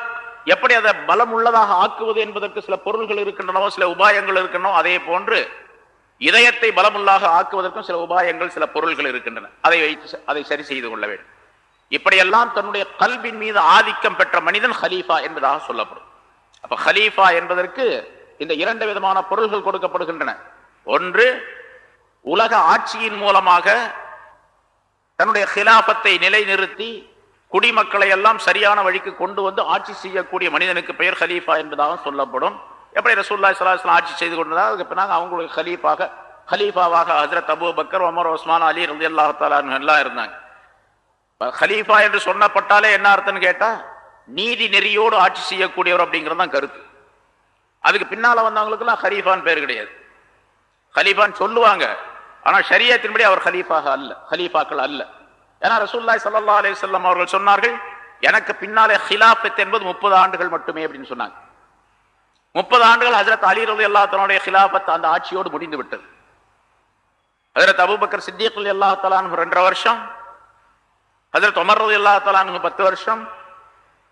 எப்படி அதை பலம் உள்ளதாக ஆக்குவது என்பதற்கு சில பொருள்கள் இருக்கின்றனவோ சில உபாயங்கள் இருக்கின்றனோ அதே போன்று இதயத்தை பலமுள்ளாக ஆக்குவதற்கும் சில உபாயங்கள் சில பொருள்கள் இருக்கின்றன. அதை வைத்து அதை சரி செய்து கொள்ள வேண்டும். இப்படியெல்லாம் தன்னுடைய கல்வின் மீது ஆதிக்கம் பெற்ற மனிதன் ஹலீஃபா என்பதாக சொல்லப்படும். அப்ப ஹலீஃபா என்பதற்கு இந்த இரண்டு விதமான பொருள்கள் கொடுக்கப்படுகின்றன. ஒன்று உலக ஆட்சியின் மூலமாக தன்னுடைய ஹிலாபத்தை நிலைநிறுத்தி குடிமக்களை எல்லாம் சரியான வழிக்கு கொண்டு வந்து ஆட்சி செய்யக்கூடிய மனிதனுக்கு பெயர் ஹலீஃபா என்பதாக சொல்லப்படும். எப்படி ரசூல்லா சலாஹ் ஆட்சி செய்து கொண்டிருந்தால் அதுக்கு பின்னாங்க அவங்களுக்கு ஹலீஃபாக ஹலீஃபாவாக ஹசரத் Abu Bakr Umar Usman Ali ரதி அல்லாஹாலு எல்லாம் இருந்தாங்க. ஹலீஃபா என்று சொன்னப்பட்டாலே என்ன அர்த்தம்னு கேட்டால் நீதி நெறியோடு ஆட்சி செய்யக்கூடியவர் அப்படிங்கிறது தான் கருத்து. அதுக்கு பின்னால் வந்தவங்களுக்குலாம் ஹலீஃபான் பேர் கிடையாது. ஹலீஃபான் சொல்லுவாங்க ஆனால் ஷரியத்தின்படி அவர் ஹலீஃபாக அல்ல ஹலீஃபாக்கள் அல்ல. ஏன்னா ரசூல்லாய் சல்லா அலி சொல்லம் அவர்கள் சொன்னார்கள் எனக்கு பின்னாலே ஹிலாபத் என்பது முப்பது ஆண்டுகள் மட்டுமே அப்படின்னு சொன்னாங்க. முப்பது ஆண்டுகள் ஹசரத் அலி ரவி அல்லாத்தனுடைய ஹிலாபத் அந்த ஆட்சியோடு முடிந்து விட்டது. ஹசரத் அபுபக்கர் சித்திக் அலி அல்லாத்தலான் ரெண்டரை வருஷம் ஹசரத் உமர் அலி அல்லாத்தலான் பத்து வருஷம்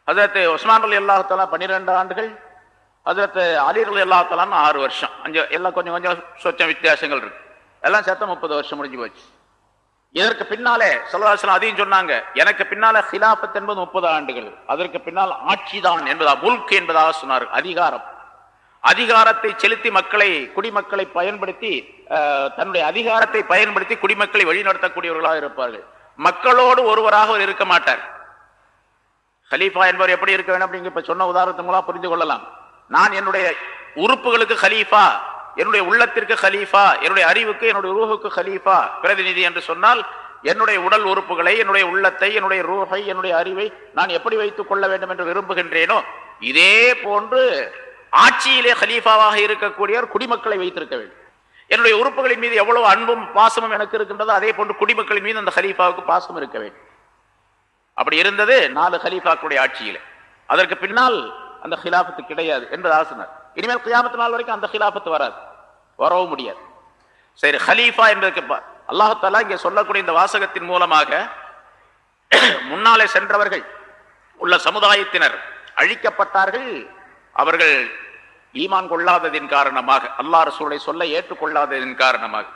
ஹசரத் உஸ்மான் அலி அல்லாத்தலா பன்னிரெண்டு ஆண்டுகள் ஹசரத் அலி ரலி அல்லா ஆறு வருஷம். அஞ்சு எல்லாம் கொஞ்சம் கொஞ்சம் சொச்சம் வித்தியாசங்கள் இருக்கு. எல்லாம் சேர்த்தா முப்பது வருஷம் முடிஞ்சு போச்சு. இதற்கு பின்னாலே சொல்லவாசலம் அதையும் சொன்னாங்க எனக்கு பின்னால ஹிலாபத் என்பது முப்பது ஆண்டுகள் அதற்கு பின்னால் ஆட்சிதான் என்பதா முல்க் என்பதாக சொன்னார் அதிகாரம். அதிகாரத்தை செலுத்தி மக்களை குடிமக்களை பயன்படுத்தி தன்னுடைய அதிகாரத்தை பயன்படுத்தி குடிமக்களை வழிநடத்தக்கூடியவர்களாக இருப்பார்கள். மக்களோடு ஒருவராக இருக்க மாட்டார். ஹலீஃபா என்பவர் எப்படி இருக்க வேண்டும் அப்படிங்க இப்ப சொன்ன உதாரணத்து மூலம் புரிந்து கொள்ளலாம். நான் என்னுடைய உறுப்புகளுக்கு ஹலீஃபா என்னுடைய உள்ளத்திற்கு ஹலீஃபா என்னுடைய அறிவுக்கு என்னுடைய ரூஹுக்கு ஹலீஃபா பிரதிநிதி என்று சொன்னால் என்னுடைய உடல் உறுப்புகளை என்னுடைய உள்ளத்தை என்னுடைய ரூஹை என்னுடைய அறிவை நான் எப்படி வைத்துக் கொள்ள வேண்டும் என்று விரும்புகின்றேனோ இதே போன்று ஆட்சியிலே ஹலீஃபாவாக இருக்கக்கூடியவர் குடிமக்களை வைத்திருக்க வேண்டும். என்னுடைய உறுப்புகளின் மீது எவ்வளவு அன்பும் பாசமும் எனக்கு இருக்கின்றதோ அதே போன்று குடிமக்களின் மீது அந்த ஹலீஃபாவுக்கு பாசம் இருக்க வேண்டும். அப்படி இருந்தது நாலு ஹலீஃபாக்களுடைய ஆட்சியில். அதற்கு பின்னால் அந்த ஹிலாபத்து கிடையாது என்று ஆசனர் இனிமேல் கியாமத்து நாள் வரைக்கும் அந்த ஹிலாபத்து வராது. வரவும் முடியாது. சரி ஹலீஃபா என்பதற்கு அல்லாஹாலா இங்கே சொல்லக்கூடிய இந்த வாசகத்தின் மூலமாக *clears throat* முன்னாலே சென்றவர்கள் உள்ள சமுதாயத்தினர் அழிக்கப்பட்டார்கள். அவர்கள் ஈமான் கொள்ளாததின் காரணமாக அல்லாஹ் ரசூலை சொல்ல ஏற்றுக்கொள்ளாததின் காரணமாக.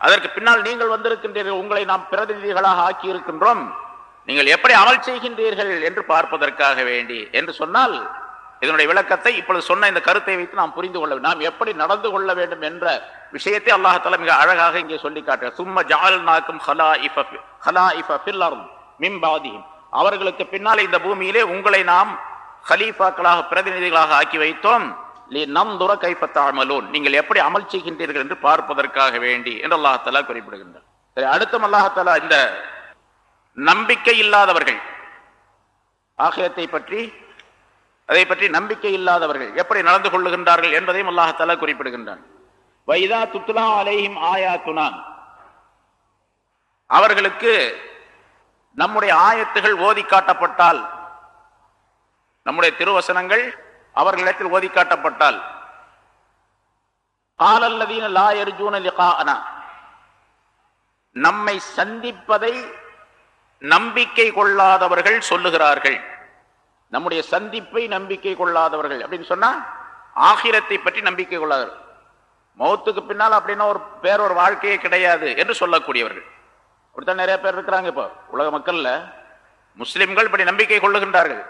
அதற்கு பின்னால் நீங்கள் வந்திருக்கின்றீர்கள் உங்களை நாம் பிரதிநிதிகளாக ஆக்கி இருக்கின்றோம் நீங்கள் எப்படி அமல் செய்கின்றீர்கள் என்று பார்ப்பதற்காக வேண்டி என்று சொன்னால் இதனுடைய விளக்கத்தை இப்பொழுது சொன்ன இந்த கருத்தை வைத்து நாம் புரிந்து கொள்ள நாம் எப்படி நடந்து கொள்ள வேண்டும் என்ற விஷயத்தை அல்லாஹால மிக அழகாக இங்கே சொல்லி காட்டுற சும்ம ஜால் நாக்கும் ஹலா இஃப ஹலா இஃப மிம்பாதியும் அவர்களுக்கு பின்னால் இந்த பூமியிலே உங்களை நாம் ஹலீஃபாக்களாக பிரதிநிதிகளாக ஆக்கி வைத்தோம். நம் துற கைப்பத்தாமலோன் நீங்கள் எப்படி அமல் செய்கின்றீர்கள் என்று பார்ப்பதற்காக வேண்டி என்று அல்லாஹாலா குறிப்பிடுகின்றார் சரி அடுத்தும் அல்லாஹாலா இந்த நம்பிக்கை இல்லாதவர்கள் ஆகியத்தை பற்றி அதை பற்றி நம்பிக்கை இல்லாதவர்கள் எப்படி நடந்து கொள்ளுகின்றார்கள் என்பதையும் அல்லாஹாலா குறிப்பிடுகின்றான். வைதா துத்துலா அலைஹிம் ஆயா துனான் அவர்களுக்கு நம்முடைய ஆயத்துகள் ஓதி காட்டப்பட்டால் நம்முடைய திருவசனங்கள் அவர்களிடத்தில் ஓதி காட்டப்பட்டால் காலல்லதீன லா எர்ஜூன லிகாஅனா. நம்மை சந்திப்பதை நம்பிக்கை கொள்ளாதவர்கள் சொல்லுகிறார்கள். நம்முடைய சந்திப்பை நம்பிக்கை கொள்ளாதவர்கள். அப்படின்னு சொன்னா ஆகிரத்தை பற்றி நம்பிக்கை கொள்ளாதவர்கள். மௌத்துக்கு பின்னால் அப்படின்னா ஒரு பேர் ஒரு வாழ்க்கையே கிடையாது என்று சொல்லக்கூடியவர்கள். அப்படித்தான் நிறைய பேர் இருக்கிறாங்க இப்போ. உலக மக்கள்ல முஸ்லிம்கள் இப்படி நம்பிக்கை கொள்ளுகின்றார்கள்.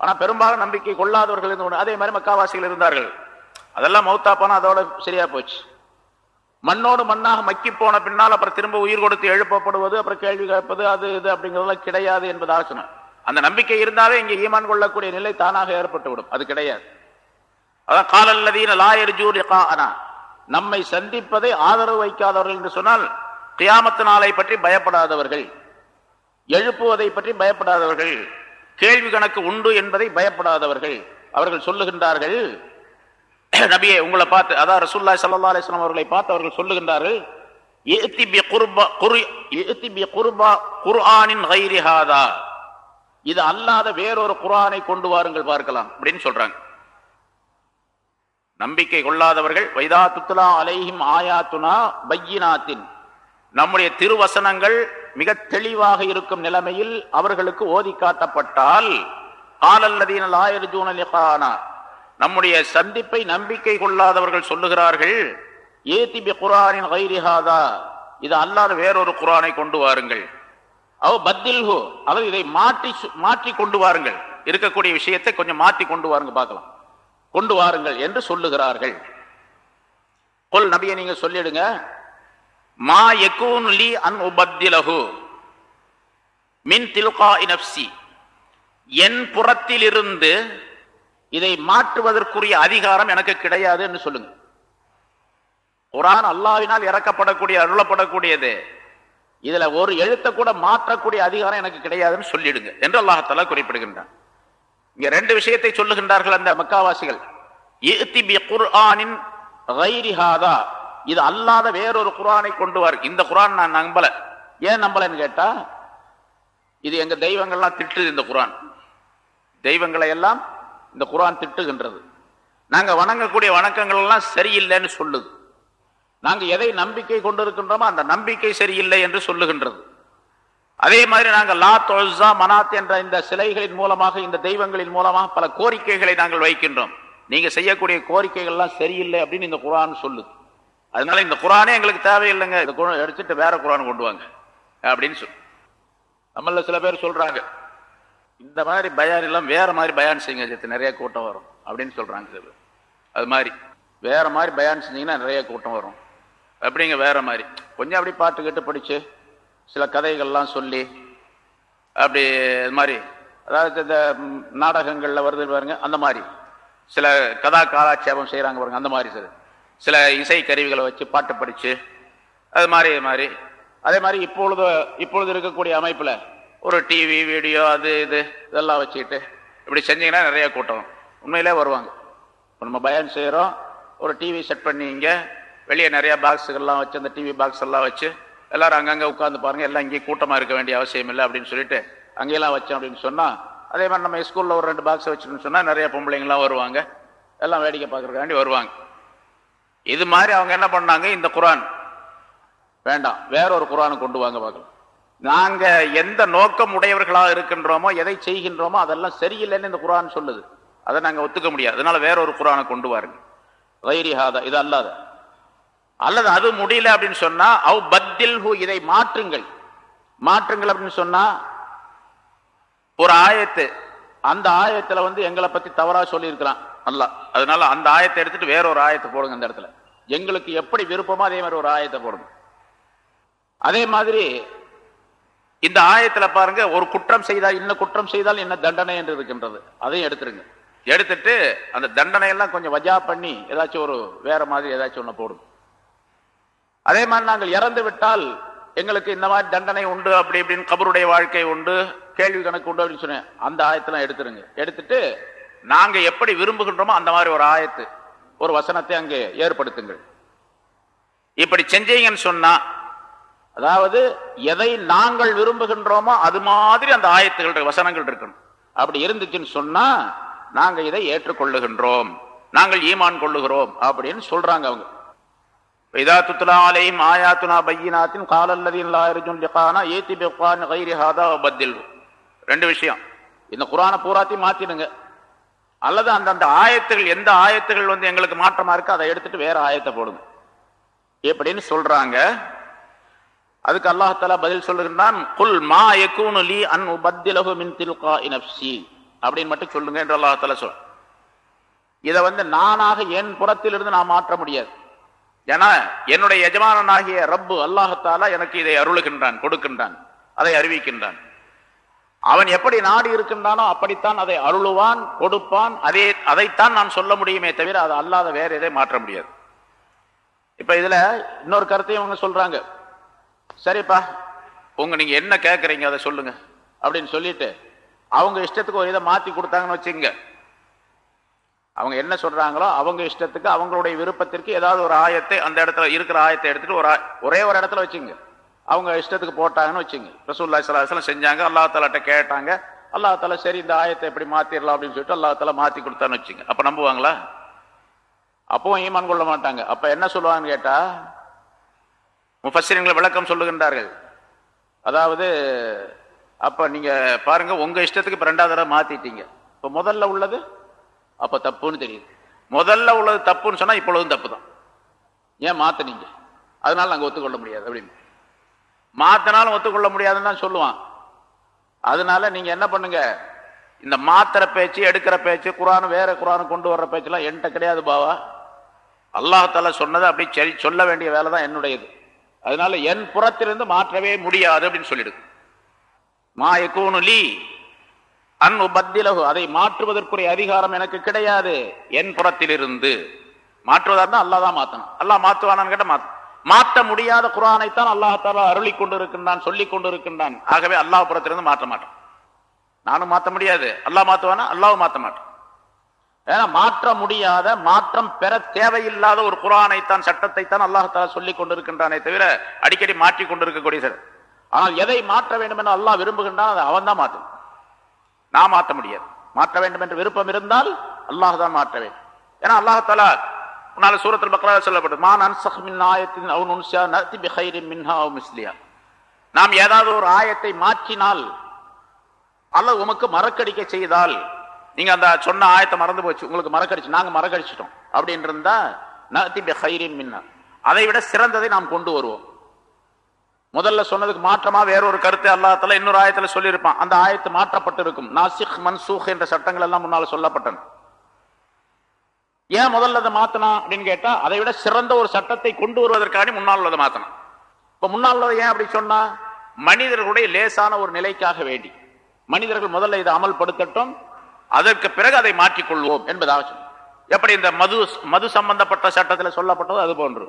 ஆனா பெரும்பாலும் நம்பிக்கை கொள்ளாதவர்கள் இருந்து அதே மாதிரி மக்காவாசிகள் இருந்தார்கள். அதெல்லாம் மௌத்தா போனா அதோட சரியா போச்சு. மண்ணோடு மண்ணாக மக்கி போன பின்னால் அப்புறம் திரும்ப உயிர் கொடுத்து எழுப்பப்படுவது அப்புறம் கேள்வி கேட்பது அது இது அப்படிங்கிறதெல்லாம் கிடையாது என்பதாக ஆசனம் அந்த நம்பிக்கை இருந்தாலே இங்கே ஈமான் கொள்ளக்கூடிய நிலை தானாக ஏற்பட்டுவிடும். அது கிடையாது. அதான் காலல்லதீன ஆனா நம்மை சந்திப்பதை ஆதரவு வைக்காதவர்கள் என்று சொன்னால் கியாமத்து நாளை பற்றி பயப்படாதவர்கள் எழுப்புவதை பற்றி பயப்படாதவர்கள் கேள்வி கணக்கு உண்டு என்பதை பயப்படாதவர்கள். அவர்கள் சொல்லுகின்றார்கள் *clears throat* நபியை உங்களை பார்த்து அதான் ரசூல்லா சல்லா அலிஸ்லாம் அவர்களை பார்த்து அவர்கள் சொல்லுகின்றார்கள் இது அல்லாத வேறொரு குரானை கொண்டு வாருங்கள் பார்க்கலாம் அப்படின்னு சொல்றாங்க. நம்பிக்கை கொள்ளாதவர்கள் வைதா துத்துலா அலைஹிம் ஆயாத்துனா பையினாத்தின். நம்முடைய திருவசனங்கள் மிக தெளிவாக இருக்கும் நிலைமையில் அவர்களுக்கு ஓதி காட்டப்பட்டால் காலல்லதீன லாயர்ஜூன லிகானா. நம்முடைய சந்திப்பை நம்பிக்கை கொள்ளாதவர்கள் சொல்லுகிறார்கள் ஏதி பி குரானின் கைரிஹாதா இது அல்லாத வேறொரு குரானை கொண்டு வாருங்கள். அவ பத்தில்ஹு அவர் இதை மாற்றி சு- மாற்றி கொண்டு வாருங்கள். இருக்கக்கூடிய விஷயத்தை கொஞ்சம் மாற்றி கொண்டு வாருங்க பார்க்கலாம். கொண்டு வாருங்கள் என்று சொல்லுகிறார்கள். கொல் நபியை நீங்க சொல்லிடுங்க. மா யகூன் லி அன் உபத்திலஹு மின் தில்கா இனப்சி என் புறத்திலிருந்து இதை மாற்றுவதற்குரிய அதிகாரம் எனக்கு கிடையாது என்று சொல்லுங்க. குரான் அல்லாவினால் இறக்கப்படக்கூடிய அருளப்படக்கூடியது. இதுல ஒரு எழுத்தை கூட மாற்றக்கூடிய அதிகாரம் எனக்கு கிடையாதுன்னு சொல்லிடுங்க என்று அல்லாஹால குறிப்பிடுகின்றான். இங்க ரெண்டு விஷயத்தை சொல்லுகின்றார்கள் அந்த மக்காவாசிகள். இது அல்லாத வேறொரு குரானை கொண்டு வார் இந்த குரான் நான் நம்பல. ஏன் நம்பலன்னு கேட்டா இது எங்க தெய்வங்கள்லாம் திட்டுது இந்த குரான் தெய்வங்களை எல்லாம் இந்த குரான் திட்டுகின்றது. நாங்கள் வணங்கக்கூடிய வணக்கங்கள் எல்லாம் சரியில்லைன்னு சொல்லுது. நாங்கள் எதை நம்பிக்கை கொண்டிருக்கின்றோமோ அந்த நம்பிக்கை சரியில்லை என்று சொல்லுகின்றது. அதே மாதிரி நாங்கள் லா தொல்சா மனாத் என்ற இந்த சிலைகளின் மூலமாக இந்த தெய்வங்களின் மூலமாக பல கோரிக்கைகளை நாங்கள் வைக்கின்றோம். நீங்கள் செய்யக்கூடிய கோரிக்கைகள்லாம் சரியில்லை அப்படின்னு இந்த குரான் சொல்லுது. அதனால இந்த குரானே எங்களுக்கு தேவையில்லைங்க. இந்த குரான் எடுத்துட்டு வேற குரான் கொண்டு வாங்க. அப்படின்னு சொல்லு நம்மள சில பேர் சொல்றாங்க. இந்த மாதிரி பயான் எல்லாம் வேற மாதிரி பயான் செய்யுங்க சேர்த்து நிறைய கூட்டம் வரும். அப்படின்னு சொல்றாங்க சில பேர். அது மாதிரி. வேற மாதிரி பயான் செஞ்சீங்கன்னா நிறைய கூட்டம் வரும். அப்படிங்க வேற மாதிரி. கொஞ்சம் அப்படி பாட்டு கேட்டு படிச்சு சில கதைகள்லாம் சொல்லி அப்படி இது மாதிரி. அதாவது இந்த நாடகங்களில் வருது பாருங்க அந்த மாதிரி. சில கதா காலாட்சேபம் செய்கிறாங்க பாருங்க அந்த மாதிரி சார் சில இசை கருவிகளை வச்சு பாட்டு படித்து அது மாதிரி இது மாதிரி. அதே மாதிரி இப்பொழுது இப்பொழுது இருக்கக்கூடிய அமைப்பில் ஒரு டிவி வீடியோ அது இது இதெல்லாம் வச்சுக்கிட்டு இப்படி செஞ்சிங்கன்னா நிறைய கூட்டம் உண்மையிலே வருவாங்க. இப்போ நம்ம பயன் செய்கிறோம் ஒரு டிவி செட் பண்ணி இங்கே வெளியே நிறையா பாக்ஸுகள்லாம் வச்சு அந்த டிவி பாக்ஸ் எல்லாம் வச்சு எல்லாரும் அங்கங்கே உட்காந்து பாருங்கள் எல்லாம் இங்கேயும் கூட்டமாக இருக்க வேண்டிய அவசியம் இல்லை அப்படின்னு சொல்லிட்டு அங்கேயெல்லாம் வச்சோம் அப்படின்னு சொன்னால் அதே மாதிரி நம்ம ஸ்கூலில் ஒரு ரெண்டு பாக்ஸ் வச்சுன்னு சொன்னால் நிறைய பொம்பளைங்களாம் வருவாங்க. எல்லாம் வேடிக்கை பார்க்கறதுக்காண்டி வருவாங்க. இது மாதிரி அவங்க என்ன பண்ணாங்க? இந்த குரான். வேண்டாம். வேற ஒரு குரானை கொண்டு வாங்க பார்க்கலாம். நாங்க எந்த நோக்கம் உடையவர்களாக இருக்கின்றோமோ எதை செய்கின்றோமோ அதெல்லாம் சரியில்லைன்னு இந்த குரான் சொல்லுது. அதை நாங்கள் ஒத்துக்க முடியாது. அதனால வேற ஒரு குரானை கொண்டு வாருங்க. கைரிஹாதா இது அல்லாத. அல்லது அது முடியல அப்படின்னு சொன்னா அவ் பத்தில் இதை மாற்றுங்கள். மாற்றுங்கள் அப்படின்னு சொன்னா ஒரு ஆயத்து. அந்த ஆயத்துல வந்து எங்களை பத்தி தவறா சொல்லியிருக்கிறான். அல்ல அதனால அந்த ஆயத்தை எடுத்துட்டு வேற ஒரு ஆயத்தை போடுங்க அந்த இடத்துல. எங்களுக்கு எப்படி விருப்பமோ அதே மாதிரி ஒரு ஆயத்தை போடுங்க. அதே மாதிரி இந்த ஆயத்துல பாருங்க ஒரு குற்றம் செய்தால் இன்னும் குற்றம் செய்தால் என்ன தண்டனை என்று இருக்கின்றது. அதையும் எடுத்துருங்க. எடுத்துட்டு அந்த தண்டனை எல்லாம் கொஞ்சம் வஜா பண்ணி ஏதாச்சும் ஒரு வேற மாதிரி ஏதாச்சும் ஒண்ணு போடும் அதே மாதிரி நாங்கள் இறந்து விட்டால் எங்களுக்கு இந்த மாதிரி தண்டனை உண்டு அப்படி இப்படின்னு கபருடைய வாழ்க்கை உண்டு கேள்வி கணக்கு உண்டு அப்படின்னு சொன்னேன். அந்த ஆயத்தெல்லாம் எடுத்துருங்க. எடுத்துட்டு நாங்க எப்படி விரும்புகின்றோமோ அந்த மாதிரி ஒரு ஆயத்து ஒரு வசனத்தை அங்கே ஏற்படுத்துங்கள். இப்படி செஞ்சீங்கன்னு சொன்னா அதாவது எதை நாங்கள் விரும்புகின்றோமோ அது மாதிரி அந்த ஆயத்துகள் வசனங்கள் இருக்கணும். அப்படி இருந்துச்சுன்னு சொன்னா நாங்க இதை ஏற்றுக்கொள்ளுகின்றோம். நாங்கள் ஈமான் கொள்ளுகிறோம் அப்படின்னு சொல்றாங்க அவங்க. இதா துத்லா அலைஹிம் ஆயாத்துனா பையினாத்தின் காலல்லதீன் லா லிகானா ஏத்தி பிக்வான் கைரி ஹாதா பத்தில். ரெண்டு விஷயம். இந்த குரானை பூராத்தையும் மாத்திடுங்க. அல்லது அந்தந்த ஆயத்துகள் எந்த ஆயத்துகள் வந்து எங்களுக்கு மாற்றமா இருக்கு அதை எடுத்துட்டு வேற ஆயத்தை போடுங்க. எப்படின்னு சொல்றாங்க. அதுக்கு அல்லாஹாலா பதில் சொல்லுகின்றான் குல் மா யகூனு அன் உபத்திலஹு மின் தில்காஇ நஃப்ஸி. அப்படின்னு மட்டும் சொல்லுங்க என்று அல்லாஹாலா சொல். இதை வந்து நானாக என் புறத்திலிருந்து நான் மாற்ற முடியாது. ஏன்னா என்னுடைய எஜமானனாகிய ரப்பு அல்லாஹத்தாலா எனக்கு இதை அருளுகின்றான் கொடுக்கின்றான் அதை அறிவிக்கின்றான். அவன் எப்படி நாடு இருக்கின்றானோ அப்படித்தான் அதை அருளுவான் கொடுப்பான். அதே அதைத்தான் நான் சொல்ல முடியுமே தவிர அது அல்லாத வேற எதை மாற்ற முடியாது. இப்ப இதுல இன்னொரு கருத்தையும் அவங்க சொல்றாங்க. சரிப்பா உங்க நீங்க என்ன கேட்கறீங்க அதை சொல்லுங்க அப்படின்னு சொல்லிட்டு அவங்க இஷ்டத்துக்கு ஒரு இதை மாத்தி கொடுத்தாங்கன்னு வச்சுங்க அவங்க என்ன சொல்றாங்களோ அவங்க இஷ்டத்துக்கு அவங்களுடைய விருப்பத்திற்கு ஏதாவது ஒரு ஆயத்தை அந்த இடத்துல இருக்கிற ஆயத்தை எடுத்துட்டு ஒரு ஒரே ஒரு இடத்துல வச்சுங்க அவங்க இஷ்டத்துக்கு போட்டாங்கன்னு வச்சுங்க. ரசூல்லா சலாஹலம் செஞ்சாங்க அல்லா தாலாட்ட கேட்டாங்க. அல்லா தாலா சரி இந்த ஆயத்தை எப்படி மாத்திரலாம் அப்படின்னு சொல்லிட்டு அல்லா தாலா மாத்தி கொடுத்தான்னு வச்சுங்க. அப்ப நம்புவாங்களா? அப்பவும் ஈமான் கொள்ள மாட்டாங்க. அப்ப என்ன சொல்லுவாங்கன்னு கேட்டா முஃபஸ்ரீங்களை விளக்கம் சொல்லுகின்றார்கள். அதாவது அப்ப நீங்க பாருங்க உங்க இஷ்டத்துக்கு இப்ப ரெண்டாவது தடவை மாத்திட்டீங்க. இப்ப முதல்ல உள்ளது அப்ப தப்புன்னு தெரியுது. முதல்ல உள்ளது தப்புன்னு சொன்னா இப்பொழுதும் தப்பு தான் ஏன் மாத்தினீங்க? அதனால நாங்க ஒத்துக்கொள்ள முடியாது அப்படின்னு. மாத்தினாலும் ஒத்துக்கொள்ள முடியாதுன்னு தான் சொல்லுவான். அதனால நீங்க என்ன பண்ணுங்க? இந்த மாத்திர பேச்சு எடுக்கிற பேச்சு குரான் வேற குரான் கொண்டு வர்ற பேச்செல்லாம் என்கிட்ட கிடையாது பாவா. அல்லாஹால சொன்னதை அப்படி சரி சொல்ல வேண்டிய வேலை தான் என்னுடையது. அதனால என் புறத்திலிருந்து மாற்றவே முடியாது அப்படின்னு சொல்லிடுது மா யகூனு லீ அன் உபத்திலகு அதை மாற்றுவதற்குரிய அதிகாரம் எனக்கு கிடையாது என் புறத்திலிருந்து. மாற்றுவதா இருந்தால் அல்லாஹ் தான் மாற்றணும் அல்லாஹ் மாத்துவானான்னு கேட்ட மாற்ற முடியாத குரானைத்தான் அல்லாஹாலா அருளி கொண்டிருக்கின்றான் சொல்லிக் கொண்டிருக்கின்றான். ஆகவே அல்லாஹ் புறத்திலிருந்து மாற்ற மாட்டான். நானும் மாற்ற முடியாது. அல்லாஹ் மாற்றுவானா அல்லாவும் மாற்ற மாட்டான். ஏன்னா மாற்ற முடியாத மாற்றம் பெற தேவையில்லாத ஒரு குரானைத்தான் சட்டத்தைத்தான் அல்லாஹாலா சொல்லி கொண்டிருக்கின்றானே தவிர அடிக்கடி மாற்றி கொண்டிருக்கக்கூடிய சார் ஆனால் எதை மாற்ற வேண்டும் என்று அல்லாஹ் விரும்புகின்றான் அதை அவன் தான் மாற்றும் நான் மாற்ற முடியாது. மாற்ற வேண்டும் என்று விருப்பம் இருந்தால் அல்லாஹ் தான் மாற்ற வேண்டும். ஏன்னா அல்லாஹாலா முன்னால சூரத்தில் பக்ரா சொல்லப்பட்டது. மான் அன்சஹ் மின் ஆயத்தின் அவு நுன்சியா நத்தி பிஹைரின் மின்ஹா அவு மிஸ்லியா. நாம் ஏதாவது ஒரு ஆயத்தை மாற்றினால் அல்லது உமக்கு மறக்கடிக்க செய்தால் நீங்க அந்த சொன்ன ஆயத்தை மறந்து போச்சு. உங்களுக்கு மறக்கடிச்சு நாங்க மறக்கடிச்சிட்டோம். அப்படின்னு இருந்தா நத்தி பிஹைரின் அதை விட சிறந்ததை நாம் கொண்டு வருவோம். முதல்ல சொன்னதுக்கு மாற்றமா வேறொரு கருத்தை அல்லாஹ்தால இன்னொரு ஆயத்துல சொல்லியிருப்பான். அந்த ஆயத்து மாற்றப்பட்டிருக்கும். நாசிக் மன்சூக் என்ற சட்டங்கள் எல்லாம் முன்னால சொல்லப்பட்டன. ஏன் முதல்ல அதை மாத்தனா அப்படின்னு கேட்டா அதை விட சிறந்த ஒரு சட்டத்தை கொண்டு வருவதற்காக முன்னால் உள்ளதை மாத்தணும். இப்ப முன்னால் உள்ளதை ஏன் அப்படி சொன்னா மனிதர்களுடைய லேசான ஒரு நிலைக்காக வேண்டி. மனிதர்கள் முதல்ல இதை அமல்படுத்தட்டும் அதற்கு பிறகு அதை மாற்றிக்கொள்வோம் என்பதாக சொன்னார். எப்படி இந்த மது மது சம்பந்தப்பட்ட சட்டத்தில் சொல்லப்பட்டது அது போன்று.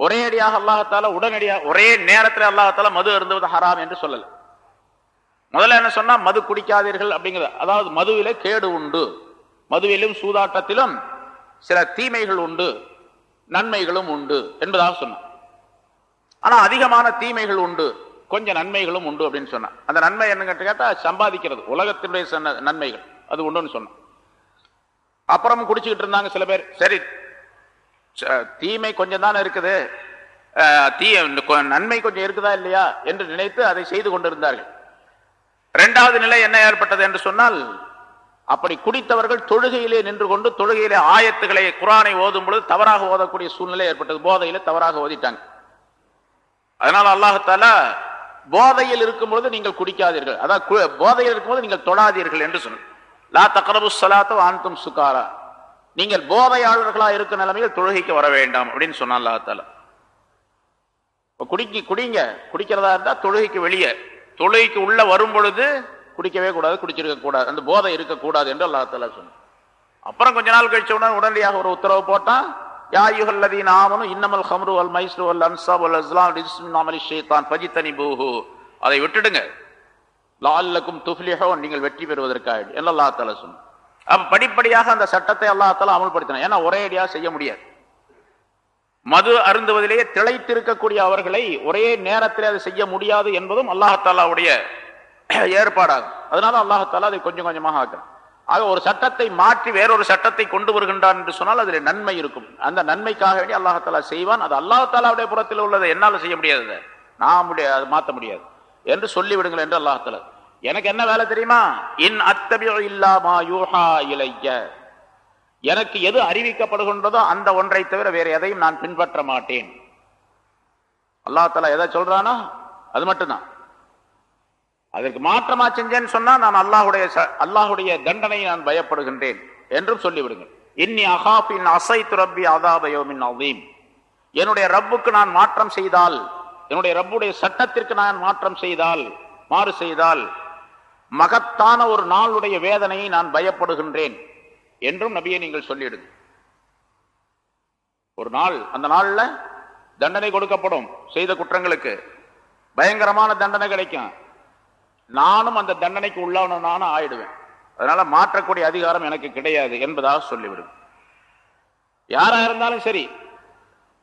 ஒரே அடியாக அல்லாஹத்தால உடனடியாக ஒரே நேரத்தில் அல்லாஹத்தால மது அருந்துவது ஹராம் என்று சொல்லல. முதல்ல என்ன சொன்னா மது குடிக்காதீர்கள் அப்படிங்கிறது. அதாவது மதுவிலே கேடு உண்டு. மதுவிலும் சூதாட்டத்திலும் சில தீமைகள் உண்டு நன்மைகளும் உண்டு என்பதாக சொன்னான். ஆனா அதிகமான தீமைகள் உண்டு கொஞ்சம் நன்மைகளும் உண்டு அப்படின்னு சொன்னான். அந்த நன்மை என்னன்னு கேட்டால் சம்பாதிக்கிறது உலகத்தினுடைய சொன்ன நன்மைகள் அது உண்டுன்னு சொன்னான். அப்புறம் குடிச்சுக்கிட்டு இருந்தாங்க சில பேர். சரி ச- தீமை கொஞ்சம் தானே இருக்குது. அஹ், தீ நன்மை கொஞ்சம் இருக்குதா இல்லையா என்று நினைத்து அதை செய்து கொண்டிருந்தார்கள். இரண்டாவது நிலை என்ன ஏற்பட்டது என்று சொன்னால் அப்படி குடித்தவர்கள் தொழுகையிலே நின்று கொண்டு தொழுகையிலே ஆயத்துக்களை குரானை ஓதும் பொழுது தவறாக ஓதக்கூடிய சூழ்நிலை ஏற்பட்டது. போதையில தவறாக ஓதிட்டாங்க. அதனால அல்லாஹால போதையில் இருக்கும் பொழுது நீங்கள் குடிக்காதீர்கள். அதான் கு- போதையில் இருக்கும்போது நீங்கள் தொழாதீர்கள் என்று சொன்ன லா தக்கரபு சலாத்தோ ஆன்தும் சுகாரா. நீங்கள் போதையாளர்களா இருக்க நிலைமையில் தொழுகைக்கு வர வேண்டாம் அப்படின்னு சொன்னான் அல்லாஹால குடிக்கி குடிங்க. குடிக்கிறதா இருந்தா தொழுகைக்கு வெளியே. தொழுகைக்கு உள்ள வரும் பொழுது குடிக்கவே கூடாது குடிச்சிருக்க கூடாது அந்த போதை இருக்கக்கூடாது என்று அல்லாஹால சொன்னான். அப்புறம் கொஞ்ச நாள் கழிச்ச உடனே உடனடியாக ஒரு உத்தரவு போட்டான் யாயுகல்லதி நாமனும் இன்னமல் ஹம்ரு அல் மைஸ்ரு அல் அன்சாப் அல் அஸ்லாம் ரிஜ்மின் அமலி ஷைத்தான் பூஹு அதை விட்டுடுங்க. லால்லக்கும் துஃப்லிஹோ நீங்கள் வெற்றி பெறுவதற்காக என்று அல்லாஹ் தாலா சொன்னான். அப்ப படிப்படியாக அந்த சட்டத்தை அல்லாஹ் தாலா அமல்படுத்தினான். ஏன்னா ஒரே அடியாக செய்ய முடியாது. மது அருந்துவதிலேயே திளைத்திருக்கக்கூடிய அவர்களை ஒரே நேரத்தில் அதை செய்ய முடியாது என்பதும் அல்லாஹாலாவுடைய *clears throat* ஏற்பாடாகும். அதனால அல்லாஹாலா அதை கொஞ்சம் கொஞ்சமாக ஆக்குறான். ஆக ஒரு சட்டத்தை மாற்றி வேறொரு சட்டத்தை கொண்டு வருகின்றான் என்று சொன்னால் அதில் நன்மை இருக்கும். அந்த நன்மைக்காக வேண்டி அல்லாஹாலா செய்வான். அது அல்லாஹாலாவுடைய புறத்தில் உள்ளதை என்னால் செய்ய முடியாது. அதை. நான் முடியாது அது மாற்ற முடியாது. என்று சொல்லிவிடுங்கள் என்று அல்லாஹாலா எனக்கு என்ன வேலை தெரியுமா? இன் அத்தபியோ இல்லாமா யூஹா இலைய. எனக்கு எது அறிவிக்கப்படுகின்றதோ அந்த ஒன்றை தவிர வேற எதையும் நான் பின்பற்ற மாட்டேன். அல்லாஹ் தலா எதை சொல்றானோ அது மட்டும்தான். அதற்கு மாற்றமா செஞ்சேன்னு சொன்னா நான் அல்லாஹுடைய ச- அல்லாஹுடைய தண்டனையை நான் பயப்படுகின்றேன் என்றும் சொல்லிவிடுங்கள். இன்னி அகாபின் அசை துரப்பி அதாபயோமின் அவீம் என்னுடைய ரப்புக்கு நான் மாற்றம் செய்தால் என்னுடைய ரப்புடைய சட்டத்திற்கு நான் மாற்றம் செய்தால் மாறு செய்தால் மகத்தான ஒரு நாளுடைய வேதனையை நான் பயப்படுகின்றேன் என்றும் நபியை நீங்கள் சொல்லிடுங்க ஒரு நாள் அந்த நாளில் தண்டனை கொடுக்கப்படும் செய்த குற்றங்களுக்கு பயங்கரமான தண்டனை கிடைக்கும். நானும் அந்த தண்டனைக்கு உள்ளானவனான ஆயிடுவேன். அதனால மாற்றக்கூடிய அதிகாரம் எனக்கு கிடையாது என்பதாக சொல்லிவிடும். யாரா இருந்தாலும் சரி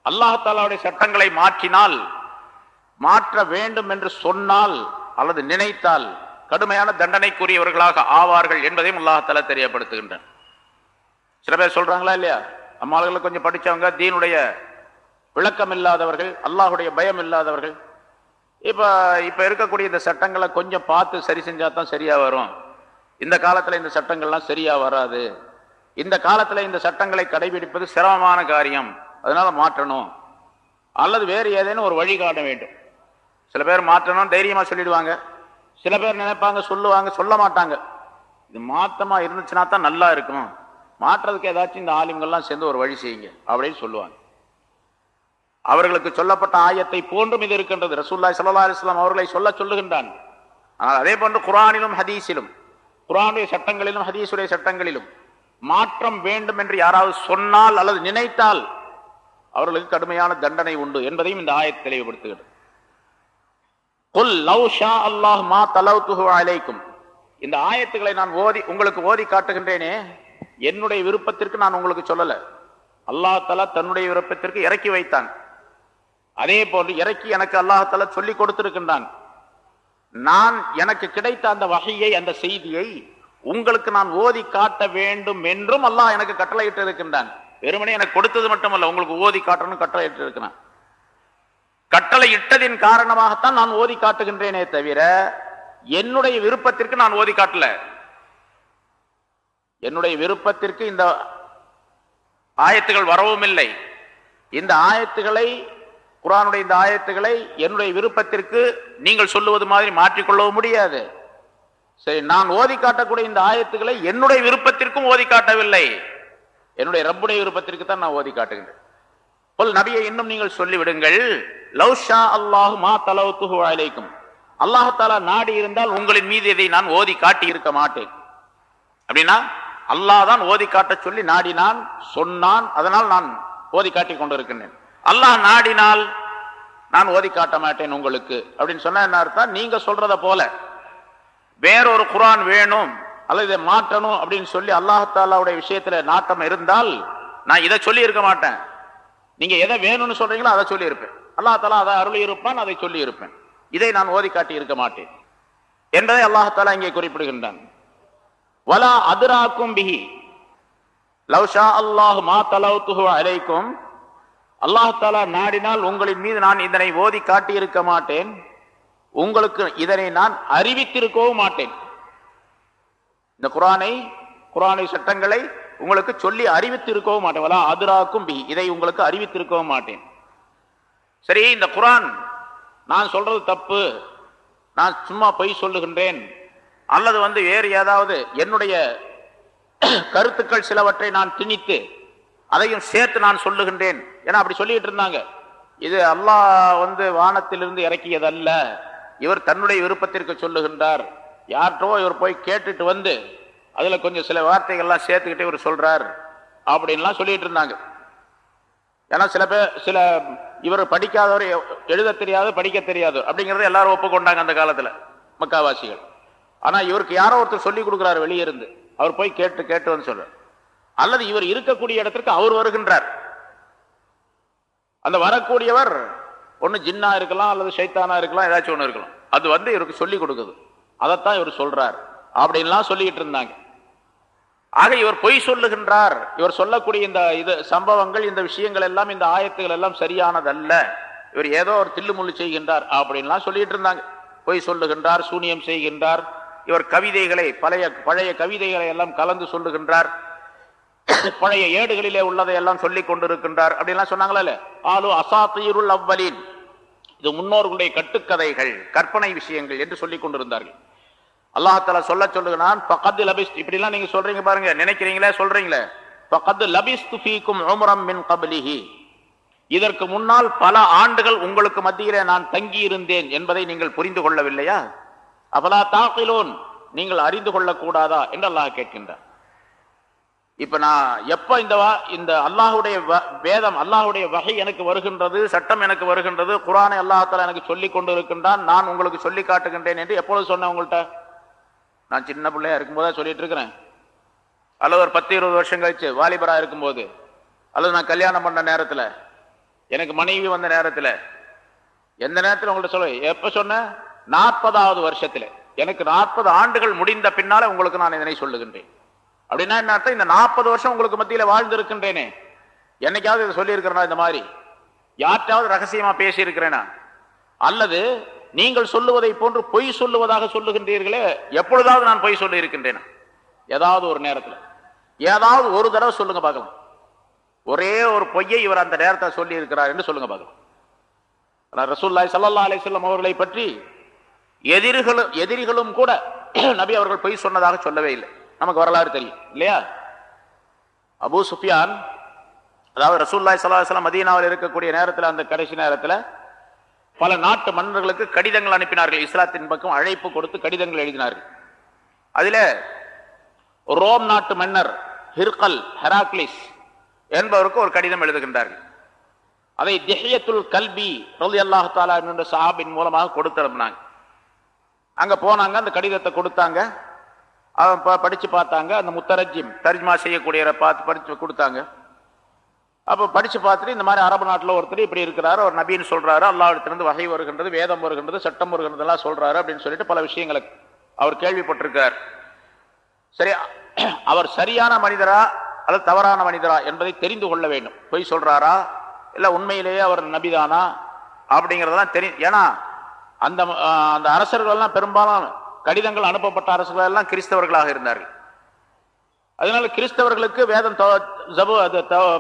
அல்லாஹாலாவுடைய சட்டங்களை மாற்றினால் மாற்ற வேண்டும் என்று சொன்னால் அல்லது நினைத்தால் கடுமையான தண்டனைக்குரியவர்களாக ஆவார்கள் என்பதையும் அல்லாஹால தெரியப்படுத்துகின்றன. சில பேர் சொல்றாங்களா இல்லையா? நம்ம ஆளுகளை கொஞ்சம் படிச்சவங்க தீனுடைய விளக்கம் இல்லாதவர்கள் அல்லாஹுடைய பயம் இல்லாதவர்கள் இப்போ இப்போ இருக்கக்கூடிய இந்த சட்டங்களை கொஞ்சம் பார்த்து சரி செஞ்சால் தான் சரியாக வரும். இந்த காலத்தில் இந்த சட்டங்கள்லாம் சரியாக வராது. இந்த காலத்தில் இந்த சட்டங்களை கடைபிடிப்பது சிரமமான காரியம். அதனால் மாற்றணும். அல்லது வேறு ஏதேனும் ஒரு வழி காட்ட வேண்டும். சில பேர் மாற்றணும் தைரியமாக சொல்லிடுவாங்க. சில பேர் நினைப்பாங்க சொல்லுவாங்க சொல்ல மாட்டாங்க. இது மாற்றமாக இருந்துச்சுன்னா தான் நல்லா இருக்கும். மாற்றுறதுக்கு ஏதாச்சும் இந்த ஆலிம்கள்லாம் சேர்ந்து ஒரு வழி செய்யுங்க. அப்படின்னு சொல்லுவாங்க. அவர்களுக்கு சொல்லப்பட்ட ஆயத்தை போன்றும் இது இருக்கின்றது. ரசூல்லாய் சல்லா அலிஸ்லாம் அவர்களை சொல்ல சொல்லுகின்றான். ஆனால் அதே போன்று குரானிலும் ஹதீஸிலும் குரானுடைய சட்டங்களிலும் ஹதீஸுடைய சட்டங்களிலும் மாற்றம் வேண்டும் என்று யாராவது சொன்னால் அல்லது நினைத்தால் அவர்களுக்கு கடுமையான தண்டனை உண்டு என்பதையும் இந்த ஆயத்தை தெளிவுபடுத்துகிறது. குல் லவ் ஷா அல்லாஹ் மா தலவுத்துஹு அலைக்கும். இந்த ஆயத்துக்களை நான் ஓதி உங்களுக்கு ஓதி காட்டுகின்றேனே என்னுடைய விருப்பத்திற்கு நான் உங்களுக்கு சொல்லல. அல்லாஹ் தலா தன்னுடைய விருப்பத்திற்கு இறக்கி வைத்தான். அதே போன்று இறக்கி எனக்கு அல்லாஹால சொல்லி கொடுத்திருக்கின்றான். நான் எனக்கு கிடைத்த அந்த வகையை அந்த செய்தியை உங்களுக்கு நான் ஓதி காட்ட வேண்டும் என்றும் அல்லாஹ் எனக்கு கட்டளையிட்டு இருக்கின்றான் வெறுமனே எனக்கு கொடுத்தது மட்டுமல்ல உங்களுக்கு ஓதி காட்டணும் கட்டளையிட்டு இருக்கிறான் கட்டளை இட்டதின் காரணமாகத்தான் நான் ஓதி காட்டுகின்றேனே தவிர என்னுடைய விருப்பத்திற்கு நான் ஓதி காட்டல. என்னுடைய விருப்பத்திற்கு இந்த ஆயத்துகள் வரவும் இல்லை இந்த ஆயத்துகளை குரானுடைய இந்த ஆயத்துகளை என்னுடைய விருப்பத்திற்கு நீங்கள் சொல்லுவது மாதிரி மாற்றிக்கொள்ளவும் முடியாது. சரி நான் ஓதி காட்டக்கூடிய இந்த ஆயத்துக்களை என்னுடைய விருப்பத்திற்கும் ஓதி காட்டவில்லை. என்னுடைய ரப்புடைய விருப்பத்திற்கு தான் நான் ஓதி காட்டுகிறேன் பொல் நபியை இன்னும் நீங்கள் சொல்லிவிடுங்கள் லவ் ஷா அல்லாஹு மா தலவுத்துஹு அலைக்கும். அல்லாஹாலா நாடி இருந்தால் உங்களின் மீது இதை நான் ஓதி காட்டி இருக்க மாட்டேன். அப்படின்னா அல்லாஹ் தான் ஓதி காட்ட சொல்லி நாடினான் சொன்னான் அதனால் நான் ஓதி காட்டி கொண்டிருக்கின்றேன். அல்லாஹ் நாடினால் நான் ஓதி காட்ட மாட்டேன் உங்களுக்கு. அப்படின்னு சொன்னா என்ன அர்த்தம்? நீங்க சொல்றத போல. வேறொரு குரான் வேணும் அல்லது இதை மாற்றணும் அப்படின்னு சொல்லி அல்லாஹாலாவுடைய விஷயத்துல நாட்டம் இருந்தால் நான் இதை சொல்லி இருக்க மாட்டேன். நீங்க எதை வேணும்னு சொல்றீங்களோ அதை சொல்லி இருப்பேன் அல்லா அதை அருளி இருப்பான் அதை சொல்லி இருப்பேன் இதை நான் ஓதி காட்டி இருக்க மாட்டேன். என்பதை அல்லாஹாலா இங்கே குறிப்பிடுகின்றான். வலா அதுராக்கும் பிஹி. லவ்ஷா அல்லாஹ் மா தலவுத்துஹு அலைக்கும் அல்லாஹாலா நாடினால் உங்களின் மீது நான் இதனை ஓதி காட்டி இருக்க மாட்டேன். உங்களுக்கு இதனை நான் அறிவித்திருக்கவும் மாட்டேன். இந்த குரானை குரானை சட்டங்களை உங்களுக்கு சொல்லி அறிவித்திருக்கவும் மாட்டேன். வலா அதிராக்கும் பி இதை உங்களுக்கு அறிவித்திருக்கவும் மாட்டேன். சரி இந்த குரான் நான் சொல்றது தப்பு. நான் சும்மா பொய் சொல்லுகின்றேன். அல்லது வந்து வேறு ஏதாவது என்னுடைய கருத்துக்கள் சிலவற்றை நான் திணித்து அதையும் சேர்த்து நான் சொல்லுகின்றேன். ஏன்னா அப்படி சொல்லிட்டு இருந்தாங்க. இது அல்லாஹ் வந்து வானத்திலிருந்து இறக்கியதல்ல. இவர் தன்னுடைய விருப்பத்திற்கு சொல்லுகின்றார். யார்கிட்டோ இவர் போய் கேட்டுட்டு வந்து அதுல கொஞ்சம் சில வார்த்தைகள்லாம் சேர்த்துக்கிட்டு இவர் சொல்றார். அப்படின்லாம் சொல்லிட்டு இருந்தாங்க. ஏன்னா சில பேர் சில இவர் படிக்காதவர் எழுத தெரியாது படிக்க தெரியாது. அப்படிங்கிறத எல்லாரும் ஒப்புக்கொண்டாங்க அந்த காலத்துல மக்காவாசிகள். ஆனா இவருக்கு யாரோ ஒருத்தர் சொல்லி கொடுக்குறாரு வெளியே இருந்து அவர் போய் கேட்டு கேட்டு வந்து சொல்றார். அல்லது இவர் இருக்கக்கூடிய இடத்திற்கு அவர் வருகின்றார். அந்த வரக்கூடியவர் ஒன்று ஜின்னா இருக்கலாம் அல்லது ஷைத்தானா இருக்கலாம் ஏதாச்சும் ஒன்று இருக்கலாம். அது வந்து இவருக்கு சொல்லி கொடுக்குது. அதைத்தான் இவர் சொல்றார். அப்படின்லாம் சொல்லிக்கிட்டு இருந்தாங்க. ஆக இவர் பொய் சொல்லுகின்றார். இவர் சொல்லக்கூடிய இந்த இது சம்பவங்கள் இந்த விஷயங்கள் எல்லாம் இந்த ஆயத்துகள் எல்லாம் சரியானதல்ல. இவர் ஏதோ ஒரு தில்லுமுள்ளு செய்கின்றார் அப்படின்லாம் சொல்லிட்டு இருந்தாங்க. பொய் சொல்லுகின்றார் சூனியம் செய்கின்றார். இவர் கவிதைகளை பழைய பழைய கவிதைகளை எல்லாம் கலந்து சொல்லுகின்றார். பழைய ஏடுகளிலே உள்ளதை எல்லாம் சொல்லிக் கொண்டிருக்கின்றார். அப்படின்லாம் சொன்னாங்களே. ஆலு அசாத்தீருள் அவ்வலின். இது முன்னோர்களுடைய கட்டுக்கதைகள் கற்பனை விஷயங்கள் என்று சொல்லிக் கொண்டிருந்தார்கள். அல்லாஹால சொல்ல சொல்லுகிறான் பக்கத்து லபிஸ் இப்படிலாம் நீங்க சொல்றீங்க பாருங்க. நினைக்கிறீங்களே? சொல்றீங்களே? பக்கத்து லபிஸ் துஃபீக்கும் உமரம் மின் கபலிஹி. இதற்கு முன்னால் பல ஆண்டுகள் உங்களுக்கு மத்தியிலே நான் தங்கி இருந்தேன் என்பதை நீங்கள் புரிந்து கொள்ளவில்லையா? அபலா தாக்கிலோன். நீங்கள் அறிந்து கொள்ளக்கூடாதா? என்று அல்லாஹ் கேட்கின்றார் இப்ப நான் எப்ப இந்த வா- இந்த அல்லாஹுடைய வ- வேதம் அல்லாஹுடைய வகை எனக்கு வருகின்றது சட்டம் எனக்கு வருகின்றது குரானை அல்லாஹால எனக்கு சொல்லி கொண்டு இருக்கின்றான் நான் உங்களுக்கு சொல்லி காட்டுகின்றேன் என்று எப்பொழுது சொன்னேன் உங்கள்கிட்ட நான் சின்ன பிள்ளையா இருக்கும்போதே சொல்லிட்டு இருக்கிறேன். அல்லது ஒரு பத்து இருபது வருஷம் கழிச்சு வாலிபரா இருக்கும்போது அல்லது நான் கல்யாணம் பண்ண நேரத்துல எனக்கு மனைவி வந்த நேரத்துல எந்த நேரத்தில் உங்கள்ட்ட சொல்ல எப்ப சொன்ன? நாற்பதாவது வருஷத்துல. எனக்கு நாற்பது ஆண்டுகள் முடிந்த பின்னால உங்களுக்கு நான் இதனை சொல்லுகின்றேன். அப்படின்னா என்ன அர்த்தம்? இந்த நாற்பது வருஷம் உங்களுக்கு மத்தியில வாழ்ந்திருக்கின்றேனே. என்னைக்காவது இதை சொல்லியிருக்கிறேனா இந்த மாதிரி? யார்ட்டாவது ரகசியமா பேசியிருக்கிறேனா? அல்லது நீங்கள் சொல்லுவதை போன்று பொய் சொல்லுவதாக சொல்லுகின்றீர்களே எப்பொழுதாவது நான் பொய் சொல்லி இருக்கின்றேனா ஏதாவது ஒரு நேரத்தில். ஏதாவது ஒரு தடவை சொல்லுங்க பார்க்கலாம். ஒரே ஒரு பொய்யை இவர் அந்த நேரத்தை சொல்லி இருக்கிறார் என்று சொல்லுங்க பார்க்கலாம். ரசூல்லாய் சல்லா அலிசல்லம் அவர்களை பற்றி எதிரிகளும் எதிரிகளும் கூட *clears throat* நபி அவர்கள் பொய் சொன்னதாக சொல்லவே இல்லை. நமக்கு வரலாறு தெரியும் இல்லையா? அபூ சுஃபியான் அதாவது ரசூல்லாய் சலாஹலாம் அலிஸ்லாம் மதீனாவில் இருக்கக்கூடிய நேரத்தில் அந்த கடைசி நேரத்தில் பல நாட்டு மன்னர்களுக்கு கடிதங்கள் அனுப்பினார்கள். இஸ்லாத்தின் பக்கம் அழைப்பு கொடுத்து கடிதங்கள் எழுதினார்கள். அதில் ரோம் நாட்டு மன்னர் ஹிர்கல் ஹெராக்லிஸ் என்பவருக்கு ஒரு கடிதம் எழுதுகின்றார்கள். அதை திஹியத்துல் கல்வி ரலி அல்லாஹாலா என்ற சாபின் மூலமாக கொடுத்து அனுப்புனாங்க அங்கே போனாங்க அந்த கடிதத்தை கொடுத்தாங்க. அவன் படித்து பார்த்தாங்க. அந்த முத்தரஜிம் தர்ஜ்மா செய்யக்கூடியவரை பார்த்து படித்து கொடுத்தாங்க. அப்போ படித்து பார்த்துட்டு இந்த மாதிரி அரபு நாட்டில் ஒருத்தர் இப்படி இருக்கிறாரு ஒரு நபின்னு சொல்கிறாரு அல்லாஹ்விடத்திலிருந்து வகை வருகின்றது வேதம் வருகின்றது சட்டம் வருகின்றதெல்லாம் சொல்கிறாரு அப்படின்னு சொல்லிட்டு பல விஷயங்களை அவர் கேள்விப்பட்டிருக்கிறார். சரி அவர் சரியான மனிதரா அல்லது தவறான மனிதரா என்பதை தெரிந்து கொள்ள வேண்டும். பொய் சொல்கிறாரா இல்லை உண்மையிலேயே அவர் நபிதானா? அப்படிங்கிறதெல்லாம் தெரியும் ஏன்னா அந்த அந்த அரசர்கள்லாம் பெரும்பாலும் கடிதங்கள் அனுப்பப்பட்ட அரசுகள் எல்லாம் கிறிஸ்தவர்களாக இருந்தார்கள். அதனால கிறிஸ்தவர்களுக்கு வேதம் ஜபு அது தவ-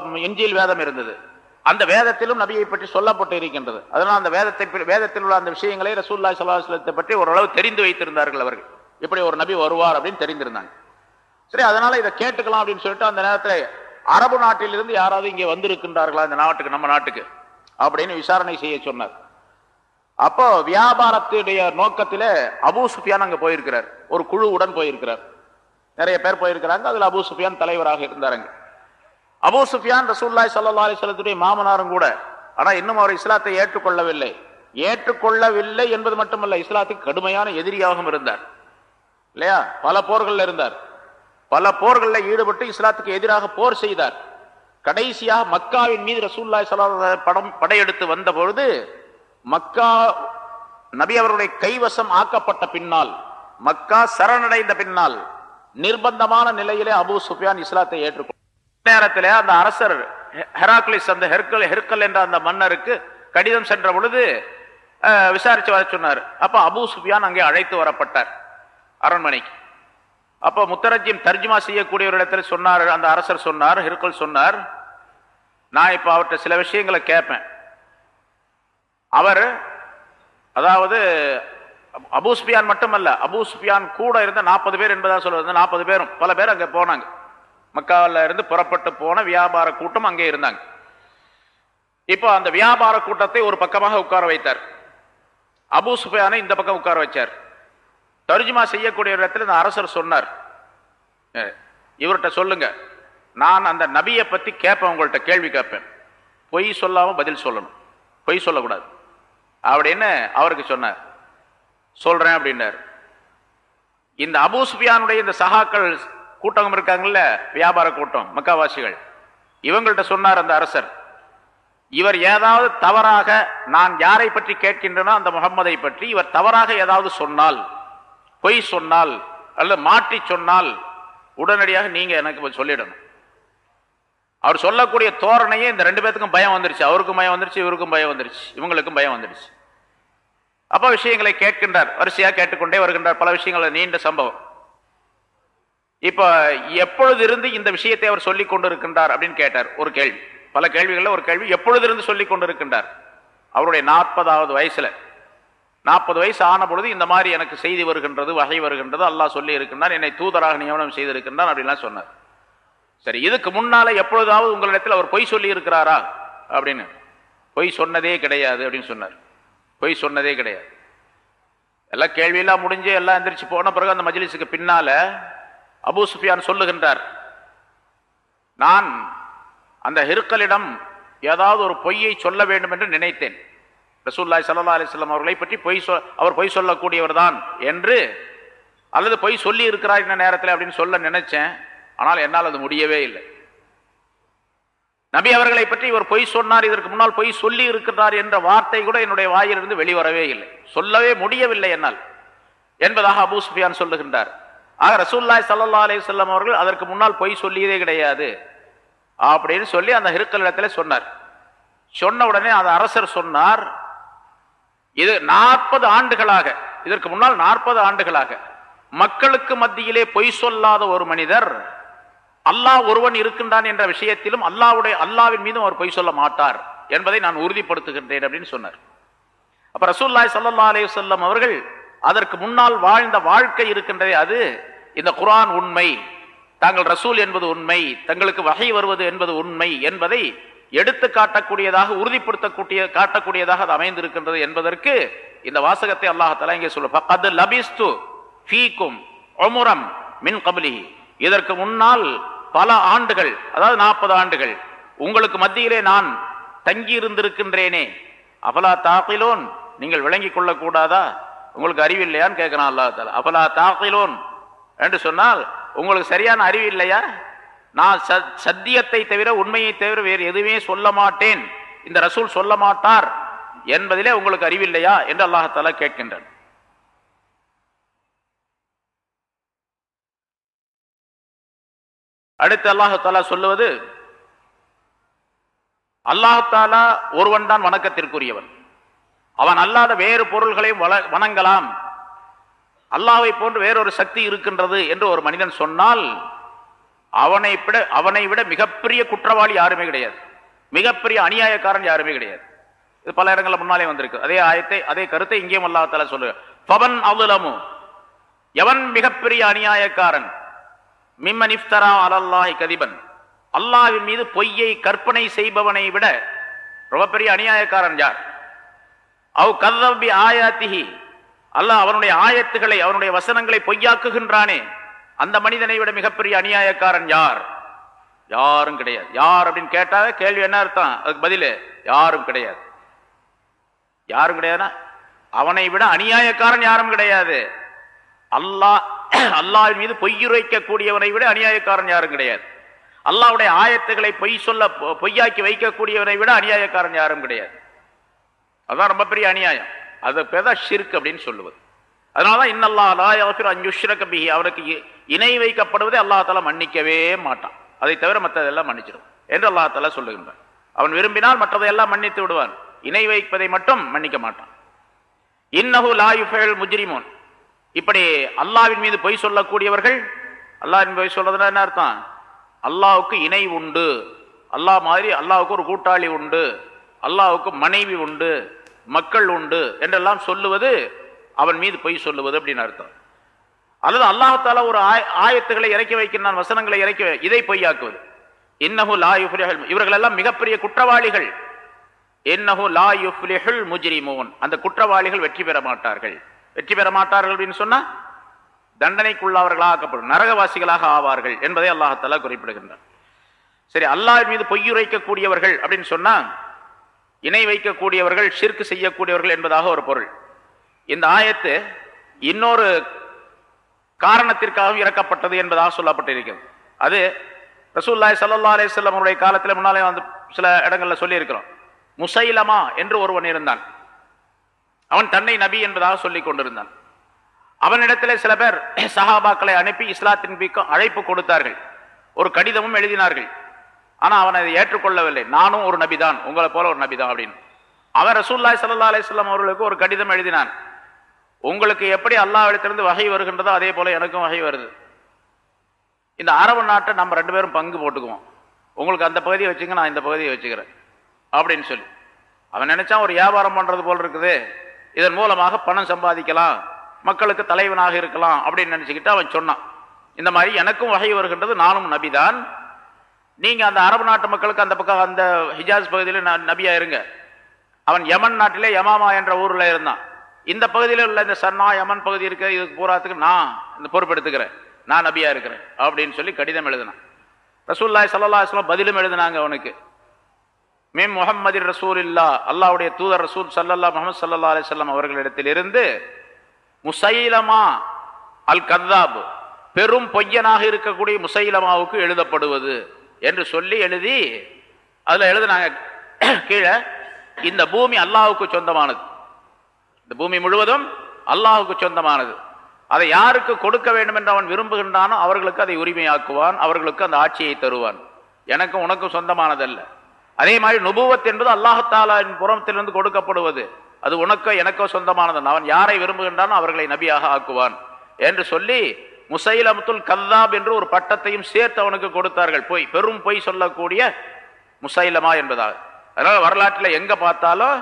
வேதம் இருந்தது. அந்த வேதத்திலும் நபியை பற்றி சொல்லப்பட்டு இருக்கின்றது. அதனால் அந்த வேதத்தை வேதத்தில் உள்ள அந்த விஷயங்களை ரசூல்லா சல்லாஹத்தை பற்றி ஓரளவு தெரிந்து வைத்திருந்தார்கள் அவர்கள். இப்படி ஒரு நபி வருவார் அப்படின்னு தெரிந்திருந்தாங்க. சரி அதனால இதை கேட்டுக்கலாம் அப்படின்னு சொல்லிட்டு அந்த நேரத்தில் அரபு நாட்டிலிருந்து யாராவது இங்கே வந்திருக்கின்றார்களா இந்த நாட்டுக்கு நம்ம நாட்டுக்கு அப்படின்னு விசாரணை செய்ய சொன்னார். அப்போ வியாபாரத்துடைய நோக்கத்திலே அபு சுஃபியான் அங்கே போயிருக்கிறார். ஒரு குழுவுடன் போயிருக்கிறார். நிறைய பேர் போயிருக்கிறாங்க. அதில் அபு சுஃபியான் தலைவராக இருந்தாருங்க அபு சுஃபியான் ரசூல்லாய் சல்லா அலிஸ்வலத்துடைய மாமனாரும் கூட. ஆனால் இன்னும் அவர் இஸ்லாத்தை ஏற்றுக்கொள்ளவில்லை. ஏற்றுக்கொள்ளவில்லை என்பது மட்டுமல்ல இஸ்லாத்துக்கு கடுமையான எதிரியாகவும் இருந்தார். இல்லையா? பல போர்களில் இருந்தார். பல போர்களில் ஈடுபட்டு இஸ்லாத்துக்கு எதிராக போர் செய்தார். கடைசியாக மக்காவின் மீது ரசூல்லாய் சல்லா படம் படையெடுத்து வந்த பொழுது மக்கா நபி அவருடைய கைவசம் ஆக்கப்பட்ட பின்னால் மக்கா சரணடைந்த பின்னால் நிர்பந்தமான நிலையிலே அபூ சுஃபியான் இஸ்லாத்தை ஏற்றுக்கொண்டார். நேரத்தில் அந்த அரசர் ஹெ- ஹெராக்லிஸ் அந்த ஹெர்கல் ஹெர்கல் என்ற அந்த மன்னருக்கு கடிதம் சென்ற பொழுது விசாரித்து விசாரிச்சு வர சொன்னார். அப்ப அபூ சுஃபியான் அங்கே அழைத்து வரப்பட்டார் அரண்மனைக்கு. அப்ப முத்தரஜிம் தர்ஜுமா செய்யக்கூடியவரிடத்தில் சொன்னார் அந்த அரசர் சொன்னார் ஹெர்கல் சொன்னார் நான் இப்ப அவர்கிட்ட சில விஷயங்களை கேட்பேன். அவர் அதாவது அபூஸ்பியான் மட்டுமல்ல அபூஸ்பியான் கூட இருந்த நாற்பது பேர் என்பதா சொல்லுவது நாற்பது பேரும் பல பேர் அங்கே போனாங்க. மக்காவில் இருந்து புறப்பட்டு போன வியாபார கூட்டம் அங்கே இருந்தாங்க. இப்போ அந்த வியாபார கூட்டத்தை ஒரு பக்கமாக உட்கார வைத்தார். அபூ சுஃபியானை இந்த பக்கம் உட்கார வச்சார். தர்ஜுமா செய்யக்கூடிய இடத்துல இந்த அரசர் சொன்னார். இவர்கிட்ட சொல்லுங்க நான் அந்த நபியை பற்றி கேட்பேன் உங்கள்கிட்ட கேள்வி கேட்பேன். பொய் சொல்லாமல் பதில் சொல்லணும். பொய் சொல்லக்கூடாது. அப்படின்னு அவருக்கு சொன்னார். சொல்றேன் அப்படின்னார். இந்த அபூசுபியானுடைய இந்த சகாக்கள் கூட்டம் இருக்காங்கல்ல வியாபார கூட்டம் மக்காவாசிகள். இவங்கள்ட்ட சொன்னார் அந்த அரசர் இவர் ஏதாவது தவறாக நான் யாரை பற்றி கேட்கின்றனோ அந்த முகம்மதை பற்றி இவர் தவறாக ஏதாவது சொன்னால் பொய் சொன்னால் அல்லது மாற்றி சொன்னால் உடனடியாக நீங்க எனக்கு சொல்லிடணும். அவர் சொல்லக்கூடிய தோரணையே இந்த ரெண்டு பேத்துக்கும் பயம் வந்துருச்சு. அவருக்கும் பயம் வந்துருச்சு இவருக்கும் பயம் வந்துருச்சு இவங்களுக்கும் பயம் வந்துருச்சு. அப்ப விஷயங்களை கேட்கின்றார் வரிசையா கேட்டுக்கொண்டே வருகின்றார். பல விஷயங்கள் நீண்ட சம்பவம். இப்ப எப்பொழுது இருந்து இந்த விஷயத்தை அவர் சொல்லிக் கொண்டிருக்கின்றார் அப்படின்னு கேட்டார். ஒரு கேள்வி. பல கேள்விகளில் ஒரு கேள்வி எப்பொழுது இருந்து சொல்லிக் கொண்டிருக்கின்றார்? அவருடைய நாற்பதாவது வயசுல. நாற்பது வயசு ஆன பொழுது இந்த மாதிரி எனக்கு செய்தி வருகின்றது வகை வருகின்றது அல்லாஹ் சொல்லி இருக்கின்றான் என்னை தூதராக நியமனம் செய்திருக்கின்றான் அப்படின்லாம் சொன்னார். சரி இதுக்கு முன்னால எப்பொழுதாவது உங்களிடத்தில் அவர் பொய் சொல்லி இருக்கிறாரா? அப்படின்னு. பொய் சொன்னதே கிடையாது அப்படின்னு சொன்னார். பொய் சொன்னதே கிடையாது. எல்லாம் கேள்வியெல்லாம் முடிஞ்சு எல்லாம் எந்திரிச்சு போன பிறகு அந்த மஜ்லிஸுக்கு பின்னால அபு சுஃபியான் சொல்லுகின்றார். நான் அந்த ஹிருக்கலிடம் ஏதாவது ஒரு பொய்யை சொல்ல வேண்டும் என்று நினைத்தேன். ரசூல்லாய் சல்லா அலிஸ்லாம் அவர்களை பற்றி பொய் சொ அவர் பொய் சொல்லக்கூடியவர் தான் என்று அல்லது பொய் சொல்லி இருக்கிறார் இந்த நேரத்தில் அப்படின்னு சொல்ல நினைச்சேன். ஆனால் என்னால் அது முடியவே இல்லை. நபி அவர்களை பற்றி இவர் பொய் சொன்னார் இதற்கு முன்னால் பொய் சொல்லி இருக்கிறார் என்ற வார்த்தை கூட என்னுடைய வாயிலிருந்து வெளிவரவே இல்லை. சொல்லவே முடியவில்லை என்னால். என்பதாக அபூ சுஃபியான் சொல்லுகின்றார். ஆக ரசூல்லாய் சல்லா அலிசல்லாம் அவர்கள் அதற்கு முன்னால் பொய் சொல்லியதே கிடையாது அப்படின்னு சொல்லி அந்த ஹிருக்கல் இடத்துல சொன்னார். சொன்ன உடனே அந்த அரசர் சொன்னார் இது நாற்பது ஆண்டுகளாக இதற்கு முன்னால் நாற்பது ஆண்டுகளாக மக்களுக்கு மத்தியிலே பொய் சொல்லாத ஒரு மனிதர் அல்லாஹ் ஒருவன் இருக்கின்றான் என்ற விஷயத்திலும் அல்லாவுடைய அல்லாவின் மீதும் அவர் பொய் சொல்ல மாட்டார் என்பதை நான் உறுதிப்படுத்துகின்றேன் அப்படின்னு சொன்னார். அப்ப ரசூல்லாய் சல்லா அலைஹி வஸல்லம் அவர்கள் அதற்கு முன்னால் வாழ்ந்த வாழ்க்கை இருக்கின்றதே அது இந்த குரான் உண்மை தாங்கள் ரசூல் என்பது உண்மை தங்களுக்கு வகை வருவது என்பது உண்மை என்பதை எடுத்து காட்டக்கூடியதாக உறுதிப்படுத்தக்கூடிய காட்டக்கூடியதாக அது அமைந்திருக்கின்றது என்பதற்கு இந்த வாசகத்தை அல்லாஹ் இங்கே சொல்ல லபிஸ்து ஃபீக்கும் ஒமுரம் மின் கபலி இதற்கு முன்னால் பல ஆண்டுகள் அதாவது நாற்பது ஆண்டுகள் உங்களுக்கு மத்தியிலே நான் தங்கி இருந்திருக்கின்றேனே அபலா தாக்கிலோன் நீங்கள் விளங்கிக் கொள்ளக்கூடாதா? உங்களுக்கு அறிவில்லையான்னு கேட்கிறான் அல்லா தாலா அபலா தாக்கிலோன் என்று சொன்னால் உங்களுக்கு சரியான அறிவு இல்லையா? நான் சத்தியத்தை தவிர உண்மையை தவிர வேறு எதுவுமே சொல்ல மாட்டேன். இந்த ரசூல் சொல்ல மாட்டார் என்பதிலே உங்களுக்கு அறிவில்லையா? என்று அல்லாஹாலா கேட்கின்றன. அடுத்து அல்லாஹாலா சொல்லுவது அல்லாஹாலா ஒருவன் தான் வணக்கத்திற்குரியவன். அவன் அல்லாத வேறு பொருள்களையும் வணங்கலாம். அல்லாவை போன்று வேறொரு சக்தி இருக்கின்றது என்று ஒரு மனிதன் சொன்னால் அவனை விட அவனை விட மிகப்பெரிய குற்றவாளி யாருமே கிடையாது. மிகப்பெரிய அநியாயக்காரன் யாருமே கிடையாது. இது பல இடங்களில் முன்னாலே வந்திருக்கு. அதே ஆயத்தை அதே கருத்தை இங்கேயும் அல்லாஹால சொல்லுங்க பவன் அவுலமு. எவன் மிகப்பெரிய அநியாயக்காரன்? மிம்மன் இஃப்தரா அலல்லாஹி கதிபன். அல்லாவின் மீது பொய்யை கற்பனை செய்பவனை விட ரொம்ப பெரிய அநியாயக்காரன் யார்? அவ் கதபி ஆயாத்திகி அல்லாஹ் அவனுடைய ஆயத்துகளை அவனுடைய வசனங்களை பொய்யாக்குகின்றானே. அந்த மனிதனை விட மிகப்பெரிய அநியாயக்காரன் யார்? யாரும் கிடையாது. யார் அப்படின்னு கேட்டாவே கேள்வி என்ன அர்த்தம்? அதுக்கு பதிலு யாரும் கிடையாது. யாரும் கிடையாதுன்னா அவனை விட அநியாயக்காரன் யாரும் கிடையாது. அல்லாஹ் அல்லாஹ் மீது பொய்யுரைக்கக்கூடியவனை விட அநியாயக்காரன் யாரும் கிடையாது. அல்லாவுடைய ஆயத்துகளை பொய் சொல்ல பொ- பொய்யாக்கி வைக்கக்கூடியவனை விட அநியாயக்காரன் யாரும் கிடையாது. அதுதான் ரொம்ப பெரிய அநியாயம். அது பேர் ஷிர்க் அப்படின்னு சொல்லுவது. அதனாலதான் இன்னல்லா லா யக்ஃபிரு அன் பிஹி. அவனுக்கு இ- இணை வைக்கப்படுவதை அல்லாஹால மன்னிக்கவே மாட்டான். அதை தவிர மற்றதெல்லாம் மன்னிச்சிடும் என்று அல்லாஹால சொல்லுகின்றான். அவன் விரும்பினால் மற்றதையெல்லாம் மன்னித்து விடுவான். இணை வைப்பதை மட்டும் மன்னிக்க மாட்டான். இன்னஹு லாயுஃபேல் முஜ்ரிமோன். இப்படி அல்லாவின் மீது பொய் சொல்லக்கூடியவர்கள் அல்லாவின் பொய் சொல்றதுன்னா என்ன அர்த்தம்? அல்லாவுக்கு இணை உண்டு. அல்லாஹ் மாதிரி அல்லாவுக்கு ஒரு கூட்டாளி உண்டு. அல்லாவுக்கு மனைவி உண்டு. மக்கள் உண்டு என்றெல்லாம் சொல்லுவது அவன் மீது பொய் சொல்லுவது அப்படின்னு அர்த்தம். அல்லது அல்லாஹால ஒரு ஆய- ஆயத்துகளை இறக்கி வைக்கின்றான் வசனங்களை இறக்கி வை- இதை பொய்யாக்குவது. இன்னஹு லா யுஃப்லிஹுல் இவர்கள் எல்லாம் மிகப்பெரிய குற்றவாளிகள். என்னஹு லா யுஃப்லிஹுல் முஜ்ரிமூன். அந்த குற்றவாளிகள் வெற்றி பெற மாட்டார்கள். வெற்றி பெற மாட்டார்கள் அப்படின்னு சொன்னா தண்டனைக்குள்ளாவர்களாக ஆக்கப்படும் நரகவாசிகளாக ஆவார்கள் என்பதை அல்லாஹத்தாலா குறிப்பிடுகின்றார் சரி அல்லாஹ் மீது பொய்யுரைக்கக்கூடியவர்கள் அப்படின்னு சொன்னா இணை வைக்கக்கூடியவர்கள் ஷிர்க்கு செய்யக்கூடியவர்கள் என்பதாக ஒரு பொருள். இந்த ஆயத்து இன்னொரு காரணத்திற்காகவும் இறக்கப்பட்டது என்பதாக சொல்லப்பட்டிருக்கிறது. அது ரசூல்லாய் சல்லா அலிஸ்லாம் அவருடைய காலத்தில் முன்னாலே வந்து சில இடங்களில் சொல்லியிருக்கிறோம். முசைலமா என்று ஒருவன் இருந்தான். அவன் தன்னை நபி என்பதாக சொல்லிக் கொண்டிருந்தான். அவனிடத்திலே சில பேர் சஹாபாக்களை அனுப்பி இஸ்லாத்தின் பக்கம் அழைப்பு கொடுத்தார்கள். ஒரு கடிதமும் எழுதினார்கள். ஆனால் அவன் அதை ஏற்றுக்கொள்ளவில்லை. நானும் ஒரு நபிதான். உங்களை போல ஒரு நபிதான் அப்படின்னு. அவன் ரசூல்லாய் சல்லா அலிஸ்லாம் அவர்களுக்கு ஒரு கடிதம் எழுதினான். உங்களுக்கு எப்படி அல்லாவிடத்திலிருந்து வகை வருகின்றதோ அதே போல எனக்கும் வகை வருது. இந்த அரபு நாட்டை நம்ம ரெண்டு பேரும் பங்கு போட்டுக்குவோம். உங்களுக்கு அந்த பகுதியை வச்சுங்க நான் இந்த பகுதியை வச்சுக்கிறேன். அப்படின்னு சொல்லி. அவன் நினைச்சான் ஒரு வியாபாரம் பண்ணுறது போல் இருக்குது. இதன் மூலமாக பணம் சம்பாதிக்கலாம் மக்களுக்கு தலைவனாக இருக்கலாம் அப்படின்னு நினச்சிக்கிட்டு அவன் சொன்னான். இந்த மாதிரி எனக்கும் வகை வருகின்றது நானும் நபிதான். நீங்கள் அந்த அரபு நாட்டு மக்களுக்கு அந்த பக்கம் அந்த ஹிஜாஸ் பகுதியில் நான் நபியா இருங்க. அவன் யமன் நாட்டிலே யமாமா என்ற ஊரில் இருந்தான். இந்த பகுதியில் உள்ள இந்த சன்னா யமன் பகுதி இருக்க இதுக்கு பூராத்துக்கு நான் இந்த பொறுப்பெடுத்துக்கிறேன். நான் நபியாக இருக்கிறேன் அப்படின்னு சொல்லி கடிதம் எழுதினான். ரசூல்லாய் சல்லா இஸ்லாம் பதிலும் எழுதினாங்க அவனுக்கு. மேம் முகம்மது ரசூல் இல்லா அல்லாவுடைய தூதர் ரசூல் சல்லல்லா முகமது சல்லா அலிசல்லாம் அவர்களிடத்திலிருந்து முசைலமா அல் கதாப் பெரும் பொய்யனாக இருக்கக்கூடிய முசைலமாவுக்கு எழுதப்படுவது என்று சொல்லி எழுதி அதில் எழுதினாங்க. *clears throat* கீழே இந்த பூமி அல்லாவுக்கு சொந்தமானது. இந்த பூமி முழுவதும் அல்லாவுக்கு சொந்தமானது. அதை யாருக்கு கொடுக்க வேண்டும் என்று அவன் விரும்புகின்றானோ அவர்களுக்கு அதை உரிமையாக்குவான் அவர்களுக்கு அந்த ஆட்சியை தருவான். எனக்கும் உனக்கும் சொந்தமானதல்ல. அதே மாதிரி நுபுவத் என்பது அல்லாஹத்தாலின் புறத்திலிருந்து கொடுக்கப்படுவது. அது உனக்கோ எனக்கோ சொந்தமானது. அவன் யாரை விரும்புகின்றானோ அவர்களை நபியாக ஆக்குவான். என்று சொல்லி முசைலமத்துல் கல்லாப் என்று ஒரு பட்டத்தையும் சேர்த்து அவனுக்கு கொடுத்தார்கள். பொய் பெரும் பொய் சொல்லக்கூடிய முசைலமா என்பதாக. அதனால வரலாற்றில் எங்க பார்த்தாலும்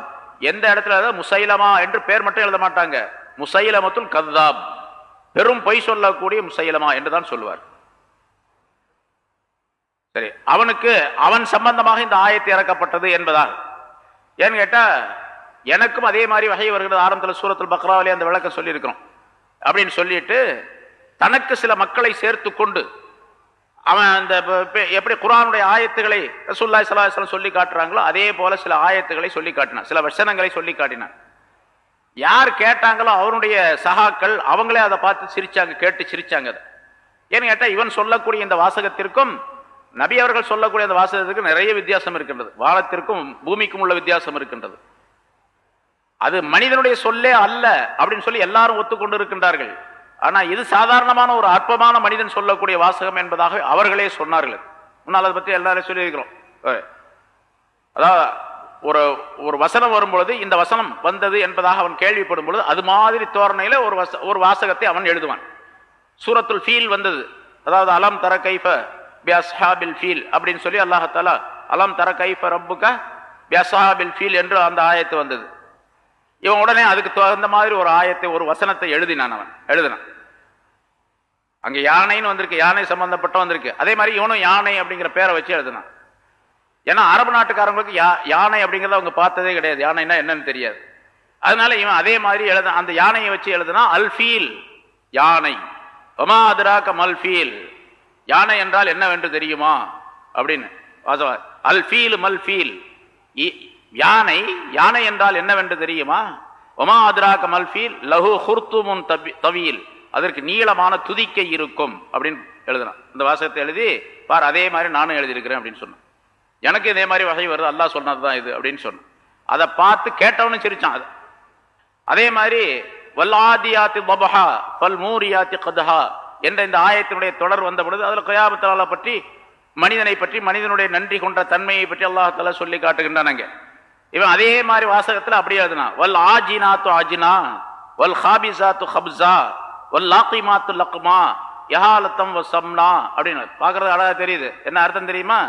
எந்த இடத்துல அதாவது முசைலமா என்று பேர் மட்டும் எழுத மாட்டாங்க. முசைலமத்துல் கல்லாப் பெரும் பொய் சொல்லக்கூடிய முசைலமா என்றுதான் சொல்லுவார் சரி அவனுக்கு அவன் சம்பந்தமாக இந்த ஆயத்து இறக்கப்பட்டது என்பதால் ஏன்னு கேட்டா எனக்கும் அதே மாதிரி வகை வருகிறது. ஆரம்பத்தில் சூரத்தில் பக்ராவிலே அந்த விளக்கம் சொல்லியிருக்கிறோம். அப்படின்னு சொல்லிட்டு தனக்கு சில மக்களை சேர்த்து கொண்டு அவன் அந்த எப்படி குரானுடைய ஆயத்துகளை ரசூல்லாய் சலாஹலம் சொல்லி காட்டுறாங்களோ அதே போல சில ஆயத்துகளை சொல்லி காட்டினான் சில வசனங்களை சொல்லி காட்டினான் யார் கேட்டாங்களோ அவனுடைய சகாக்கள் அவங்களே அதை பார்த்து சிரிச்சாங்க கேட்டு சிரிச்சாங்க அதை. ஏன்னு கேட்டால் இவன் சொல்லக்கூடிய இந்த வாசகத்திற்கும் நபி அவர்கள் சொல்லக்கூடிய அந்த வாசகத்திற்கும் நிறைய வித்தியாசம் இருக்கின்றது. வானத்திற்கும் பூமிக்கும் உள்ள வித்தியாசம் இருக்கின்றது. அது மனிதனுடைய சொல்லே அல்ல அப்படின்னு சொல்லி எல்லாரும் ஒத்துக்கொண்டு இருக்கின்றார்கள் ஆனால் இது சாதாரணமான ஒரு அற்பமான மனிதன் சொல்லக்கூடிய வாசகம் என்பதாக அவர்களே சொன்னார்கள். முன்னால் அதை பற்றி எல்லாரும் சொல்லியிருக்கிறோம். அதாவது ஒரு ஒரு வசனம் வரும்பொழுது இந்த வசனம் வந்தது என்பதாக அவன் கேள்விப்படும் பொழுது அது மாதிரி தோரணையில் ஒரு வச ஒரு வாசகத்தை அவன் எழுதுவான். சூரத்துல் ஃபீல் வந்தது. அதாவது அலம் தர கைஃப பியஸ்ஹாபில் ஃபீல் அப்படின்னு சொல்லி அல்லாஹாலா அலம் தர கைஃப ரப்புக்கா பியஸ்ஹாபில் ஃபீல் என்று அந்த ஆயத்து வந்தது. இவன் உடனே அதுக்கு தகுந்த மாதிரி ஒரு ஆயத்தை ஒரு வசனத்தை எழுதினான் அவன் எழுதினான். அங்க யானைன்னு வந்திருக்கு யானை சம்பந்தப்பட்ட வந்திருக்கு. அதே மாதிரி இவனும் யானை அப்படிங்கிற பேரை வச்சு எழுதினான். ஏன்னா அரபு நாட்டுக்காரங்களுக்கு யா- யானை அப்படிங்கிறத அவங்க பார்த்ததே கிடையாது. யானைன்னா என்னன்னு தெரியாது. அதனால இவன் அதே மாதிரி எழுத அந்த யானையை வச்சு எழுதுனா அல்ஃபீல். யானை. ஒமா அதுராக்க அல்ஃபீல் யானை என்றால் என்னவென்று தெரியுமா? அப்படின்னு. வாசவா. அல்ஃபீல் மல்ஃபீல் இ- யானை யானை என்றால் என்னவென்று தெரியுமா? ஒமா அதுராக்க மல்ஃபீல் லஹு ஹுர்துமுன் தவியில் அதற்கு நீளமான துதிக்கை இருக்கும் அப்படின்னு எழுதுனான் இந்த வாசகத்தை எழுதி பார் அதே மாதிரி நானும் எழுதியிருக்கிறேன் அப்படின்னு சொன்னேன். எனக்கு இதே மாதிரி வகை வருது அல்லாஹ் சொன்னதுதான் இது அப்படின்னு சொன்னேன். அதை பார்த்து கேட்டவனும் சிரிச்சான் அது. அதே மாதிரி வல்லாதியாத்து பபஹா பல் மூரியாத்து கதஹா என்ற இந்த ஆயத்தினுடைய தொடர் வந்த பொழுது அதில் கயாபத்தால பற்றி மனிதனை பற்றி மனிதனுடைய நன்றி கொண்ட தன்மையை பற்றி அல்லாஹால சொல்லி காட்டுகின்றானுங்க இவன் அதே மாதிரி வாசகத்தில் அப்படியே எழுதுனா வல் ஆஜினாத்து ஆஜினா வல் ஹாபிசா து ஹப்சா வல் லாக்கிமாத்து லக்குமா யஹாலத்தம் வ சம்னா அப்படின்னு. பார்க்கறது அழகா தெரியுது. என்ன அர்த்தம் தெரியுமா?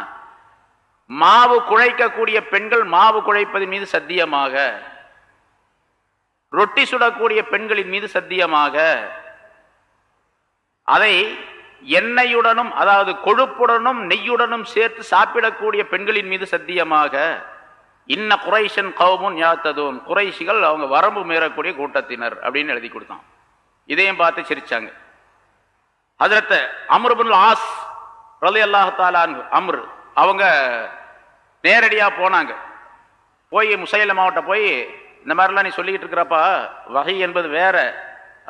மாவு குழைக்கக்கூடிய பெண்கள் மாவு குழைப்பதின் மீது சத்தியமாக. ரொட்டி சுடக்கூடிய பெண்களின் மீது சத்தியமாக. அதை எண்ணெயுடனும் அதாவது கொழுப்புடனும் நெய்யுடனும் சேர்த்து சாப்பிடக்கூடிய பெண்களின் மீது சத்தியமாக இன்ன குறைஷன் கவுமுன் யாத்ததும் குறைஷிகள் அவங்க வரம்பு மீறக்கூடிய கூட்டத்தினர் அப்படின்னு எழுதி கொடுத்தான். இதையும் பார்த்து சிரிச்சாங்க. அதிரத்த அமருபுல் ஆஸ் ரலி அல்லாஹாலான் அம்ரு அவங்க நேரடியாக போனாங்க. போய் முசைல மாவட்டம் போய் இந்த மாதிரிலாம் நீ சொல்லிக்கிட்டு இருக்கிறப்பா வகை என்பது வேற.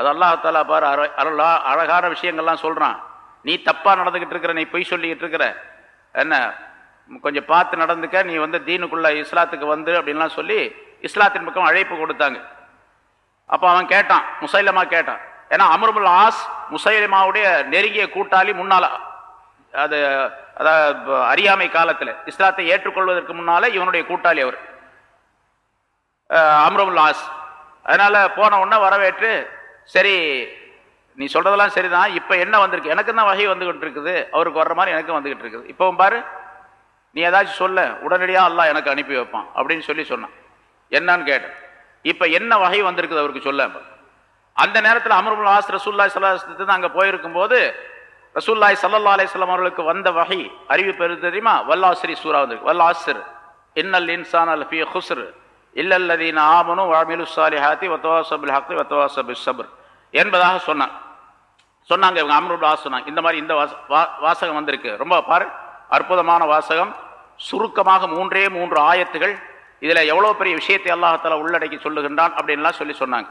அது அல்லாஹாலா பாரு அர- அருளா அழகான விஷயங்கள்லாம் சொல்கிறான் நீ தப்பாக நடந்துக்கிட்டு இருக்கிற நீ பொய் சொல்லிக்கிட்டு இருக்கிற. என்ன? கொஞ்சம் பார்த்து நடந்துக்க நீ வந்து தீனுக்குள்ள இஸ்லாத்துக்கு வந்து அப்படின்லாம் சொல்லி இஸ்லாத்தின் பக்கம் அழைப்பு கொடுத்தாங்க. அப்போ அவன் கேட்டான் முசைலமா கேட்டான். ஏன்னா அமருபுல் ஆஸ் முசைலமாவுடைய நெருங்கிய கூட்டாளி முன்னால் அது அதாவது அறியாமை காலத்தில் இஸ்லாத்தை ஏற்றுக்கொள்வதற்கு முன்னால் இவனுடைய கூட்டாளி அவர். அம்ருல் ஆஸ் அதனால் போன உடனே வரவேற்று சரி நீ சொல்றதெல்லாம் சரிதான். இப்போ என்ன வந்திருக்கு? எனக்கு தான் வகை வந்துகிட்டு இருக்குது அவருக்கு வர்ற மாதிரி எனக்கும் வந்துகிட்டு இருக்குது இப்போவும் பாரு நீ ஏதாச்சும் சொல்ல. உடனடியாக அல்லா எனக்கு அனுப்பி வைப்பான் அப்படின்னு சொல்லி சொன்னான். என்னன்னு கேட்டேன். இப்போ என்ன வகை வந்திருக்குது அவருக்கு சொல்ல? அந்த நேரத்தில் அமருல் ஆஸ் ரசூல்லா சல்லாஹ் அங்கே போயிருக்கும் போது ரசூல்லாய் சல்லா அலிஸ்லாம் அவர்களுக்கு வந்த வகை அறிவிப்பு எது தெரியுமா? வல்லாசிரி சூரா வந்திருக்கு. வல்லாசிர் இன்னல் இன்சான் அல் ஃபி ஹுஸ்ர் இல்லல்லதீன் ஆமனும் வாமிலு சாலிஹாத்தி வத்தவாசபில் ஹாத்தி வத்தவாசபில் சபர். என்பதாக சொன்னான். சொன்னாங்க இவங்க அமருல் சொன்னாங்க. இந்த மாதிரி இந்த வாச- வா- வாசகம் வந்திருக்கு. ரொம்ப பாரு அற்புதமான வாசகம். சுருக்கமாக மூன்றே மூன்று ஆயத்துகள். இதில் எவ்வளோ பெரிய விஷயத்தை அல்லாஹால உள்ளடக்கி சொல்லுகின்றான் அப்படின்லாம் சொல்லி சொன்னாங்க.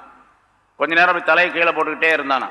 கொஞ்ச நேரம் அப்படி தலையை கீழே போட்டுக்கிட்டே இருந்தானா